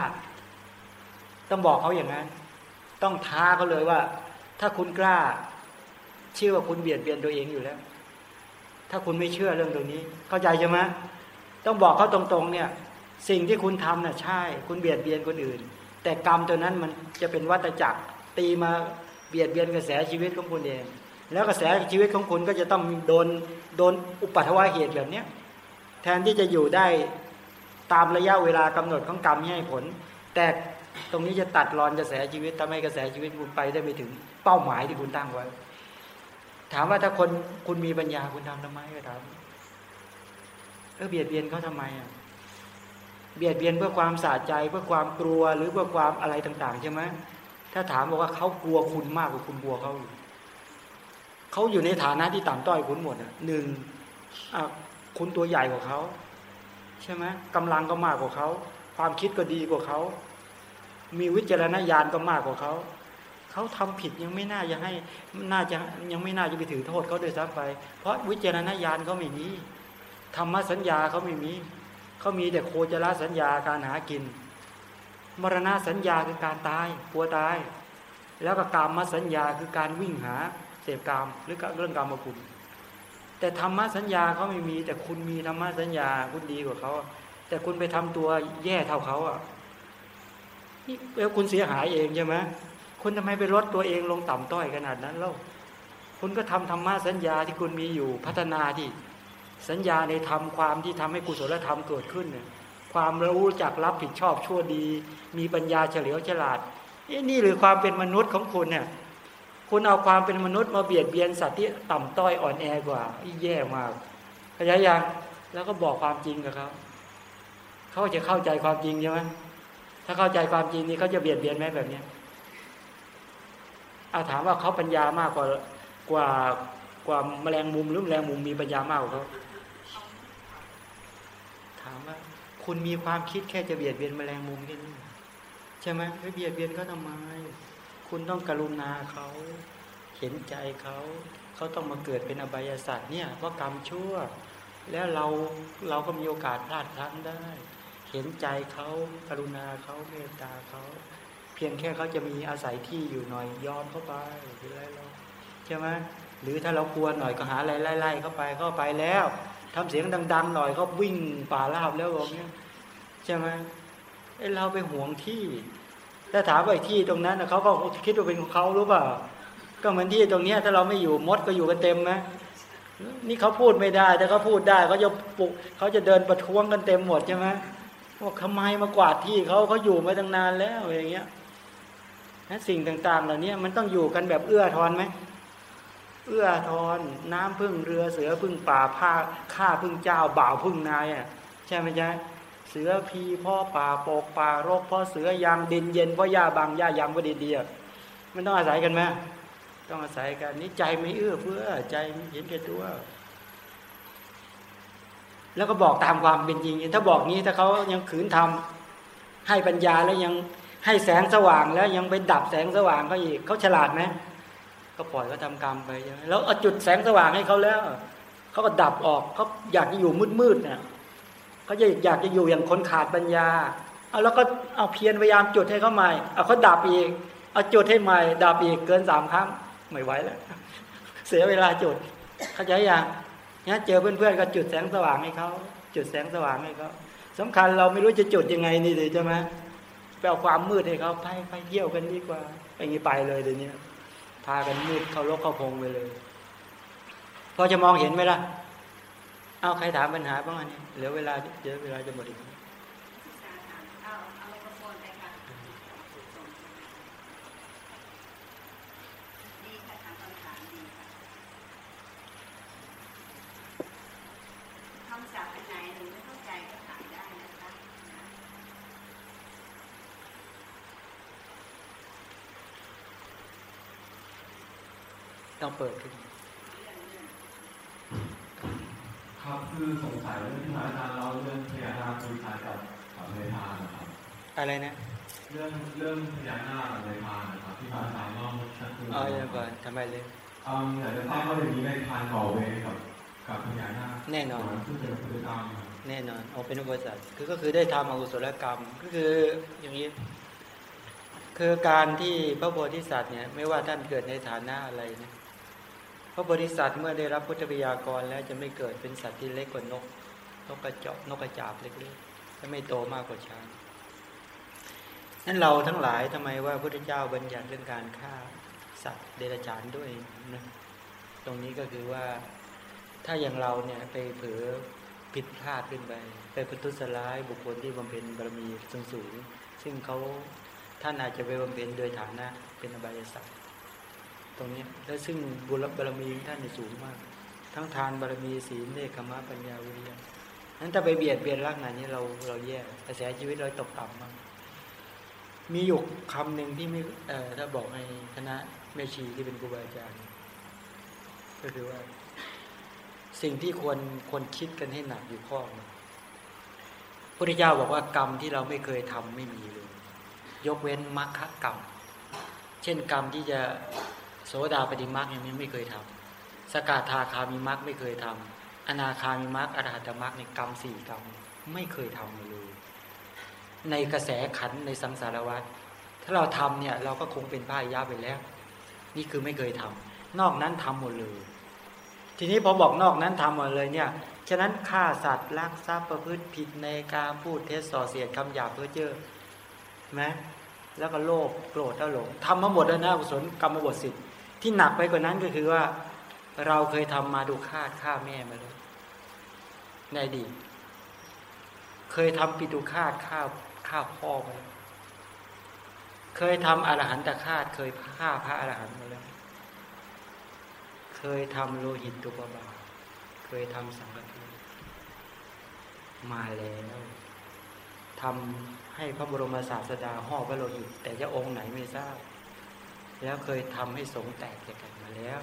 ต้องบอกเขาอย่างนั้น ต้องท้าเขาเลยว่า ถ้าคุณกล้า เชื่อว่าคุณเบียดเบียนตัวเองอยู่แล้ว ถ้าคุณไม่เชื่อเรื่องตรงนี้ เข้าใจใช่ไหมต้องบอกเขาตรงๆเนี่ย สิ่งที่คุณทำน่ะใช่ คุณเบียดเบียนคนอื่น แต่กรรมตัวนั้นมันจะเป็นวัฏจักรตีมาเบียดเบียนกระแสชีวิตของคุณเอง แล้วกระแสชีวิตของคุณก็จะต้องโดนโดนอุปัตวะเหตุแบบเนี้ยแทนที่จะอยู่ได้ตามระยะเวลากำหนดของกรรมให้ผล แต่ตรงนี้จะตัดรอนกระแสชีวิตทำให้กระแสชีวิตคุณไปได้ไม่ถึงเป้าหมายที่คุณตั้งไว้ ถามว่าถ้าคนคุณมีปัญญาคุณทำทำไมก็ถามเออเบียดเบียนเขาทำไมอะเบียดเบียนเพื่อความสะใจเพื่อความกลัวหรือเพื่อความอะไรต่าง ๆ ใช่ไหมถ้าถามบอกว่าเขากลัวคุณมากกว่าคุณกลัวเขาเขาอยู่ในฐานะที่ต่ำต้อยคุณหมดอะหนึ่งคุณตัวใหญ่กว่าเขาใช่ไหมกำลังก็มากกว่าเขาความคิดก็ดีกว่าเขามีวิจารณญาณก็มากกว่าเขา เขาทำผิดยังไม่น่าจะให้น่าจะยังไม่น่าจะไปถือโทษเขาโดยซ้ำไป เพราะวิจารณญาณเขาไม่มีธรรมสัญญาเขาไม่มีเขามีแต่โคจรสัญญาการหากิน มรณะสัญญาคือการตายกลัวตาย แล้วก็กรรมมสัญญาคือการวิ่งหาเสพกรรมหรือเรื่องกรรมคุณแต่ธรรมสัญญาเขาไม่มี แต่คุณมีธรรมสัญญาคุณดีกว่าเขาแต่คุณไปทำตัวแย่เท่าเขาอะนี่แล้วคุณเสียหายเองใช่ไหม คุณทำไมไปลดตัวเองลงต่ำต้อยขนาดนั้นเล่าคุณก็ทำธรรมะสัญญาที่คุณมีอยู่พัฒนาที่สัญญาในธรรมความที่ทำให้กุศลธรรมเกิดขึ้นเนี่ยความรู้จักรับผิดชอบชั่วดี มีปัญญาเฉลียวฉลาดนี่หรือความเป็นมนุษย์ของคุณเนี่ยคุณเอาความเป็นมนุษย์มาเบียดเบียนสัตว์ที่ต่ำต้อยอ่อนแอกว่าแย่มากขยายยังแล้วก็บอกความจริงกับเขาเขาจะเข้าใจความจริงใช่ไหมถ้าเข้าใจความจริงนี้เขาจะเบียดเบียนไหมแบบเนี้ย เอาถามว่าเขาปัญญามากกว่ากว่ากว่าแมลงมุมหรือแมลงมุมมีปัญญามากกว่าเขาถามว่า คุณมีความคิดแค่จะเบียดเบียนแมลงมุมแค่นี้ใช่ไหมไปเบียดเบียนเขาทำไม คุณต้องกรุณาเขาเห็นใจเขาเขาต้องมาเกิดเป็นอบายสัตว์เนี่ยเพรากรรมชั่ว แล้วเราเราก็มีโอกาสพลาดพลั้งได้ เห็นใจเขากรุณาเขาเมตตาเขา พียงแค่เขาจะมีอาศัยที่อยู่หน่อยยอมเข้าไปหรืออะไรเราใช่ไหมหรือถ้าเรากลัวหน่อยก็หาอะไรไล่ๆเข้าไปเข้าไปแล้วทำเสียงดัง ๆ หน่อยเขาวิ่งป่าลาบแล้วบอกเนี้ยใช่ไหมไอเราไปห่วงที่ถ้าถามว่าที่ตรงนั้นเขาก็คิดว่าเป็นของเขารู้เปล่าก็เหมือนที่ตรงเนี้ยถ้าเราไม่อยู่มดก็อยู่กันเต็มไหมนี่เขาพูดไม่ได้ แต่เขาพูดได้เขาจะปุกเขาจะเดินประท้วงกันเต็มหมดใช่ไหมว่าทำไมมากวาดที่เขาเขาอยู่มาตั้งนานแล้วอย่างเงี้ย นะสิ่งต่างๆ เหล่านี้มันต้องอยู่กันแบบเอื้อทอนไหมเอื้อทอนน้ำพึ่งเรือเสือพึ่งป่าผ้าข้าพึ่งเจ้าบ่าวพึ่งนายอะใช่ไหมจ๊ะเสือพีพ่อป่าโปกป่ารกพ่อเสือยางดินเย็นพ่อหญ้าบางหญ้ายางก็ดีเดียมันต้องอาศัยกันไหมต้องอาศัยกันนี่ใจไม่เอื้อเพื่อใจเห็นแก่ตัวแล้วก็บอกตามความเป็นจริง ถ้าบอกนี้ถ้าเขายังขืนทำให้ปัญญาแล้วยัง ให้แสงสว่างแล้วยังไปดับแสงสว่างเขาอีกเขาฉลาดไหมก็ปล่อยเขาทากรรมไปแล้วเอาจุดแสงสว่างให้เขาแล้วเขาก็ดับออกเขาอยากจะอยู่มืดๆเนี่ยเขาจะอยากจะอยู่อย่างคนขาดปัญญาเอาแล้วก็เอาเพียรพยายามจุดให้เขาใหม่เอาเขาดับอีกเอาจุดให้ใหม่ดับอีกเกินสามครั้งไม่ไหวแล้ว เสียเวลาจุด เข้าใจยังเนี่ยเจอเพื่อนๆก็จุดแสงสว่างให้เขาจุดแสงสว่างให้เขาสำคัญเราไม่รู้จะจุดยังไงนี่เลยใช่ไหม ไปเอาความมืดให้เขาไปไปเที่ยวกันดีกว่าไปงี้ไปเลยเดี๋ยวนี้พากันมืดเข้าลกเข้าพงไปเลยพอจะมองเห็นไหมล่ะเอาใครถามปัญหาบ้างอันนี้เหลือเวลาเยอะเวลาจะหมดอีก ต้องเปิดขึ้น ครับคือสงสัยเรื่องที่อาจารย์เราเรื่องพญานาคคือคล้ายกับในพานนะครับ อะไรนะ เรื่องเรื่องพญานาคในพานนะครับที่อาจารย์เล่าเมื่อสักครู่เอาอย่างก่อนทำไมเลยอืมอยากจะทราบว่าอย่างนี้ในพานก่อเวรกับกับพญานาคแน่นอนซึ่งเป็นพฤติกรรมครับแน่นอนเอาเป็นอุปสรรคคือก็คือได้ทำอกุศลกรรมก็คืออย่างนี้คือการที่พระโพธิสัตว์เนี่ยไม่ว่าท่านเกิดในฐานะอะไรเนี่ย พระโพธิสัตว์เมื่อได้รับพุทธบิยากรแล้วจะไม่เกิดเป็นสัตว์ที่เล็กกว่านก นกกระจอกนกกระจาบเล็กๆจะไม่โตมากกว่าช้างนั้นเราทั้งหลายทำไมว่าพระพุทธเจ้าบัญญัติเรื่องการฆ่าสัตว์เดรัจฉานด้วยนะตรงนี้ก็คือว่าถ้าอย่างเราเนี่ยไปเผลอผิดพลาดขึ้นไป ไปพุทุสร้ายบุคคลที่บำเพ็ญบารมีสูงสูงซึ่งเขาท่านอาจจะไปบำเพ็ญโดยฐานะเป็นอบายสัตว์ ตรงนี้ แล้วซึ่งบุญบารมีท่านเนี่ยสูงมาก ทั้งทานบารมีศีลเนคขมะปัญญาวิริยะนั้นถ้าไปเบียดเบียนรักไหนนี้เราเราแย่กระแสชีวิตเราตกต่ำมากมีอยู่คำหนึ่งที่ไม่เอ่อถ้าบอกในคณะแม่ชีที่เป็นครูบาอาจารย์ ก็คือว่า สิ่งที่ควรควรคิดกันให้หนักอยู่ข้อหนึงพระพุทธเจ้าบอกว่ากรรมที่เราไม่เคยทำไม่มีเลย ยกเว้นมรรคกรรม เช่นกรรมที่จะ โสดาปฏิมรรคยังไม่เคยทำสกาธาคามีมรรคไม่เคยทำอนาคามีมรรคอรหัตมรรคในกรรมสี่กรรมไม่เคยทำเลย ในกระแสขันในสังสารวัฏถ้าเราทำเนี่ย เราก็คงเป็นพระอริยะไปแล้ว นี่คือไม่เคยทำนอกนั้นทำหมดเลย ทีนี้พอบอกนอกนั้นทำหมดเลยเนี่ยฉะนั้นฆ่าสัตว์ลักทรัพย์ประพฤติผิดในการพูดเท็จส่อเสียดคำหยาบเพื่อเจ้อไหมแล้วก็โลภโกรธแล้วหลงทำมาหมดแล้วนะกุศลกรรมบทสิทธิ์ ที่หนักไปกว่านั้นก็คือว่า เราเคยทำมาดูฆ่าฆ่าแม่มาเลยในอดีตเคยทำปิตุฆาตฆ่าฆ่าพ่อมาแล้วเคยทำอรหันตฆาตเคยฆ่าพระอรหันต์มาแล้วเคยทำโลหิตตุปบาเคยทำสังฆทานมาแล้วทำให้พระบรมศาสดาห่อพระโลหิต แต่จะองค์ไหนไม่ทราบ แล้วเคยทำให้สงแตกแกกันมาแล้ว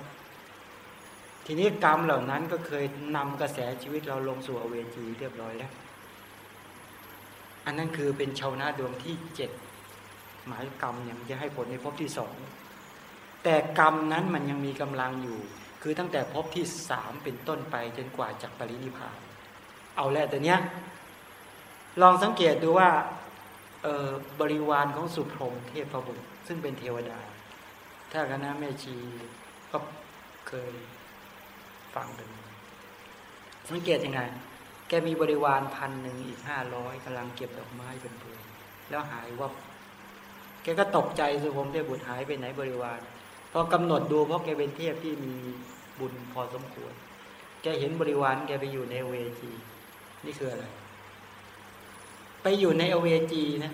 ทีนี้กรรมเหล่านั้นก็เคยนำกระแสชีวิตเราลงสู่อเวจีเรียบร้อยแล้ว อันนั้นคือเป็นชาวนาดวงที่เจ็ดหมายกรรมเนี่ยมันจะให้ผลในภพที่สองแต่กรรมนั้นมันยังมีกำลังอยู่ คือตั้งแต่พบที่สามเป็นต้นไปจนกว่าจากปรินิพพานเอาแล้วแต่เนี้ยลองสังเกตดูว่าบริวารของสุพรมเทพบุตรซึ่งเป็นเทวดา ถ้าคณะแม่ชีก็เคยฟังกันสังเกตยังไง แกมีบริวารพันหนึ่งอีกห้าร้อยกำลังเก็บดอกไม้เป็นเพื่อนแล้วหายว่าแกก็ตกใจสุพรมเทพบุตรหายไปไหนบริวารพอกำหนดดูเพราะแกเป็นเทพที่มีบุญพอสมควร แกเห็นบริวารแกไปอยู่ในเวจี นี่คืออะไร ไปอยู่ในอเวจีนะ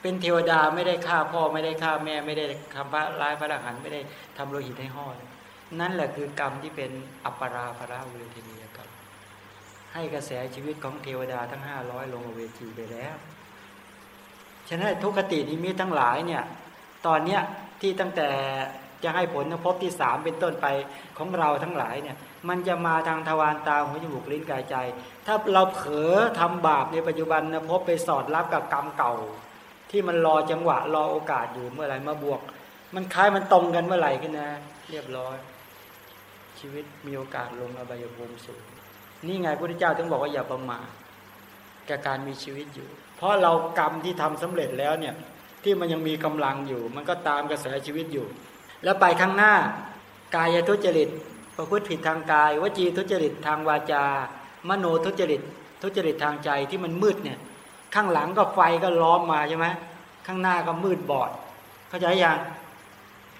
เป็นเทวดาไม่ได้ฆ่าพ่อไม่ได้ฆ่าแม่ไม่ได้ทำพระร้ายพระรหันไม่ได้ทำโลหิตให้ห่อนั่นแหละคือกรรมที่เป็นอัปปราภราเวทีนียกรรมให้กระแสชีวิตของเทวดาทั้งห้าร้อยลงเวจีไปแล้วฉะนั้นทุกขตินิมิตทั้งหลายเนี่ยตอนเนี้ยที่ตั้งแต่จะให้ผลพบที่สามเป็นต้นไปของเราทั้งหลายเนี่ยมันจะมาทางทวารตาหูจมูกลิ้นกายใจ ถ้าเราเผลอทำบาปในปัจจุบันนะพบไปสอดรับกับกรรมเก่า ที่มันรอจังหวะรอโอกาสอยู่เมื่อไหร่มาบวก มันคล้ายมันตรงกันเมื่อไหร่กันนะ เรียบร้อย ชีวิตมีโอกาสลงอบายภูมิสูงนี่ไงพระพุทธเจ้าถึงบอกว่าอย่าประมาทแก่การมีชีวิตอยู่ เพราะเรากรรมที่ทำสำเร็จแล้วเนี่ย ที่มันยังมีกำลังอยู่ มันก็ตามกระแสชีวิตอยู่ แล้วไปข้างหน้ากายทุจริตประพฤติผิดทางกายวจีทุจริตทางวาจา มโนทุจริต ทุจริตทางใจที่มันมืดเนี่ย ข้างหลังก็ไฟก็ล้อมมาใช่ไหมข้างหน้าก็มืดบอด เข้าใจยัง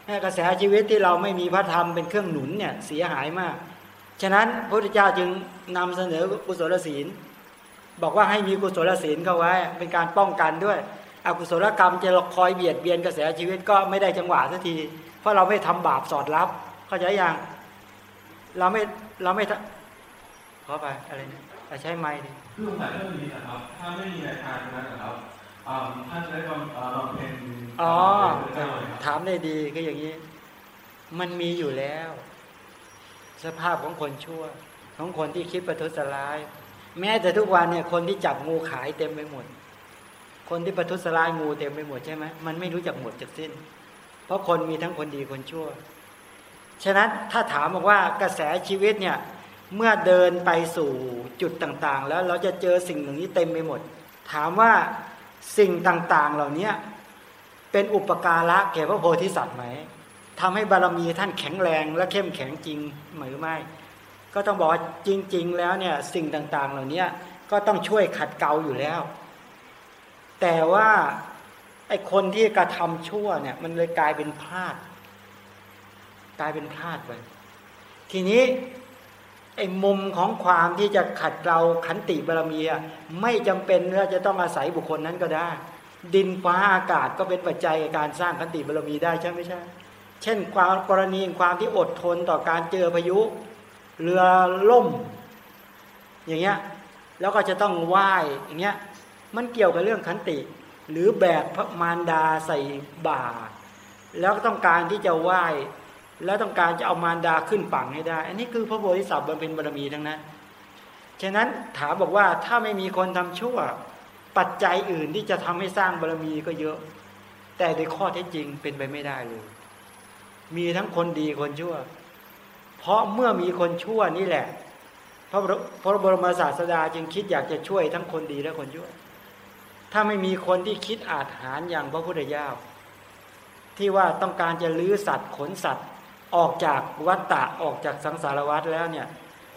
แม่กระแสชีวิตที่เราไม่มีพระธรรมเป็นเครื่องหนุนเนี่ยเสียหายมาก ฉะนั้นพระพุทธเจ้าจึงนำเสนอกุศลศีล บอกว่าให้มีกุศลศีลเข้าไว้ เป็นการป้องกันด้วยอกุศลกรรมจะคอยเบียดเบียนกระแสชีวิตก็ไม่ได้จังหวะสักที เพราะเราไม่ทำบาปสอดรับ เข้าใจยังเราไม่เราไม่ขอไปอะไรนี่ใช้ไม้ดิ คือสงสัยเรื่องนี้นะครับ ถ้าไม่มีรายการนั้นนะครับท่านจะได้บำเพ็ญอ๋อถามได้ดีก็อย่างนี้ มันมีอยู่แล้ว สภาพของคนชั่ว ของคนที่คิดประทุษร้าย แม้แต่ทุกวันเนี่ย คนที่จับงูขายเต็มไปหมด คนที่ประทุษร้ายงูเต็มไปหมดใช่ไหมมันไม่รู้จักหมดจากสิ้น เพราะคนมีทั้งคนดีคนชั่ว ฉะนั้นถ้าถามบอกว่ากระแสชีวิตเนี่ย เมื่อเดินไปสู่จุดต่างๆ แล้วเราจะเจอสิ่งหนึ่งนี้เต็มไปหมด ถามว่าสิ่งต่างๆเหล่านี้เป็นอุปการะแก่พระโพธิสัตว์ไหมทำให้บารมีท่านแข็งแรงและเข้มแข็งจริงหรือไม่ ก็ต้องบอกว่าจริง ๆ แล้วเนี่ยสิ่งต่างๆ เหล่านี้ก็ต้องช่วยขัดเกลาอยู่แล้ว แต่ว่าไอ้คนที่กระทำชั่วเนี่ยมันเลยกลายเป็นพลาด กลายเป็นพลาดไปทีนี้ ไอ้มุมของความที่จะขัดเราขันติบารมีไม่จำเป็นว่าจะต้องอาศัยบุคคลนั้นก็ได้ ดินฟ้าอากาศก็เป็นปัจจัยในการสร้างขันติบารมีได้ใช่ไหมใช่ เช่นความกรณีความที่อดทนต่อการเจอพายุ เรือล่ม อย่างเงี้ยแล้วก็จะต้องไหว้อย่างเงี้ยมันเกี่ยวกับเรื่องขันติ หรือแบกพระมารดาใส่บ่า แล้วต้องการที่จะไหว้ แล้วต้องการจะเอามารดาขึ้นฝั่งให้ได้ อันนี้คือพระโพธิสัตว์บำเพ็ญบารมีทั้งนั้น ฉะนั้นถามบอกว่าถ้าไม่มีคนทำชั่ว ปัจจัยอื่นที่จะทำให้สร้างบารมีก็เยอะ แต่ในข้อเท็จจริงเป็นไปไม่ได้เลย มีทั้งคนดีคนชั่ว เพราะเมื่อมีคนชั่วนี่แหละ พระพระบรมศาสดาจึงคิดอยากจะช่วยทั้งคนดีและคนชั่ว ถ้าไม่มีคนที่คิดอาจหารอย่างพระพุทธเจ้าที่ว่าต้องการจะลื้อสัตว์ขนสัตว์ ออกจากวัฏฏะออกจากสังสารวัฏแล้วเนี่ย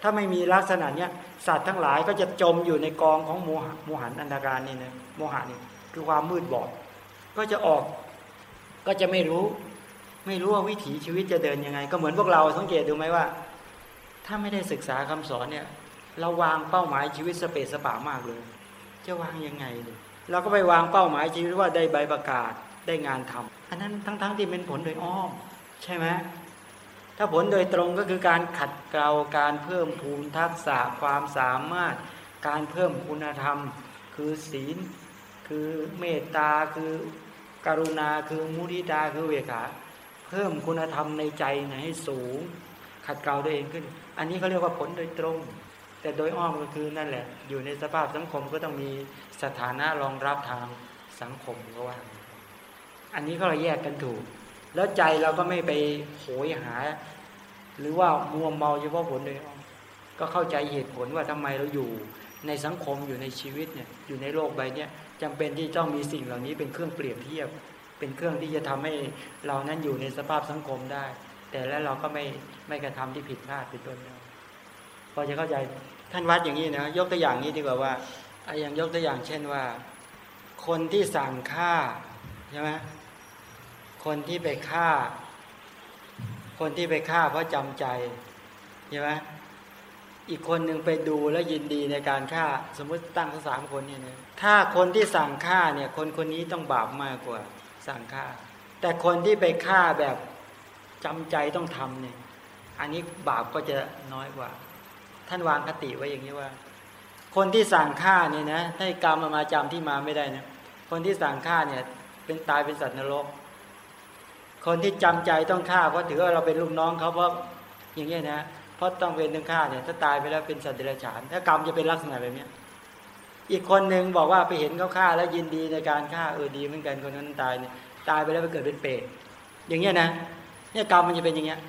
ถ้าไม่มีลักษณะเนี้ยสัตว์ทั้งหลายก็จะจมอยู่ในกองของโมหะโมหันอันตรการนี่นะโมหะนี่คือความมืดบอด ก็จะออกก็จะไม่รู้ ไม่รู้ว่าวิถีชีวิตจะเดินยังไง ก็เหมือนพวกเราสังเกตดูไหมว่า ถ้าไม่ได้ศึกษาคำสอนเนี่ย เราวางเป้าหมายชีวิตสเปสสปามากเลย จะวางยังไงเลยเราก็ไปวางเป้าหมายชีวิตว่าได้ใบประกาศได้งานทำอันนั้นทั้งๆทที่เป็นผลโดยอ้อม ใช่ไหม ถ้าผลโดยตรงก็คือการขัดเกลาการเพิ่มภูมิทักษะความสามารถ การเพิ่มคุณธรรม คือศีล คือเมตตาคือกรุณาคือมุทิตาคือเวขาเพิ่มคุณธรรมในใจให้สูง ขัดเกลาตัวเองขึ้น อันนี้เขาเรียกว่าผลโดยตรง แต่โดยอ้อมก็คือนั่นแหละ อยู่ในสภาพสังคมก็ต้องมีสถานะรองรับทางสังคมก็ว่า อันนี้ก็เราแยกกันถูก แล้วใจเราก็ไม่ไปโหยหา หรือว่ามัวเมาเฉพาะผลเลยก็เข้าใจเหตุผลว่าทำไมเราอยู่ในสังคมอยู่ในชีวิตเนี่ยอยู่ในโลกใบนี้จำเป็นที่ต้องมีสิ่งเหล่านี้เป็นเครื่องเปรียบเทียบ เป็นเครื่องที่จะทำให้เรานั้นอยู่ในสภาพสังคมได้ แต่แล้วเราก็ไม่ไม่กระทำที่ผิดพลาดเป็นต้นพอจะเข้าใจท่านวัดอย่างนี้นะยกตัวอย่างนี้ดีกว่าว่าอย่างยกตัวอย่างเช่นว่า คนที่สั่งฆ่าใช่ไหมคนที่ไปฆ่า คนที่ไปฆ่าเพราะจำใจใช่ไหมอีกคนหนึ่งไปดูแล้วยินดีในการฆ่า สมมติตั้งทั้งสามคนเนี่ยนะถ้าคนที่สั่งฆ่าเนี่ย คนคนนี้ต้องบาปมากกว่าสั่งฆ่า แต่คนที่ไปฆ่าแบบจำใจต้องทำเนี่ย อันนี้บาปก็จะน้อยกว่า ท่านวางคติไว้อย่างนี้ว่า คนที่สั่งฆ่าเนี่ยนะให้กรรมมาจำที่มาไม่ได้นะคนที่สั่งฆ่าเนี่ย เป็นตายเป็นสัตว์นรก คนที่จำใจต้องฆ่าเพราะถือว่าเราเป็นลูกน้องเขาเพราะอย่างเงี้ยนะเพราะต้องเป็นต้องฆ่าเนี่ยถ้าตายไปแล้วเป็นสัตว์เดรัจฉาน ถ้ากรรมจะเป็นลักษณะแบบนี้อีกคนหนึ่งบอกว่าไปเห็นเขาฆ่าแล้วยินดีในการฆ่าเออดีเหมือนกันคนนั้นตายเนี่ยตายไปแล้วไปเกิดเป็นเปรตอย่างเงี้ยนะเนี่ยกรรมมันจะเป็นอย่างเงี้ย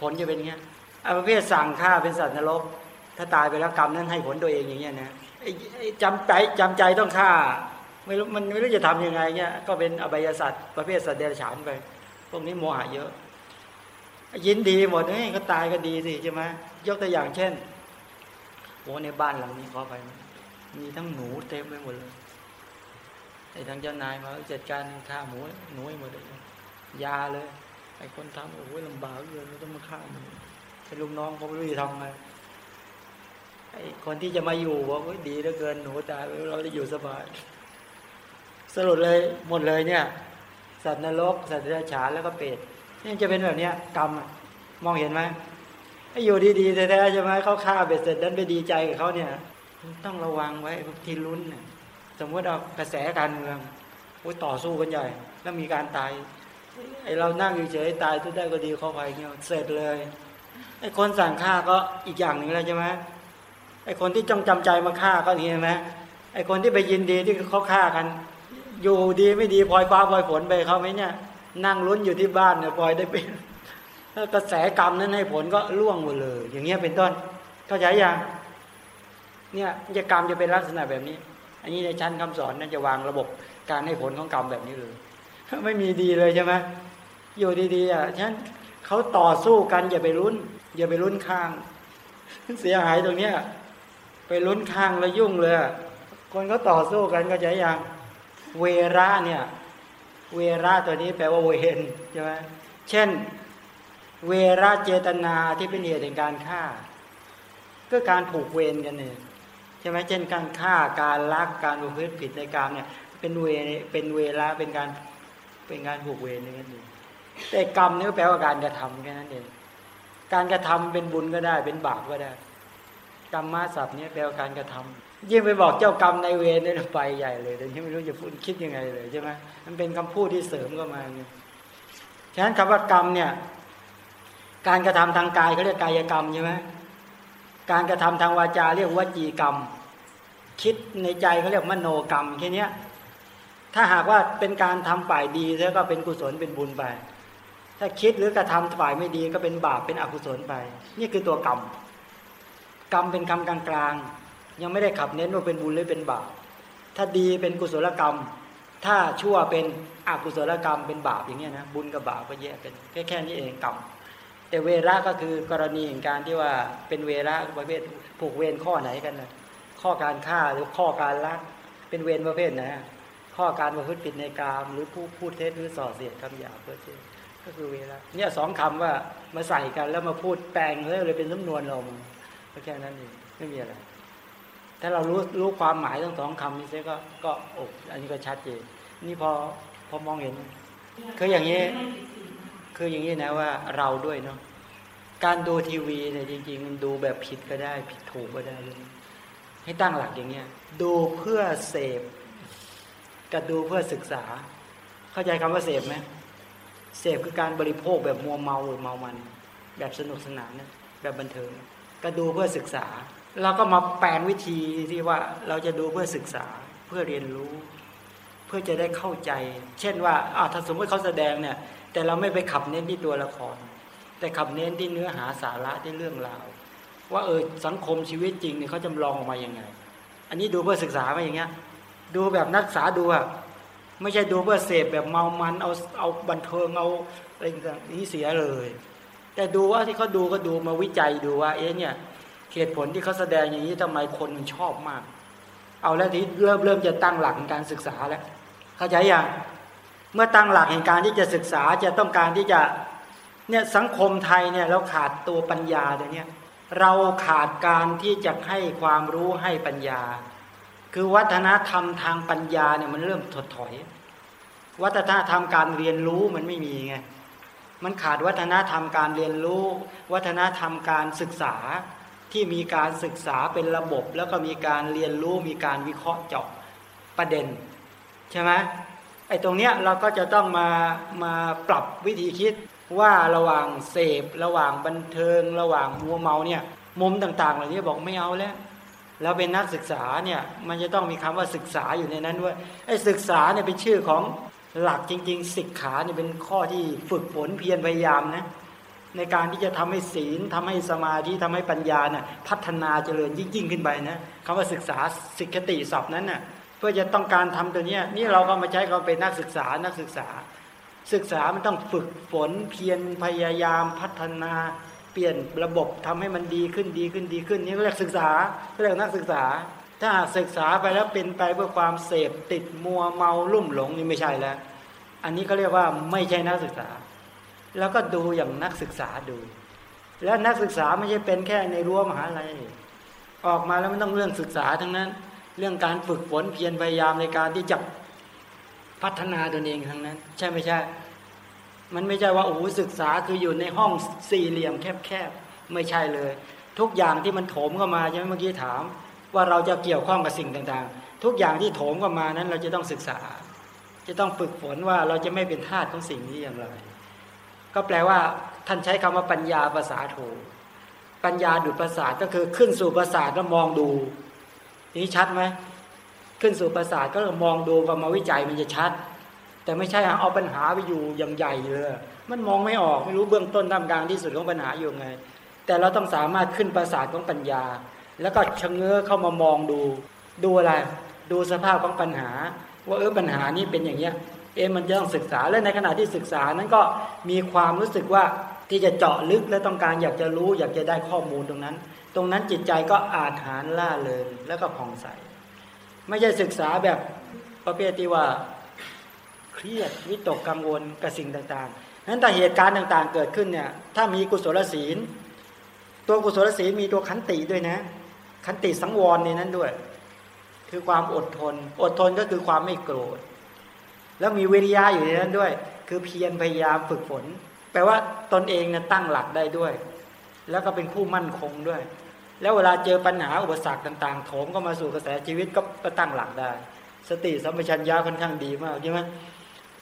ผลจะเป็นอย่างเงี้ยอาประเภทสั่งฆ่าเป็นสัตว์นรก ถ้าตายไปแล้วกรรมนั้นให้ผลตัวเองอย่างเงี้ยนะจำใจจำใจต้องฆ่า ไม่รู้มันไม่รู้จะทํำยังไงเนี่ยก็เป็นอบายสัตว์ประเภทสัตว์เดรัจฉานไป พวกนี้โมหะเยอะ ยินดีหมดเฮ้ยเขาตายก็ดีสิใช่ไหมยกตัวอย่างเช่นโอ้ในบ้านหลังนี้ขอไป มีทั้งหนูเต็มไปหมดเลยไอ้ทั้งเจ้านายมาจัดการฆ่าหมูหนูให้หมดเลยยาเลย ไอ้คนทำโอ้ยลำบากเลยต้องมาฆ่าหนูเป็นลูกน้องเขาไม่รู้จะทำไงไอ้คนที่จะมาอยู่บอกว่าดีเหลือเกินหนูตายเราจะอยู่สบาย สรุปเลยหมดเลยเนี่ย สัตว์นรกสัตว์เดรัจฉานแล้วก็เปรตนี่จะเป็นแบบเนี้ยกรรมมองเห็นไหมไอ้อยู่ดีๆแท้ๆใช่ไหมเขาฆ่าเบ็ดเสร็จดันไปดีใจกับเขาเนี่ย ต้องระวังไว้พวกที่ลุ้นเนี่ยสมมติเอากระแสการเมืองโอ้ต่อสู้กันใหญ่ แล้วมีการตายไอเรานั่งอยู่เฉยตายทุกได้ก็ดีเข้าไปเงี้ยเสร็จเลยไอคนสั่งฆ่าก็อีกอย่างหนึ่งแล้วใช่ไหมไอคนที่จงจำใจมาฆ่าก็นี่ใช่ไหมไอคนที่ไปยินดีที่เขาฆ่ากัน อยู่ดีไม่ดีพลอยฟ้าพลอยฝนไปเขาไหมเนี่ย นั่งลุ้นอยู่ที่บ้านเนี่ยพลอยได้เป็นกระแสกรรมนั้นให้ผลก็ล่วงหมดเลย อย่างเงี้ยเป็นต้น เข้าใจยังเนี่ยจะกรรมจะเป็นลักษณะแบบนี้ อันนี้ในชั้นคำสอนนั้นจะวางระบบการให้ผลของกรรมแบบนี้เลย ไม่มีดีเลยใช่ไหมอยู่ดีๆอะฉะนั้นเขาต่อสู้กันอย่าไปลุ้น อย่าไปลุ้นข้าง เสียหายตรงเนี้ยไปลุ้นข้างแล้วยุ่งเลย คนเขาต่อสู้กันก็จะย่าง เวระเนี่ย เวระตัวนี้แปลว่าเวรใช่ไหมเช่น เวระเจตนาที่เป็นเหตุแห่งการฆ่า ก็การผูกเวรกันเนี่ยใช่ไหมเช่น การฆ่าการลักการประพฤติผิดในการเนี่ย เป็นเวเป็นเวลาเป็นการเป็นการผูกเวรนี่นั่นเองแต่กรรมนี่ก็แปลว่าการกระทำแค่นั้นเองการกระทำเป็นบุญก็ได้ เป็นบาปก็ได้กรรมมาศัพท์นี้แปลว่าการกระทำ ยิ่งไปบอกเจ้ากรรมในเวรเนี่ยไปใหญ่เลยแต่ยังไม่รู้จะพูดคิดยังไงเลยใช่ไหมมันเป็นคำพูดที่เสริมเข้ามาเนี่ยฉะนั้นคำว่ากรรมเนี่ย การกระทำทางกายเขาเรียกกายกรรมใช่ไหมการกระทำทางวาจาเรียกวจีกรรม คิดในใจเขาเรียกมโนกรรมแค่นี้ถ้าหากว่าเป็นการทำฝ่ายดีแล้วก็เป็นกุศลเป็นบุญไปถ้าคิดหรือกระทำฝ่ายไม่ดีก็เป็นบาปเป็นอกุศลไป นี่คือตัวกรรม กรรมเป็นกรรมกลางๆ ยังไม่ได้ขับเน้นว่าเป็นบุญหรือเป็นบาป ถ้าดีเป็นกุศลกรรม ถ้าชั่วเป็นอกุศลกรรมเป็นบาปอย่างเงี้ยนะบุญกับบาปก็แยกเป็นแค่แค่นี้เองกรรมแต่เวระก็คือกรณีของการที่ว่าเป็นเวระประเภทผูกเวรข้อไหนกันนะข้อการฆ่าหรือข้อการลักเป็นเวรประเภทไหนข้อการประพฤติผิดในกามหรือผู้พูดเท็จหรือส่อเสียดคำหยาบเพื่อเชื่อก็คือเวลาเนี่ยสองคำว่ามาใส่กันแล้วมาพูดแปลงแล้วเลยเป็นสำนวนลงก็แค่นั้นเองไม่มีอะไร ถ้าเรารู้รู้ความหมายทั้งสองคำนี้เสียก็ก็อกอันนี้ก็ชัดเจนนี่พอพอมองเห็น คืออย่างนี้ คืออย่างนี้นะว่าเราด้วยเนาะการดูทีวีเนี่ยจริง ๆ มันดูแบบผิดก็ได้ ผิดถูกก็ได้เลยให้ตั้งหลักอย่างเงี้ย ดูเพื่อเสพกับดูเพื่อศึกษา เข้าใจคำว่าเสพไหมเสพคือการบริโภคแบบมัวเมาหรือเมามัน แบบสนุกสนานนะแบบบันเทิงก็ดูเพื่อศึกษา เราก็มาแปลงวิธีที่ว่าเราจะดูเพื่อศึกษาเพื่อเรียนรู้ เพื่อจะได้เข้าใจ เช่นว่าถ้าสมมติเขาแสดงเนี่ย แต่เราไม่ไปขับเน้นที่ตัวละคร แต่ขับเน้นที่เนื้อหาสาระที่เรื่องราวว่าเออสังคมชีวิตจริงเนี่ยเขาจำลองออกมายังไง อันนี้ดูเพื่อศึกษามาอย่างเงี้ย ดูแบบนักศึกษาดูอะไม่ใช่ดูเพื่อเสพแบบเมามันเอาเอาบันเทิงเอาอะไรต่างๆนี้เสียเลย แต่ดูว่าที่เขาดูก็ดูมาวิจัยดูว่า เอ๊ะเนี่ย เหตุผลที่เขาแสดงอย่างนี้ทำไมคนมันชอบมาก เอาแล้วที่เริ่มเริ่มจะตั้งหลักในการศึกษาแล้ว เข้าใจยังเมื่อตั้งหลักแห่งการที่จะศึกษาจะต้องการที่จะเนี่ยสังคมไทยเนี่ยเราขาดตัวปัญญาตัวเนี้ยเราขาดการที่จะให้ความรู้ให้ปัญญา คือวัฒนธรรมทางปัญญาเนี่ยมันเริ่มถดถอย วัฒนธรรมการเรียนรู้มันไม่มีไงมันขาดวัฒนธรรมการเรียนรู้ วัฒนธรรมการศึกษา ที่มีการศึกษาเป็นระบบ แล้วก็มีการเรียนรู้มีการวิเคราะห์เจาะประเด็น ใช่ไหมไอ้ตรงเนี้ยเราก็จะต้องมามาปรับวิธีคิดว่าระหว่างเสพ ระหว่างบันเทิง ระหว่างมัวเมาเนี่ยมุมต่างๆ เหล่านี้บอกไม่เอาแล้วแล้วเป็นนักศึกษาเนี่ยมันจะต้องมีคำว่าศึกษาอยู่ในนั้นด้วยไอ้ศึกษาเนี่ยเป็นชื่อของหลักจริง ๆศิกขาเนี่ยเป็นข้อที่ฝึกฝนเพียรพยายามนะ ในการที่จะทำให้ศีลทำให้สมาธิทำให้ปัญญาเนี่ยพัฒนาเจริญยิ่งๆขึ้นไปนะคำว่าศึกษาสิกขติศัพท์นั้นน่ะเพื่อจะต้องการทำตัวเนี้ยนี่เราก็มาใช้คำเป็นนักศึกษานักศึกษา ศึกษามันต้องฝึกฝนเพียรพยายามพัฒนาเปลี่ยนระบบทำให้มันดีขึ้นดีขึ้นดีขึ้นนี่เรียกศึกษาเรียกนักศึกษา ถ้าศึกษาไปแล้วเป็นไปเพื่อความเสพติดมัวเมาลุ่มหลงนี่ไม่ใช่แล้ว อันนี้เขาเรียกว่าไม่ใช่นักศึกษา แล้วก็ดูอย่างนักศึกษาดู แล้วนักศึกษาไม่ใช่เป็นแค่ในรั้วมหาลัยออกมาแล้วมันต้องเรื่องศึกษาทั้งนั้น เรื่องการฝึกฝนเพียรพยายามในการที่จะพัฒนาตนเองทั้งนั้น ใช่ไม่ใช่ มันไม่ใช่ว่าโอ้ศึกษาคืออยู่ในห้องสี่เหลี่ยมแคบๆไม่ใช่เลย ทุกอย่างที่มันโถมเข้ามาใช่ไหมเมื่อกี้ถาม ว่าเราจะเกี่ยวข้องกับสิ่งต่างๆ ทุกอย่างที่โถมเข้ามานั้นเราจะต้องศึกษา จะต้องฝึกฝนว่าเราจะไม่เป็นทาสของสิ่งนี้อย่างไร ก็แปลว่าท่านใช้คำว่าปัญญาภาษาโถปัญญาดุจประสาทก็คือขึ้นสู่ประสาทแล้วมองดู นี้ชัดไหมขึ้นสู่ประสาทก็มองดูก็มาวิจัยมันจะชัด แต่ไม่ใช่เอาปัญหาไปอยู่อย่างใหญ่เลยมันมองไม่ออกไม่รู้เบื้องต้นท่ามกลางที่สุดของปัญหาอยู่ไง แต่เราต้องสามารถขึ้นประสาทของปัญญา แล้วก็ชะเง้อเข้ามามองดู ดูอะไร ดูสภาพของปัญหา ว่าเออปัญหานี้เป็นอย่างเนี้ย เอ๊มันจะต้องศึกษาและในขณะที่ศึกษานั้นก็มีความรู้สึกว่าที่จะเจาะลึกและต้องการอยากจะรู้ อยากจะได้ข้อมูลตรงนั้น ตรงนั้นจิตใจก็อาถรรพ์ล่าเริงแล้วก็ผ่องใส ไม่ใช่ศึกษาแบบประเภทที่ว่าเครียดวิตกกังวลกับสิ่งต่างๆนั้นแต่เหตุการณ์ต่างๆ เกิดขึ้นเนี่ยถ้ามีกุศลศีล ตัวกุศลศีลมีตัวขันติด้วยนะ ขันติสังวรในนั้นด้วย คือความอดทน อดทนก็คือความไม่โกรธ แล้วมีวิริยะอยู่ในนั้นด้วย คือเพียรพยายามฝึกฝน แปลว่าตนเองเนี่ยตั้งหลักได้ด้วย แล้วก็เป็นคู่มั่นคงด้วย แล้วเวลาเจอปัญหาอุปสรรคต่างๆโถมก็มาสู่กระแสชีวิตก็ตั้งหลักได้ สติสัมปชัญญะค่อนข้างดีมากใช่ไหม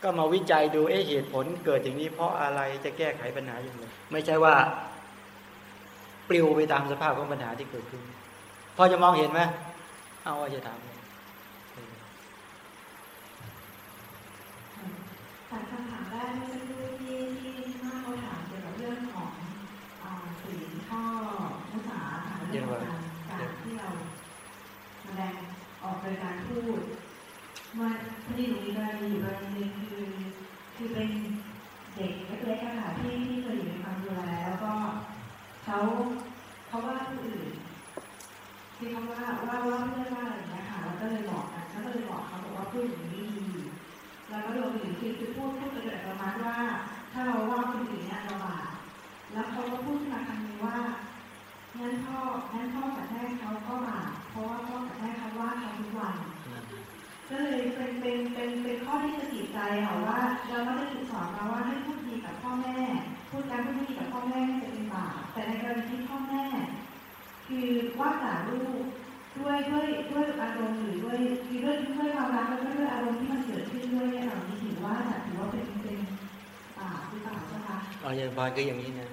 ก็มาวิจัยดูเอ๊ะเหตุผลเกิดอย่างนี้ เพราะอะไรจะแก้ไขปัญหาอย่างไรไม่ใช่ว่า ปลิวไปตามสภาพของปัญหาที่เกิดขึ้น พอจะมองเห็นไหมเอาว่าจะถาม แต่คำถามแรกเมื่อสักครู่ที่ที่ที่มาเขาถามเกี่ยวกับเรื่องของอ่าสีข้อมุสาค่ะเรื่องของการการที่เราแสดงออกโดยการพูด ว่าพอดีหนูมีกรณีอยู่กรณีหนึงคือคือเป็นเด็กเล็กๆค่ะที่ที่เคยอยู่ในความดูแลแล้วก็เขาเขาว่าผู้อื่นที่เขาว่าว่าว่าเพื่อนว่าอะไรอย่างเงี้ยค่ะแล้วก็เลยบอกกันแล้วก็เลยบอกเขาบอกว่าพูดอย่างนี้ดีแล้วก็รวมถึงคือคือพูดพูดกันประมาณว่า ถ้าเราว่าคนอื่นเนี่ยเราบาปแล้วเขาก็พูดขึ้นมาคำนึงว่างั้นพ่องั้นพ่อกับแม่เขาก็บาปเพราะว่าพ่อกับแม่เขาว่าเขาทุกวัน ก็เลยเป็นเป็นเป็นเป็นข้อที่จะติดใจค่ะว่าเราไม่ได้ถูกสอนมาว่าให้พูดดีกับพ่อแม่ พูดการพูดดีกับพ่อแม่ไม่จะเป็นบาปแต่ในกรณีที่พ่อแม่ คือว่าด่าลูกด้วยด้วยด้วยอารมณ์หรือด้วยคือด้วยด้วยความรักแล้วก็ด้วยอารมณ์ที่มันเกิดขึ้นด้วยเนี่ยเราถือว่าถือว่าเป็นเป็นบาปหรือเปล่าเจ้าคะอาจารย์พานก็อย่างนี้นะ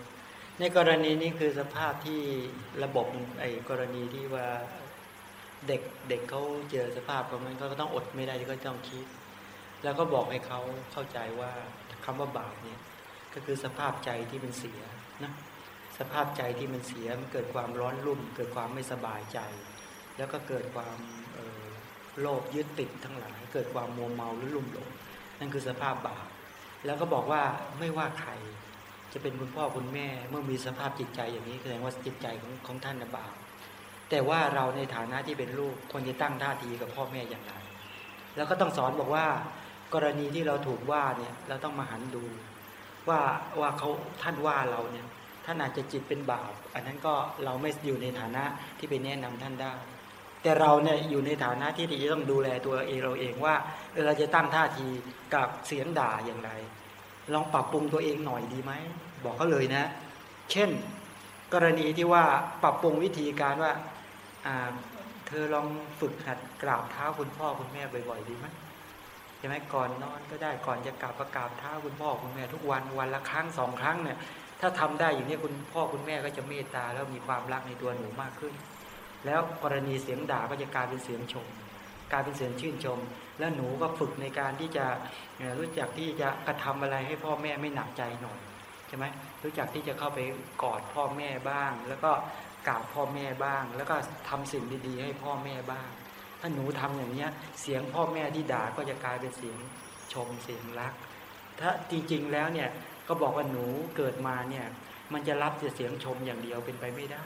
ในกรณีนี้คือสภาพที่ระบบไอ้กรณีที่ว่า เด็กเด็กเขาเจอสภาพของมันก็ต้องอดไม่ได้ที่ก็ต้องคิด แล้วก็บอกให้เขาเข้าใจว่าคำว่าบาปเนี่ยก็คือสภาพใจที่มันเสียนะสภาพใจที่มันเสียมันเกิดความร้อนรุ่ม เกิดความไม่สบายใจ แล้วก็เกิดความโลภยึดติดทั้งหลาย เกิดความมัวเมาหรือลุ่มหลงนั่นคือสภาพบาปแล้วก็บอกว่าไม่ว่าใครจะเป็นคุณพ่อคุณแม่ เมื่อมีสภาพจิตใจอย่างนี้แสดงว่าจิตใจของของท่านบาป แต่ว่าเราในฐานะที่เป็นลูกควรจะตั้งท่าทีกับพ่อแม่อย่างไร แล้วก็ต้องสอนบอกว่า กรณีที่เราถูกว่าเนี่ยเราต้องมาหันดู ว่าว่าเขาท่านว่าเราเนี่ยท่านอาจจะจิตเป็นบาป อันนั้นก็เราไม่อยู่ในฐานะที่ไปแนะนำท่านได้ แต่เราเนี่ยอยู่ในฐานะที่จะต้องดูแลตัวเองเราเองว่าเราจะตั้งท่าทีกับเสียงด่าอย่างไร ลองปรับปรุงตัวเองหน่อยดีไหมบอกเขาเลยนะ เช่น กรณีที่ว่าปรับปรุงวิธีการว่า เธอลองฝึกหัดกราบเท้าคุณพ่อคุณแม่บ่อยๆดีไหมใช่ไหมก่อนนอนก็ได้ก่อนจะกราบประกาศเท้าคุณพ่อคุณแม่ทุกวันวันละครั้งสองครั้งเนี่ยถ้าทำได้อย่างนี้คุณพ่อคุณแม่ก็จะเมตตาแล้วมีความรักในตัวหนูมากขึ้น แล้วกรณีเสียงด่าก็จะกลายเป็นเสียงชมกลายเป็นเสียงชื่นชม แล้วหนูก็ฝึกในการที่จะรู้จักที่จะกระทำอะไรให้พ่อแม่ไม่หนักใจหน่อยใช่ไหมรู้จักที่จะเข้าไปกอดพ่อแม่บ้าง แล้วก็ กราบพ่อแม่บ้าง แล้วก็ทำสิ่งดีๆ ให้พ่อแม่บ้าง ถ้าหนูทำอย่างเนี้ย เสียงพ่อแม่ที่ด่าก็จะกลายเป็นเสียงชมเสียงรัก ถ้าจริงๆแล้วเนี่ยก็บอกว่าหนูเกิดมาเนี่ย มันจะรับแต่เสียงชมอย่างเดียวเป็นไปไม่ได้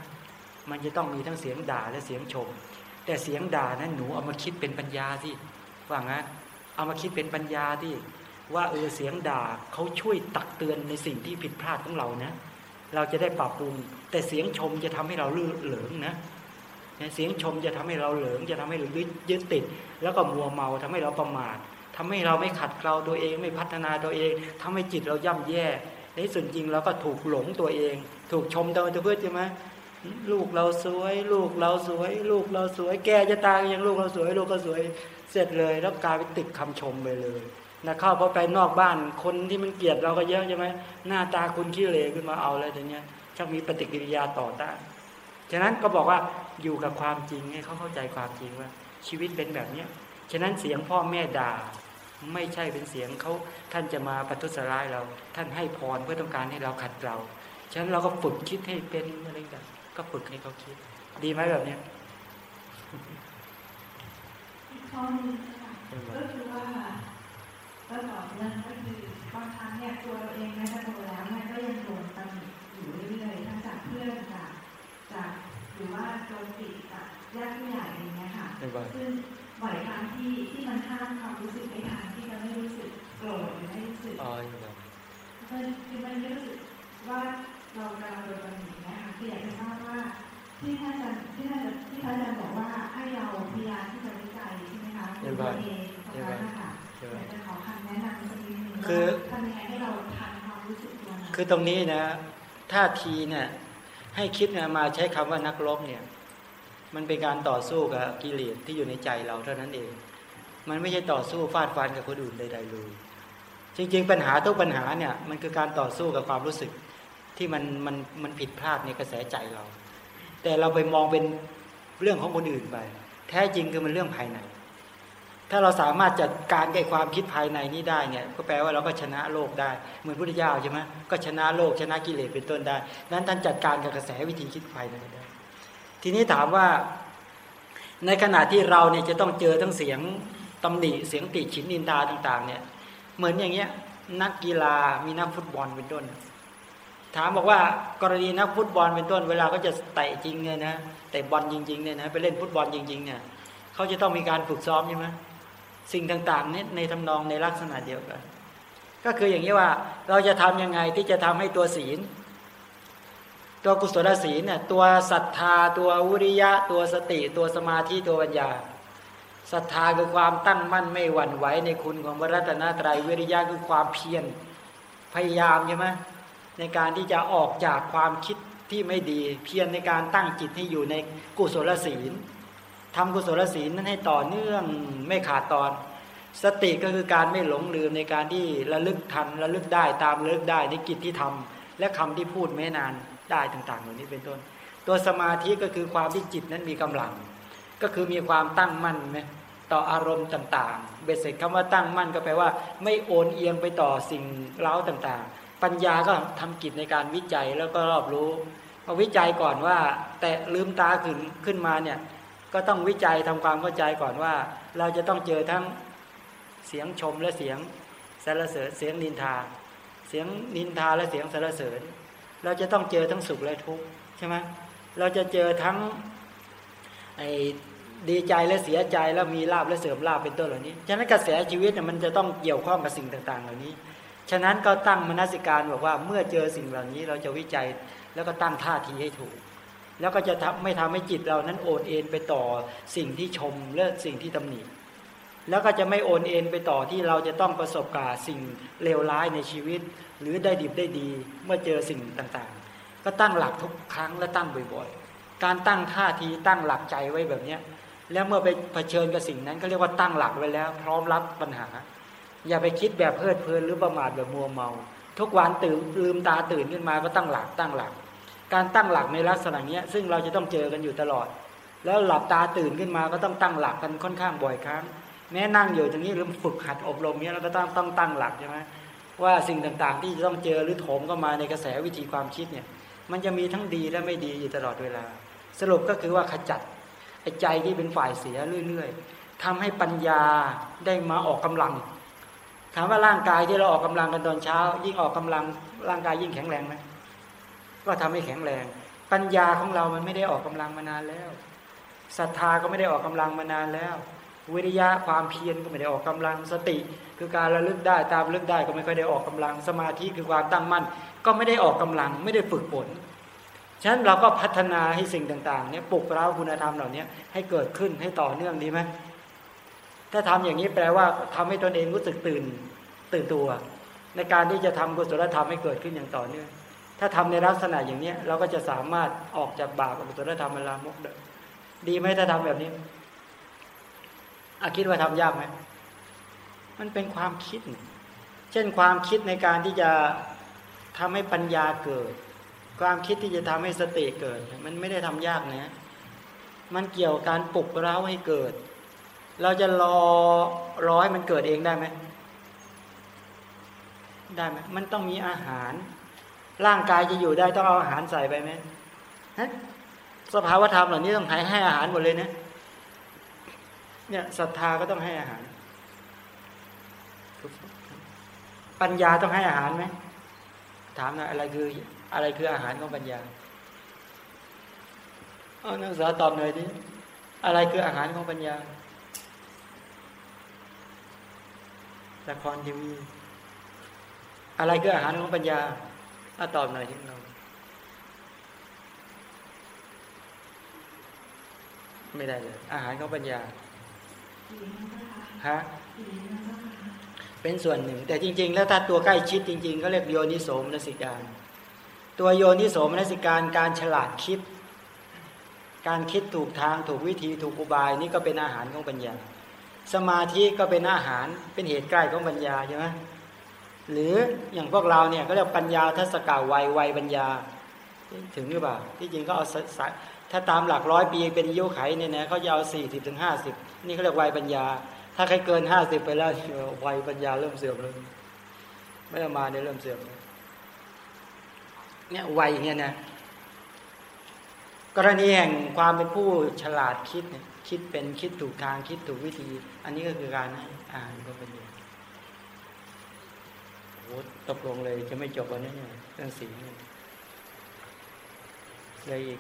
มันจะต้องมีทั้งเสียงด่าและเสียงชม แต่เสียงด่านั้นหนูเอามาคิดเป็นปัญญาที่ว่างั้นเอามาคิดเป็นปัญญาที่ว่าเออเสียงด่าเขาช่วยตักเตือนในสิ่งที่ผิดพลาดของเรานะ เราจะได้ปรับปรุง แต่เสียงชมจะทำให้เราลื่นเหลิงนะเสียงชมจะทำให้เราเหลิง จะทำให้เรายึดติด แล้วก็มัวเมาทำให้เราประมาททำให้เราไม่ขัดเกลาตัวเองไม่พัฒนาตัวเองทำให้จิตเราย่ำแย่ ในส่วนจริงเราก็ถูกหลงตัวเอง ถูกชมตัวเพื่อใช่ไหมลูกเราสวย ลูกเราสวย ลูกเราสวย แกจะตายยังลูกเราสวย ลูกก็สวย เสร็จเลย แล้วกลายไปติดคำชมไปเลย นะเข้าพอไปนอกบ้านคนที่มันเกลียดเราก็เยอะใช่ไหมหน้าตาคุณขี้เหร่ขึ้นมาเอาอะไรอย่างเงี้ยชักมีปฏิกิริยาต่อต้านฉะนั้นก็บอกว่าอยู่กับความจริงให้เขาเข้าใจความจริงว่า ชีวิตเป็นแบบเนี้ยฉะนั้นเสียงพ่อแม่ด่าไม่ใช่เป็นเสียงเขาท่านจะมาประทุษร้ายเรา ท่านให้พรเพื่อต้องการให้เราขัดเราฉะนั้นเราก็ฝึกคิดให้เป็นอะไรแบบก็ฝึกให้เขาคิด ดีไหมแบบเนี้ยข้อนึงก็คือว่า ก็ต่อเนื่องก็คือบางครั้งเนี่ยตัวเราเองแม้จะโตแล้วเนี่ยก็ยังโดนตำหนิอยู่เรื่อยๆทั้งจากเพื่อนจากจากหรือว่าโดนติดจากญาติผู้ใหญ่อย่างเงี้ยค่ะซึ่งบ่อยครั้งที่ที่มันห้ามความรู้สึกในทางที่จะไม่รู้สึกโกรธหรือไม่รู้สึกอ๋อคือคือมันรู้สึกว่าเรากำลังโดนตำหนินะคะคืออยากจะทราบว่าที่ท่านอาจารย์ที่ท่านที่ท่านอาจารย์บอกว่าให้เราพยายามที่จะวิจัยใช่ไหมคะตัวเองตรงนั้นนะคะอยากจะขอคำแนะนำสักนิดนึงคือทำยังไงให้เราทันความรู้สึกตัวคือตรงนี้นะท่าทีเนี่ยให้คิดนะมาใช้คำว่านักรบเนี่ย มันเป็นการต่อสู้กับกิเลสที่อยู่ในใจเราเท่านั้นเอง มันไม่ใช่ต่อสู้ฟาดฟันกับคนอื่นใดๆเลยจริง ๆ ปัญหาทุกปัญหาเนี่ยมันคือการต่อสู้กับความรู้สึกที่มันมันมันผิดพลาดในกระแสใจเรา แต่เราไปมองเป็นเรื่องของคนอื่นไป แท้จริงคือมันเรื่องภายใน ถ้าเราสามารถจัดการแก้ความคิดภายในนี้ได้เนี่ยก็แปลว่าเราก็ชนะโลกได้ เหมือนพุทธเจ้าใช่ไหมก็ชนะโลกชนะกิเลสเป็นต้นได้ นั้นท่านจัดการกับกระแสวิธีคิดภายในได้ ทีนี้ถามว่าในขณะที่เราเนี่ยจะต้องเจอทั้งเสียงตำหนิเสียงติฉินนินดาต่างๆ เนี่ยเหมือนอย่างเงี้ยนักกีฬามีนักฟุตบอลเป็นต้น ถามบอกว่ากรณีนักฟุตบอลเป็นต้น เวลาก็จะเตะจริงเนี่ยนะเตะบอลจริงๆเนี่ยนะไปเล่นฟุตบอลจริงๆเนี่ยเขาจะต้องมีการฝึกซ้อมใช่ไหม สิ่งต่างๆนี่ในทำนองในลักษณะเดียวกัน ก็คืออย่างนี้ว่าเราจะทำยังไงที่จะทำให้ตัวศีล ตัวกุศลศีลเนี่ยตัวศรัทธา ตัววิริยะ ตัวสติ ตัวสมาธิตัวปัญญาศรัทธาคือความตั้งมั่นไม่หวั่นไหวในคุณของพระรัตนตรัยวิริยะคือความเพียรพยายามใช่ไหมในการที่จะออกจากความคิดที่ไม่ดี เพียรในการตั้งจิตให้อยู่ในกุศลศีล ทำกุศลศีลนั้นให้ต่อเนื่องไม่ขาดตอน สติก็คือการไม่หลงลืมในการที่ระลึกทันระลึกได้ตามระลึกได้ในกิจที่ทำและคำที่พูดไม่นานได้ต่างๆเหล่านี้เป็นต้น ตัวสมาธิก็คือความที่จิตนั้นมีกำลัง ก็คือมีความตั้งมั่นไหมต่ออารมณ์ต่างๆ เบสเสร็จคำว่าตั้งมั่นก็แปลว่า ไม่โอนเอียงไปต่อสิ่งเล้าต่างๆ ปัญญาก็ทำกิจในการวิจัยแล้วก็รอบรู้พอวิจัยก่อนว่า แต่ลืมตาขึ้นขึ้นมาเนี่ย ก็ต้องวิจัยทำความเข้าใจก่อนว่า เราจะต้องเจอทั้งเสียงชมและเสียงสรรเสริญเสียงนินทา เสียงนินทาและเสียงสรรเสริญ เราจะต้องเจอทั้งสุขและทุกข์ใช่ไหมเราจะเจอทั้งไอ้ดีใจและเสียใจแล้วมีลาบและเสื่อมลาบเป็นต้นเหล่านี้ ฉะนั้นกระแสชีวิตเนี่ยมันจะต้องเกี่ยวข้องกับสิ่งต่าง ๆ เหล่านี้ ฉะนั้นก็ตั้งมนสิการบอกว่าเมื่อเจอสิ่งเหล่านี้เราจะวิจัยแล้วก็ตั้งท่าทีให้ถูก แล้วก็จะทำไม่ทำให้จิตเรานั้นโอนเอ็นไปต่อสิ่งที่ชมและสิ่งที่ตำหนิ แล้วก็จะไม่โอนเอ็นไปต่อที่เราจะต้องประสบกับสิ่งเลวร้ายในชีวิต หรือได้ดีได้ดีเมื่อเจอสิ่งต่างๆ ก็ตั้งหลักทุกครั้งและตั้งบ่อยๆ การตั้งท่าทีตั้งหลักใจไว้แบบเนี้ยแล้วเมื่อไปเผชิญกับสิ่งนั้นก็เรียกว่าตั้งหลักไว้แล้ว พร้อมรับปัญหา อย่าไปคิดแบบเพลิดเพลินหรือประมาทแบบมัวเมา ทุกวันตื่นลืมตาตื่นขึ้นมาก็ตั้งหลักตั้งหลัก การตั้งหลักในลักษณะนี้ซึ่งเราจะต้องเจอกันอยู่ตลอด แล้วหลับตาตื่นขึ้นมาก็ต้องตั้งหลักกันค่อนข้างบ่อยครั้ง แม้นั่งอยู่ตรงนี้หรือฝึกหัดอบรมเนี้ยเราก็ต้องต้องตั้งหลักใช่ไหมว่าสิ่งต่างๆ ที่จะต้องเจอหรือโถมเข้ามาในกระแสวิธีความคิดเนี่ย มันจะมีทั้งดีและไม่ดีอยู่ตลอดเวลา สรุปก็คือว่าขจัดไอ้ใจที่เป็นฝ่ายเสียเรื่อยๆทำให้ปัญญาได้มาออกกำลัง ถามว่าร่างกายที่เราออกกำลังกันตอนเช้า ยิ่งออกกำลังร่างกายยิ่งแข็งแรงไหม ก็ทำให้แข็งแรง ปัญญาของเรามันไม่ได้ออกกำลังมานานแล้วศรัทธาก็ไม่ได้ออกกำลังมานานแล้ว วิริยะความเพียรก็ไม่ได้ออกกำลังสติ คือการระลึกได้ตามระลึกได้ก็ไม่ค่อยได้ออกกำลังสมาธิคือความตั้งมั่น ก็ไม่ได้ออกกำลังไม่ได้ฝึกฝนฉะนั้นเราก็พัฒนาให้สิ่งต่างๆเนี่ยปลุกเร้าคุณธรรมเหล่านี้ให้เกิดขึ้นให้ต่อเนื่องดีไหมถ้าทำอย่างนี้แปลว่าทำให้ตนเองรู้สึกตื่นตื่นตัว ในการที่จะทำกุศลธรรมให้เกิดขึ้นอย่างต่อเนื่อง ถ้าทำในลักษณะอย่างนี้เราก็จะสามารถออกจากบาปอกุศลธรรมลามกได้ดีไหมถ้าทำแบบนี้อาคิดว่าทำยากไหมมันเป็นความคิด เช่นความคิดในการที่จะทำให้ปัญญาเกิด ความคิดที่จะทำให้สติเกิด มันไม่ได้ทำยากนะมันเกี่ยวกับการปลุกเร้าให้เกิด เราจะรอร้อยมันเกิดเองได้ไหมได้ไหมมันต้องมีอาหาร ร่างกายจะอยู่ได้ต้องเอาอาหารใส่ไปไหมสภาวธรรมเหล่านี้ต้องให้ให้อาหารหมดเลยนะเนี่ยศรัทธาก็ต้องให้อาหาร ปัญญาต้องให้อาหารไหมถามหน่อยอะไรคืออะไรคืออาหารของปัญญาเอานักศึกษาตอบหน่อยดิอะไรคืออาหารของปัญญาละครทีวี อะไรคืออาหารของปัญญา ถ้าตอบหน่อยที่เราไม่ได้เลย อาหารของปัญญาฮะเป็นส่วนหนึ่ง แต่จริง ๆ แล้วถ้าตัวใกล้ชิดจริง ๆ ก็เรียกโยนิโสมนสิการ ตัวโยนิโสมนสิการการฉลาดคิด การคิดถูกทางถูกวิธีถูกอุบายนี่ก็เป็นอาหารของปัญญา สมาธิก็เป็นอาหารเป็นเหตุใกล้ของปัญญาใช่ไหม หรืออย่างพวกเราเนี่ยก็เรียกปัญญาทัศกาวัยวัยปัญญา ถึงหรือเปล่าที่จริงก็เอาถ้าตามหลักร้อยปีเป็นยุไขเนี่ยนะเขาจะเอาสี่สิบถึงห้าสิบนี่เขาเรียกวัยปัญญา ถ้าใครเกินห้าสิบไปแล้ววัยปัญญาเริ่มเสื่อมเลยไม่ได้มาเนี่ยเริ่มเสื่อมเนี่ยวัยเนี่ยนะกรณีแห่งความเป็นผู้ฉลาดคิดเนี่ยคิดเป็นคิดถูกทางคิดถูกวิธี อันนี้ก็คือการอ่านก็เป็นอย่ ตกลงเลยจะไม่จบวันนี้เนี่ยเรื่องสีเลยอีก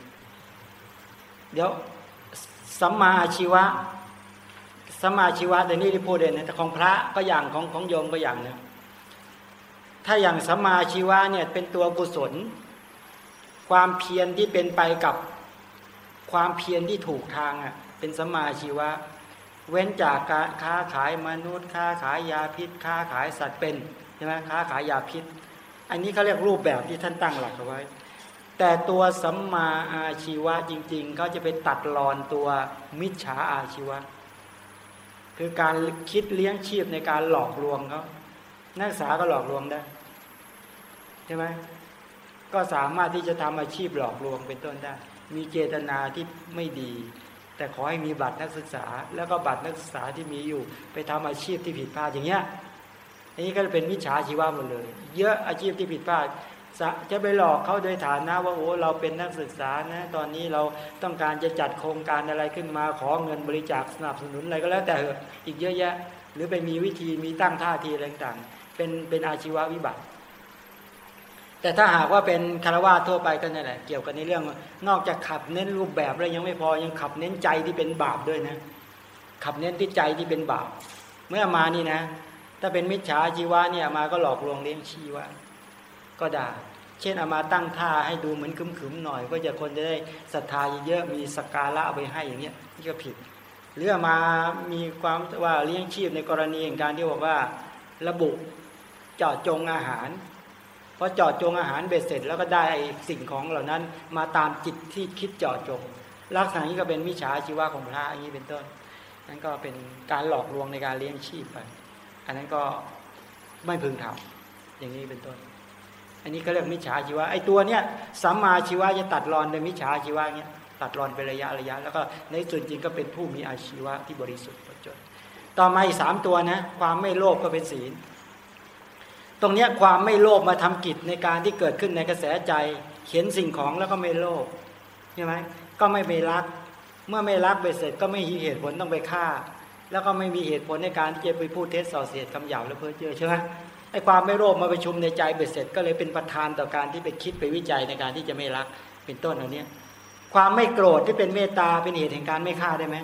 เดี๋ยวสัมมาชีวะสัมมาชีวะเดี๋ยวนี้ที่พูดเลยนะแต่ของพระก็อย่างของของโยมก็อย่างเนะถ้าอย่างสัมมาชีวะเนี่ยเป็นตัวกุศล ความเพียรที่เป็นไปกับความเพียรที่ถูกทางอะเป็นสัมมาชีวะ เว้นจากการค้าขายมนุษย์ ค้าขายยาพิษ ค้าขายสัตว์เป็น ช่ไหมค้าขายยาพิษ อันนี้เขาเรียกรูปแบบที่ท่านตั้งหลักเอาไว้ แต่ตัวสัมมาอาชีวะจริงๆเขาจะไปตัดรอนตัวมิจฉาอาชีวะ คือการคิดเลี้ยงชีพในการหลอกลวงเขานักศึกษาก็หลอกลวงได้ใช่ไหมก็สามารถที่จะทำอาชีพหลอกลวงเป็นต้นได้ มีเจตนาที่ไม่ดี แต่ขอให้มีบัตรนักศึกษา แล้วก็บัตรนักศึกษาที่มีอยู่ ไปทำอาชีพที่ผิดพลาดอย่างเงี้ย อันนี้ก็เป็นมิจฉาชีวะหมดเลย เยอะอาชีพที่ผิดพลาดจะไปหลอกเขาโดยฐานะว่าโอ้เราเป็นนักศึกษานะตอนนี้เราต้องการจะจัดโครงการอะไรขึ้นมาขอเงินบริจาคสนับสนุนอะไรก็แล้วแต่อีกเยอะแยะ หรือไปมีวิธีมีตั้งท่าทีอะไรต่างเป็นเป็นอาชีววิบัติ แต่ถ้าหากว่าเป็นคารวะทั่วไปก็นั่นแหละเกี่ยวกับในเรื่อง นอกจากขับเน้นรูปแบบแล้วยังไม่พอยังขับเน้นใจที่เป็นบาปด้วยนะ ขับเน้นที่ใจที่เป็นบาป เมื่อมานี่นะ ถ้าเป็นมิจฉาชีวะเนี่ยมาก็หลอกลวงเลี้ยงชีวะก็ได้ เช่นเอามาตั้งท่าให้ดูเหมือนคึมๆหน่อย ก็จะคนจะได้ศรัทธาเยอะมีสกาละเอาไปให้อย่างเงี้ยนี่ก็ผิดหรือมามีความว่าเลี้ยงชีพในกรณีอย่างการที่บอกว่าระบุเจาะจงอาหารพอเจาะจงอาหารเบ็ดเสร็จแล้วก็ได้สิ่งของเหล่านั้นมาตามจิตที่คิดเจาะจง ลักษณะนี้ก็เป็นมิจฉาชีวะของพระอย่างนี้เป็นต้นนั่นก็เป็นการหลอกลวงในการเลี้ยงชีพไป อันนั้นก็ไม่พึงทำอย่างนี้เป็นต้น อันนี้ก็เรียกมิจฉาชีวะไอ้ตัวเนี้ยสัมมาชีวะจะตัดรอนในมิจฉาชีวะเนี้ยตัดรอนเป็นระยะระยะ แล้วก็ในส่วนจริงก็เป็นผู้มีอาชีวะที่บริสุทธิ์ประจดต่อมาอีกสามตัวนะความไม่โลภก็เป็นศีล ตรงเนี้ยความไม่โลภมาทำกิจในการที่เกิดขึ้นในกระแสใจเขียนสิ่งของแล้วก็ไม่โลภใช่ไหมก็ไม่ไปรัก เมื่อไม่รักไปเสร็จก็ไม่มีเหตุผลต้องไปฆ่า แล้วก็ไม่มีเหตุผลในการที่จะไปพูดเท็จส่อเสียดคำหยาบและเพ้อเจ้อใช่ไหมไอ้ความไม่โลภมาประชุมในใจเบ็ดเสร็จ ก็เลยเป็นประธานต่อการที่ไปคิดไปวิจัยในการที่จะไม่รักเป็นต้นเหล่านี้ความไม่โกรธที่เป็นเมตตาเป็นเหตุแห่งการไม่ฆ่าได้ไหม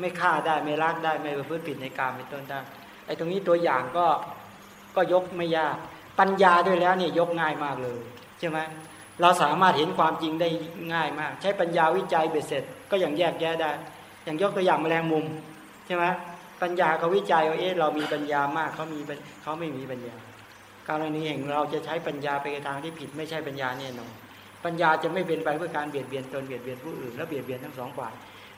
ไม่ฆ่าได้ไม่รักได้ไม่ประพฤติผิดในการเป็นต้นได้ไอ้ตรงนี้ตัวอย่างก็ก็ยกไม่ยาก ปัญญาด้วยแล้วเนี่ยยกง่ายมากเลยใช่ไหมเราสามารถเห็นความจริงได้ง่ายมาก ใช้ปัญญาวิจัยเบ็ดเสร็จ ก็อย่างแยกแยะได้ อย่างยกตัวอย่างแมลงมุม ใช่ไหมปัญญาเขาวิจัยว่าเอ๊ะเรามีปัญญามากเขามีเขาไม่มีปัญญา การณีแห่งเราจะใช้ปัญญาไปทางที่ผิดไม่ใช่ปัญญาแน่นอนปัญญาจะไม่เป็นไปเพื่อการเบียดเบียนตนเบียดเบียนผู้อื่นและเบียดเบียนทั้งสองฝ่าย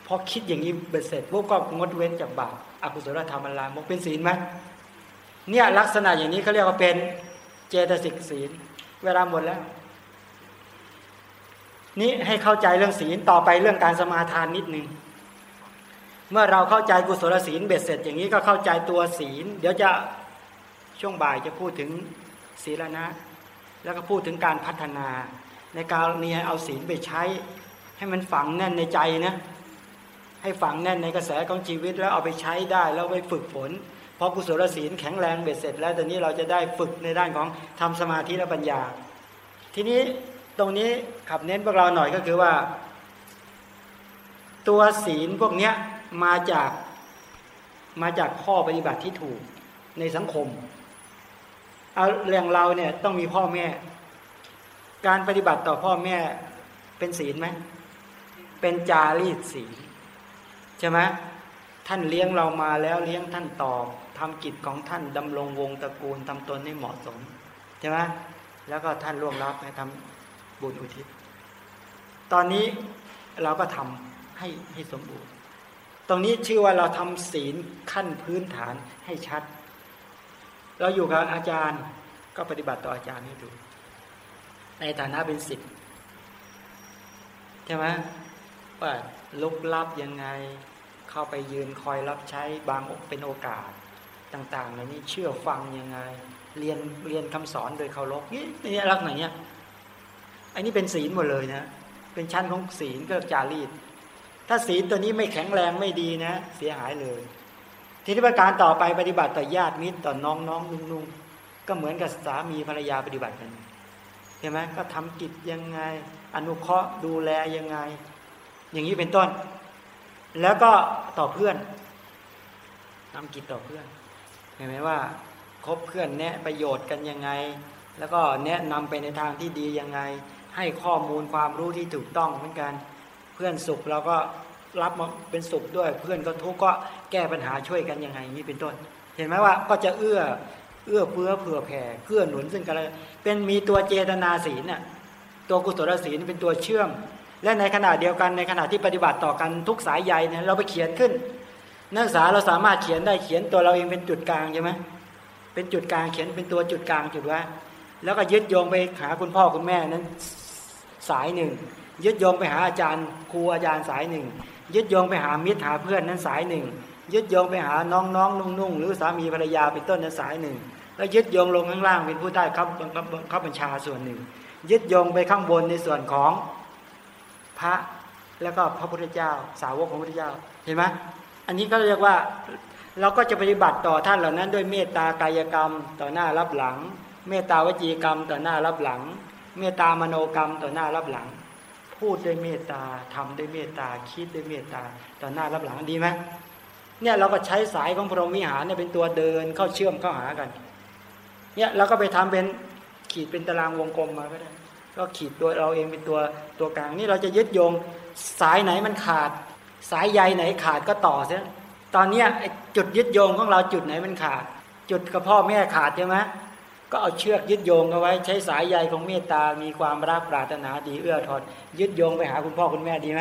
พอคิดอย่างนี้เบ็ดเสร็จพวกก็งดเว้นจากบาปอกุศลธรรมลามกเป็นศีลไหมเนี่ยลักษณะอย่างนี้เขาเรียกว่าเป็นเจตสิกศีล เวลาหมดแล้ว นี่ให้เข้าใจเรื่องศีลต่อไปเรื่องการสมาทานนิดนึง เมื่อเราเข้าใจกุศลศีลเบ็ดเสร็จอย่างนี้ก็เข้าใจตัวศีล เดี๋ยวจะช่วงบ่ายจะพูดถึงศีลนะ แล้วก็พูดถึงการพัฒนา ในการเนี้เอาศีลไปใช้ ให้มันฝังแน่นในใจนะ ให้ฝังแน่นในกระแสของชีวิตแล้วเอาไปใช้ได้แล้วไปฝึกฝนพอกุศลศีลแข็งแรงเบ็ดเสร็จ แล้วตอนนี้เราจะได้ฝึกในด้านของทำสมาธิและปัญญา ทีนี้ตรงนี้ขับเน้นพวกเราหน่อยก็คือว่า ตัวศีลพวกเนี้ย มาจากมาจากข้อปฏิบัติที่ถูกในสังคมเอาเรื่องเราเนี่ยต้องมีพ่อแม่ การปฏิบัติต่อพ่อแม่เป็นศีลไหมเป็นจารีตศีลใช่ไหมท่านเลี้ยงเรามาแล้วเลี้ยงท่านตอบทำกิจของท่านดำรงวงตระกูลทำตนให้เหมาะสมใช่ไหมแล้วก็ท่านร่วงรับให้ทำบุญอุทิศ ตอนนี้เราก็ทำให้ให้สมบูรณ์ ตรงนี้ชื่อว่าเราทำศีลขั้นพื้นฐานให้ชัด เราอยู่กับอาจารย์ก็ปฏิบัติต่ออาจารย์ให้ดู ในฐานะเป็นสิทธิ์ใช่ไหมว่าลุกลับยังไงเข้าไปยืนคอยรับใช้บางอกเป็นโอกาสต่างๆเหล่านี้เชื่อฟังยังไง เรียนเรียนคำสอนโดยเคารพนี่นี่ลักษณะเนี้ยอันนี้เป็นศีลหมดเลยนะเป็นชั้นของศีลก็จารีต ถ้าศีลตัวนี้ไม่แข็งแรงไม่ดีนะ เสียหายเลย ทีนี้ประการต่อไปปฏิบัติต่อญาติมิตรต่อน้องน้องนุ่งนุ่งก็เหมือนกับสามีภรรยาปฏิบัติกันใช่ไหมก็ทำกิจยังไง อนุเคราะห์ดูแลยังไง อย่างนี้เป็นต้น แล้วก็ต่อเพื่อนทำกิจต่อเพื่อน เห็นไหมว่าคบเพื่อนแนะประโยชน์กันยังไง แล้วก็แนะนำไปในทางที่ดียังไง ให้ข้อมูลความรู้ที่ถูกต้องเหมือนกัน พื่อนสุขเราก็รับมาเป็นสุขด้วย เพื่อนก็ทุกข์ก็แก้ปัญหาช่วยกันยังไงนี้เป็นต้น เห็นไหมว่าก็จะเอื้อเอื้อเฟื้อเผื่อแผ่เพื่อหนุนซึ่งกันและเป็นมีตัวเจตนาศีลน่ะตัวกุศลศีลเป็นตัวเชื่อม และในขณะเดียวกันในขณะที่ปฏิบัติต่อกันทุกสายใยเนี่ยเราไปเขียนขึ้น นักศึกษาเราสามารถเขียนได้เขียนตัวเราเองเป็นจุดกลางใช่ไหมเป็นจุดกลางเขียนเป็นตัวจุดกลางจุดว่า แล้วก็ยึดโยงไปหาคุณพ่อคุณแม่นั้นสายหนึ่ง ยึดโยงไปหาอาจารย์ครูอาจารย์สายหนึ่ง ยึดโยงไปหามิตรหาเพื่อนนั้นสายหนึ่ง ยึดโยงไปหาน้องน้องนุ่งนุ่งหรือสามีภรรยาเป็นต้นในสายหนึ่ง แล้วยึดโยงลงข้างล่างเป็นผู้ใต้ครับข้าบัญชาส่วนหนึ่ง ยึดโยงไปข้างบนในส่วนของพระแล้วก็พระพุทธเจ้า สาวกของพระพุทธเจ้าเห็นไหมอันนี้ก็เรียกว่าเราก็จะปฏิบัติต่อท่านเหล่านั้น ด้วยเมตตากายกรรมต่อหน้ารับหลัง เมตตาวจีกรรมต่อหน้ารับหลัง เมตตามโนกรรมต่อหน้ารับหลัง พูดด้วยเมตตาทำด้วยเมตตาคิดด้วยเมตตาต่อหน้ารับหลังดีไหมเนี่ยเราก็ใช้สายของพรหมวิหารเนี่ยเป็นตัวเดินเข้าเชื่อมเข้าหากัน เนี่ยเราก็ไปทำเป็นขีดเป็นตารางวงกลมมาก็ได้ก็ขีดตัวเราเองเป็นตัวตัวกลางนี่เราจะยึดโยงสายไหนมันขาด สายใยไหนขาดก็ต่อเสียตอนเนี้ยจุดยึดโยงของเราจุดไหนมันขาด จุดกับพ่อแม่ขาดใช่ไหม ก็เอาเชือกยึดโยงเอาไว้ ใช้สายใยของเมตตา มีความรักปรารถนาดีเอื้อทอนยึดโยงไปหาคุณพ่อคุณแม่ดีไหม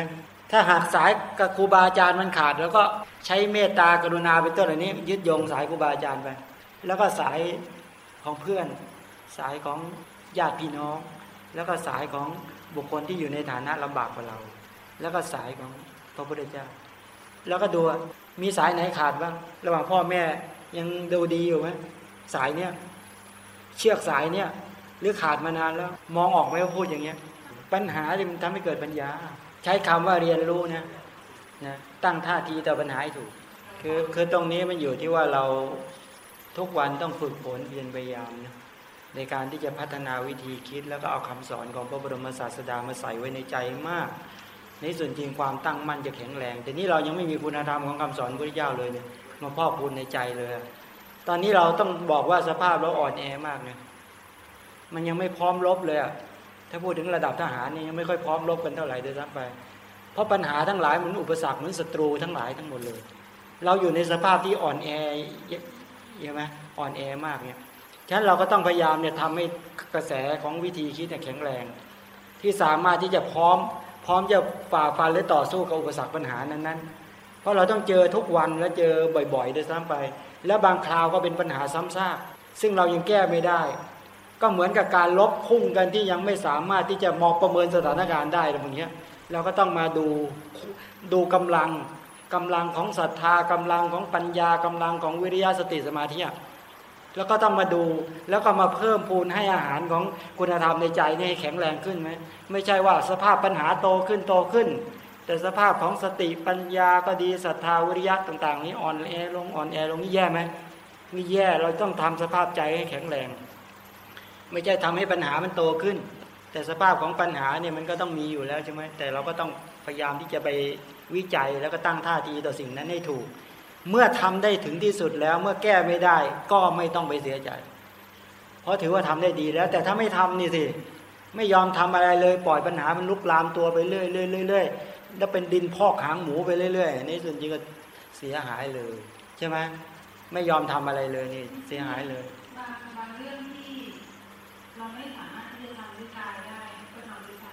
ถ้าหากสายกับครูบาอาจารย์มันขาด แล้วก็ใช้เมตตากรุณาเป็นต้นเหล่านี้ ยึดโยงสายครูบาอาจารย์ไป แล้วก็สายของเพื่อน สายของญาติพี่น้อง แล้วก็สายของบุคคลที่อยู่ในฐานะลำบากกว่าเรา แล้วก็สายของพระพุทธเจ้า แล้วก็ดูมีสายไหนขาดบ้าง ระหว่างพ่อแม่ยังดูดีอยู่ไหมสายเนี้ย เชือกสายเนี้ยหรือขาดมานานแล้ว มองออกไหมว่าพูดอย่างเงี้ย ปัญหาที่มันทำให้เกิดปัญญา ใช้คำว่าเรียนรู้นะนะตั้งท่าทีต่อปัญหาให้ถูก คือคือตรงนี้มันอยู่ที่ว่าเราทุกวันต้องฝึกฝนเพียรพยายามนะในการที่จะพัฒนาวิธีคิด แล้วก็เอาคำสอนของพระบรมศาสดามาใส่ไว้ในใจมาก ในส่วนจริงความตั้งมั่นจะแข็งแรง แต่นี้เรายังไม่มีคุณธรรมของคำสอนพระเจ้าเลยเนี่ยมาพ่อคุณในใจเลย ตอนนี้เราต้องบอกว่าสภาพเราอ่อนแอมากเนี่ยมันยังไม่พร้อมรบเลยอะถ้าพูดถึงระดับทหารนี่ยังไม่ค่อยพร้อมรบกันเท่าไหร่เดยซ้ำไป เพราะปัญหาทั้งหลายเหมือนอุปสรรคเหมือนศัตรูทั้งหลายทั้งหมดเลย เราอยู่ในสภาพที่อ่อนแอใช่ไหมอ่อนแอมากเนี่ยฉะนั้นเราก็ต้องพยายามเนี่ยทำให้กระแสของวิธีคิดเนี่ยแข็งแรง ที่สามารถที่จะพร้อม พร้อมจะฝ่าฟันและต่อสู้กับอุปสรรคปัญหานั้นๆ เพราะเราต้องเจอทุกวันและเจอบ่อยๆโดยซ้ำไป และบางคราวก็เป็นปัญหาซ้ำซากซึ่งเรายังแก้ไม่ได้ ก็เหมือนกับการลบพุ่งกันที่ยังไม่สามารถที่จะมองประเมินสถานการณ์ได้ตรงนี้เราก็ต้องมาดูดูกำลังกำลังของศรัทธากำลังของปัญญากำลังของวิริยะสติสมาธิแล้วก็ต้องมาดูแล้วก็มาเพิ่มพูนให้อาหารของคุณธรรมในใจนี่ให้แข็งแรงขึ้นไหมไม่ใช่ว่าสภาพปัญหาโตขึ้นโตขึ้น แต่สภาพของสติปัญญาก็ดีศรัทธาวิริยะต่าง ๆ นี้อ่อนแอลงอ่อนแอลงนี่แย่ไหมนี่แย่เราต้องทำสภาพใจให้แข็งแรง ไม่ใช่ทำให้ปัญหามันโตขึ้น แต่สภาพของปัญหาเนี่ยมันก็ต้องมีอยู่แล้วใช่ไหมแต่เราก็ต้องพยายามที่จะไปวิจัยแล้วก็ตั้งท่าทีต่อสิ่งนั้นให้ถูก เมื่อทำได้ถึงที่สุดแล้วเมื่อแก้ไม่ได้ก็ไม่ต้องไปเสียใจ เพราะถือว่าทำได้ดีแล้ว แต่ถ้าไม่ทำนี่สิไม่ยอมทำอะไรเลย ปล่อยปัญหามันลุกลามตัวไปเรื่อยเรื่อยเรื่อยแล้วเป็นดินพอกหางหมูไปเรื่อยๆนี่ส่วนจริงก็เสียหายเลย ใช่ไหมไม่ยอมทำอะไรเลยนี่เสียหายเลยบางบางเรื่องที่เราไม่สามารถที่จะทำด้วยกายได้ก็ทำด้วยใจ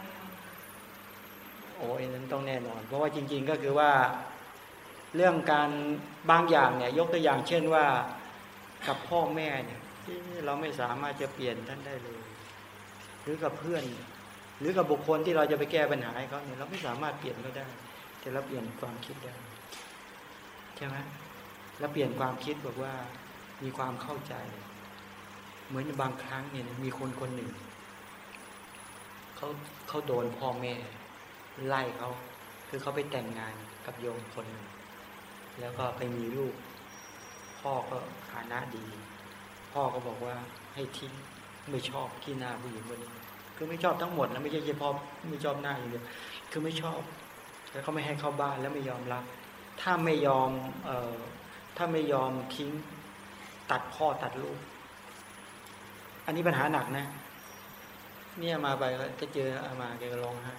โอ้ยนั้นต้องแน่นอน เพราะว่าจริง ๆก็คือว่า เรื่องการบางอย่างเนี่ย ยกตัวอย่างเช่นว่ากับพ่อแม่เนี่ยเราไม่สามารถจะเปลี่ยนท่านได้เลย หรือกับเพื่อน หรือกับบุคคลที่เราจะไปแก้ปัญหาให้เขาเนี่ยเราไม่สามารถเปลี่ยนเขาได้ แต่เราเปลี่ยนความคิดได้ใช่ไหมเราเปลี่ยนความคิดบอกว่ามีความเข้าใจ เหมือนบางครั้งเนี่ยมีคนคนหนึ่งเขาเขาโดนพ่อแม่ไล่เขาคือเขาไปแต่งงานกับโยมคนหนึ่งแล้วก็ไปมีลูก พ่อก็ฐานะดี พ่อก็บอกว่าให้ทิ้งไม่ชอบที่หน้าผู้หญิงคนนี้ คือไม่ชอบทั้งหมดแล้วไม่ใช่เฉพาะไม่ชอบหน้าอย่างเดียวคือไม่ชอบ แล้วเขาไม่ให้เข้าบ้านแล้วไม่ยอมรับ ถ้าไม่ยอมเอ่อถ้าไม่ยอมทิ้งตัดพ่อตัดลูก อันนี้ปัญหาหนักนะ เนี่ยมาไปก็เจออามาแกก็ร้องไห้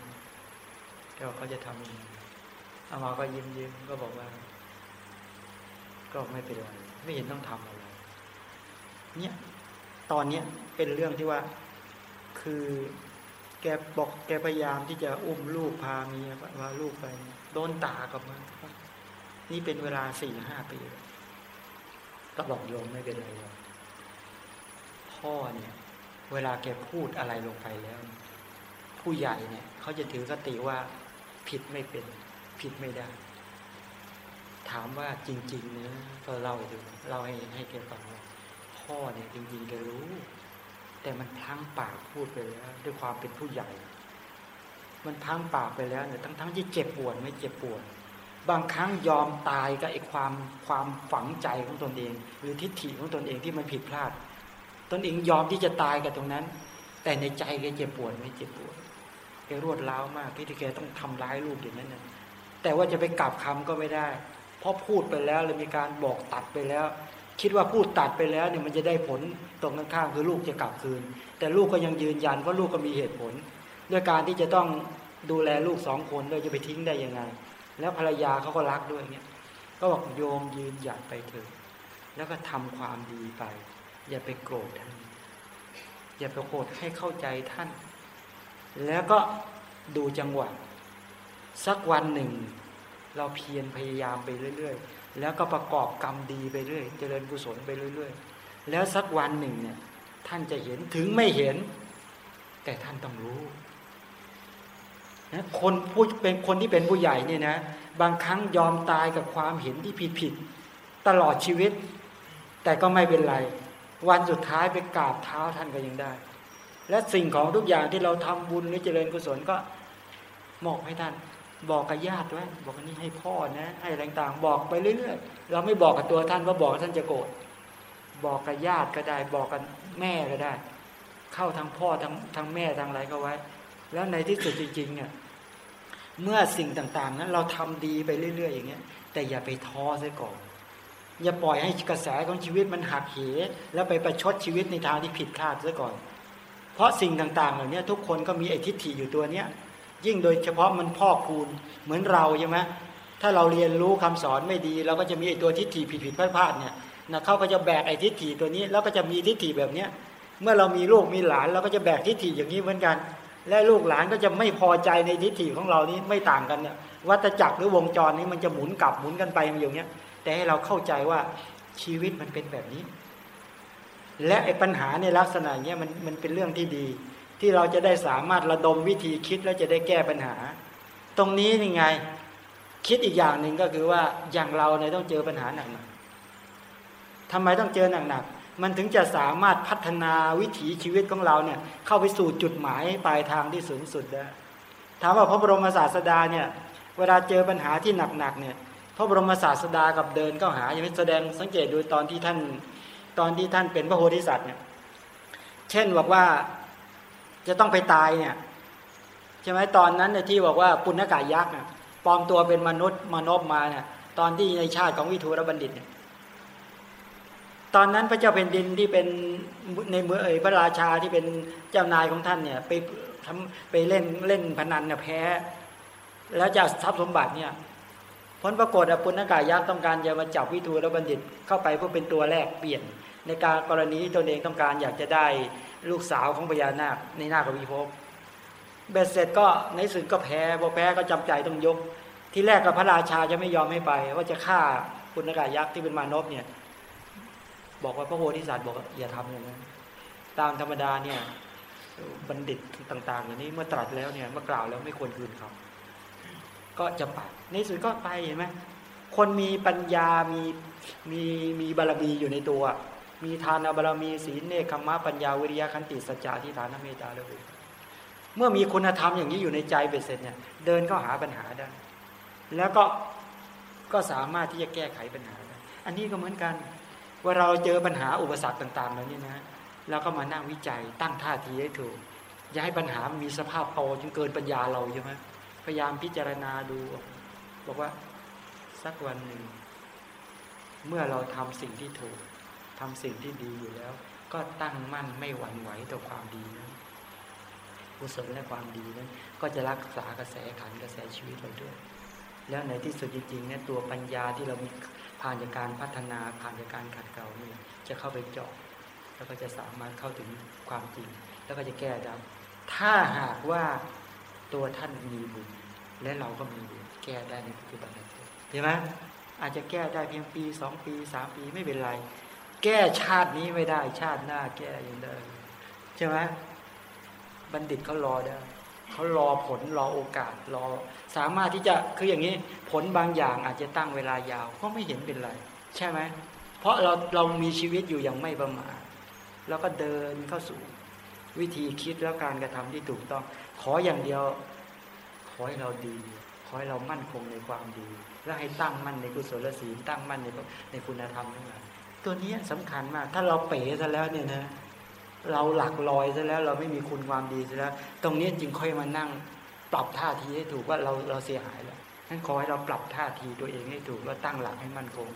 แกเขาจะทำยังไงอามาก็ยิ้มยิ้มก็บอกว่า ก็ไม่เป็นไรไม่เห็นต้องทำอะไรเนี่ยตอนเนี้ยเป็นเรื่องที่ว่า คือแกบอกแกพยายามที่จะอุ้มลูกพาเมียพาลูกไปโดนตากับมันนี่เป็นเวลาสี่ห้าปีก็บอกโยมไม่เป็นไรหรอกพ่อเนี่ย เวลาแกพูดอะไรลงไปแล้ว ผู้ใหญ่เนี่ย เขาจะถือกติว่าผิดไม่เป็น ผิดไม่ได้ ถามว่าจริง ๆ เนะก็เล่าให้ดูเล่าให้ให้แกฟังว่าพ่อเนี่ยจริงๆแกรู้ แต่มันพลั้งปากพูดไปแล้ว ด้วยความเป็นผู้ใหญ่ มันพลั้งปากไปแล้วเนี่ยทั้งๆที่เจ็บปวดไม่เจ็บปวดบางครั้งยอมตายกับไอ้ความความฝังใจของตนเอง หรือทิฏฐิของตนเองที่มันผิดพลาด ตนเองยอมที่จะตายกับตรงนั้น แต่ในใจแกเจ็บปวดไม่เจ็บปวดแกรวดร้าวมากที่แกต้องทำร้ายลูกอย่างนั้นนะแต่ว่าจะไปกลับคำก็ไม่ได้ เพราะพูดไปแล้วเลยมีการบอกตัดไปแล้ว คิดว่าพูดตัดไปแล้วเนี่ยมันจะได้ผลตรงข้างๆคือลูกจะกลับคืน แต่ลูกก็ยังยืนยันว่าลูกก็มีเหตุผล ด้วยการที่จะต้องดูแลลูกสองคนโดยจะไปทิ้งได้ยังไง แล้วภรรยาเขาก็รักด้วยเนี่ยก็บอกโยมยืนหยัดไปเถอะแล้วก็ทำความดีไป อย่าไปโกรธท่านอย่าไปโกรธให้เข้าใจท่าน แล้วก็ดูจังหวะสักวันหนึ่ง เราเพียรพยายามไปเรื่อย ๆ แล้วก็ประกอบกรรมดีไปเรื่อย เจริญกุศลไปเรื่อยๆ แล้วสักวันหนึ่งเนี่ยท่านจะเห็นถึงไม่เห็น แต่ท่านต้องรู้นะคนผู้เป็นคนที่เป็นผู้ใหญ่เนี่ยนะบางครั้งยอมตายกับความเห็นที่ผิดผิดตลอดชีวิต แต่ก็ไม่เป็นไร วันสุดท้ายไปกราบเท้าท่านก็ยังได้ และสิ่งของทุกอย่างที่เราทำบุญหรือเจริญกุศลก็มอบให้ท่าน บอกกับญาติไว้บอกอันนี้ให้พ่อนะ ให้อะไรต่างบอกไปเรื่อยๆเราไม่บอกกับตัวท่านว่าบอกท่านจะโกรธบอกกับญาติก็ได้ บอกกับแม่ก็ได้ เข้าทางพ่อทางทางแม่ทางอะไรก็ไว้ แล้วในที่สุดจริงๆเนี่ยเมื่อสิ่งต่างๆ นั้น เราทำดีไปเรื่อย ๆ อย่างเงี้ย แต่อย่าไปท้อซะก่อน อย่าปล่อยให้กระแสของชีวิตมันหักเหแล้วไปประชดชีวิตในทางที่ผิดพลาดซะก่อน เพราะสิ่งต่างๆ เหล่านี้ทุกคนก็มีไอ้ทิฏฐิอยู่ตัวเนี้ย ยิ่งโดยเฉพาะมันพ่อคูณเหมือนเราใช่ไหมถ้าเราเรียนรู้คำสอนไม่ดี เราก็จะมีไอ้ตัวทิฏฐิผิดผิดพลาดพลาดเนี่ยนะเขาก็จะแบกไอ้ทิฏฐิตัวนี้ แล้วก็จะมีทิฏฐิแบบเนี้ยเมื่อเรามีลูกมีหลานเราก็จะแบกทิฏฐิอย่างนี้เหมือนกัน และลูกหลานก็จะไม่พอใจในทิฏฐิของเรานี้ไม่ต่างกันเนี่ยวัฏจักรหรือวงจรนี้มันจะหมุนกลับหมุนกันไปอย่างเงี้ย แต่ให้เราเข้าใจว่าชีวิตมันเป็นแบบนี้ และไอ้ปัญหาในลักษณะเนี้ยมันมันเป็นเรื่องที่ดี ที่เราจะได้สามารถระดมวิธีคิดแล้วจะได้แก้ปัญหา ตรงนี้ยังไง คิดอีกอย่างหนึ่งก็คือว่าอย่างเราเนี่ยต้องเจอปัญหาหนักๆทำไมต้องเจอหนักๆมันถึงจะสามารถพัฒนาวิถีชีวิตของเราเนี่ยเข้าไปสู่จุดหมายปลายทางที่สูงสุดได้ถามว่าพระบรมศาสดาเนี่ยเวลาเจอปัญหาที่หนักๆเนี่ยพระบรมศาสดากับเดินเข้าหาอย่างนี้แสดงสังเกตดูตอนที่ท่านตอนที่ท่านเป็นพระโพธิสัตว์เนี่ยเช่นบอกว่า จะต้องไปตายเนี่ยใช่ไหมตอนนั้นที่บอกว่าปุณกายักษ์ปลอมตัวเป็นมนุษย์มนบมาเนี่ยตอนที่ในชาติของวิทูรบัณฑิตเนี่ยตอนนั้นพระเจ้าเป็นดินที่เป็นในเมืองเอ๋ยพระราชาที่เป็นเจ้านายของท่านเนี่ยไปทำไปเล่นเล่นพนันเนี่ยแพ้ แล้วจะทรัพย์สมบัติเนี่ยผลปรากฏอปุณกายักษ์ต้องการจะมาจับวิทูรบัณฑิตเข้าไปเพื่อเป็นตัวแรกเปลี่ยนในการกรณีตนเองต้องการอยากจะได้ ลูกสาวของพญานาคในนาควีภพเบ็ดเสร็จก็ในสุดก็แพ้พอแพ้ก็จำใจต้องยก ที่แรกกับพระราชาจะไม่ยอมให้ไป ว่าจะฆ่าปุณกายักษ์ที่เป็นมานพเนี่ย บอกว่าพระโพธิสัตว์บอกอย่าทำอย่างนั้นตามธรรมดาเนี่ยบัณฑิตต่างๆอย่างนี้เมื่อตรัสแล้วเนี่ยเมื่อกล่าวแล้วไม่ควรคืนคำก็จะไปในสุดก็ไปเห็นไหมคนมีปัญญามีมีมีบารมีอยู่ในตัว มีทานบารมีศีลเนคขมะปัญญาวิริยะขันติสัจจะที่ฐานเมตตาเลยเมื่อมีคุณธรรมอย่างนี้อยู่ในใจเบ็ดเสร็จเนี่ยเดินเข้าหาปัญหาได้ แล้วก็ก็สามารถที่จะแก้ไขปัญหาได้อันนี้ก็เหมือนกัน ว่าเราเจอปัญหาอุปสรรคต่างๆเหล่านี้นะเราก็มานั่งวิจัยตั้งท่าทีให้ถูกอย่าให้ปัญหามีสภาพโตจนเกินปัญญาเราใช่ไหมพยายามพิจารณาดูบอกว่าสักวันหนึ่ง เมื่อเราทำสิ่งที่ถูก ทำสิ่งที่ดีอยู่แล้ว ก็ตั้งมั่นไม่หวั่นไหวต่อความดีนั้นกุศลและความดีนั้น ก็จะรักษากระแสขันกระแสชีวิตเราด้วย แล้วในที่สุดจริงๆเนี่ยตัวปัญญาที่เรามีผ่านจากการพัฒนาผ่านจากการขัดเกลานี่จะเข้าไปเจาะแล้วก็จะสามารถเข้าถึงความจริง แล้วก็จะแก้ได้ถ้าหากว่าตัวท่านมีบุญและเราก็มีบุญแก้ได้ในปัจจุบันเห็นไหมอาจจะแก้ได้เพียงปีสองปีสามปีไม่เป็นไร แก้ชาตินี้ไม่ได้ ชาติหน้าแก้ยังได้ใช่ไหมบัณฑิตเขารอได้เขารอผลรอโอกาสรอ สามารถที่จะคืออย่างนี้ ผลบางอย่างอาจจะตั้งเวลายาวก็ไม่เห็นเป็นไร ใช่ไหมเพราะเราเรามีชีวิตอยู่อย่างไม่ประมาทแล้วก็เดินเข้าสู่ วิธีคิดแล้วการกระทำที่ถูกต้อง ขออย่างเดียว ขอให้เราดี ขอให้เรามั่นคงในความดี และให้ตั้งมั่นในกุศลศีลตั้งมั่นในในคุณธรรมทั้งหลาย ตัวนี้สำคัญมาก ถ้าเราเป๋ซะแล้วเนี่ยนะเราหลักลอยซะแล้ว เราไม่มีคุณความดีซะแล้ว ตรงนี้จึงค่อยมานั่งปรับท่าทีให้ถูกว่าเราเราเสียหายแล้วนั้นขอให้เราปรับท่าทีตัวเองให้ถูกแล้วตั้งหลักให้มั่นคง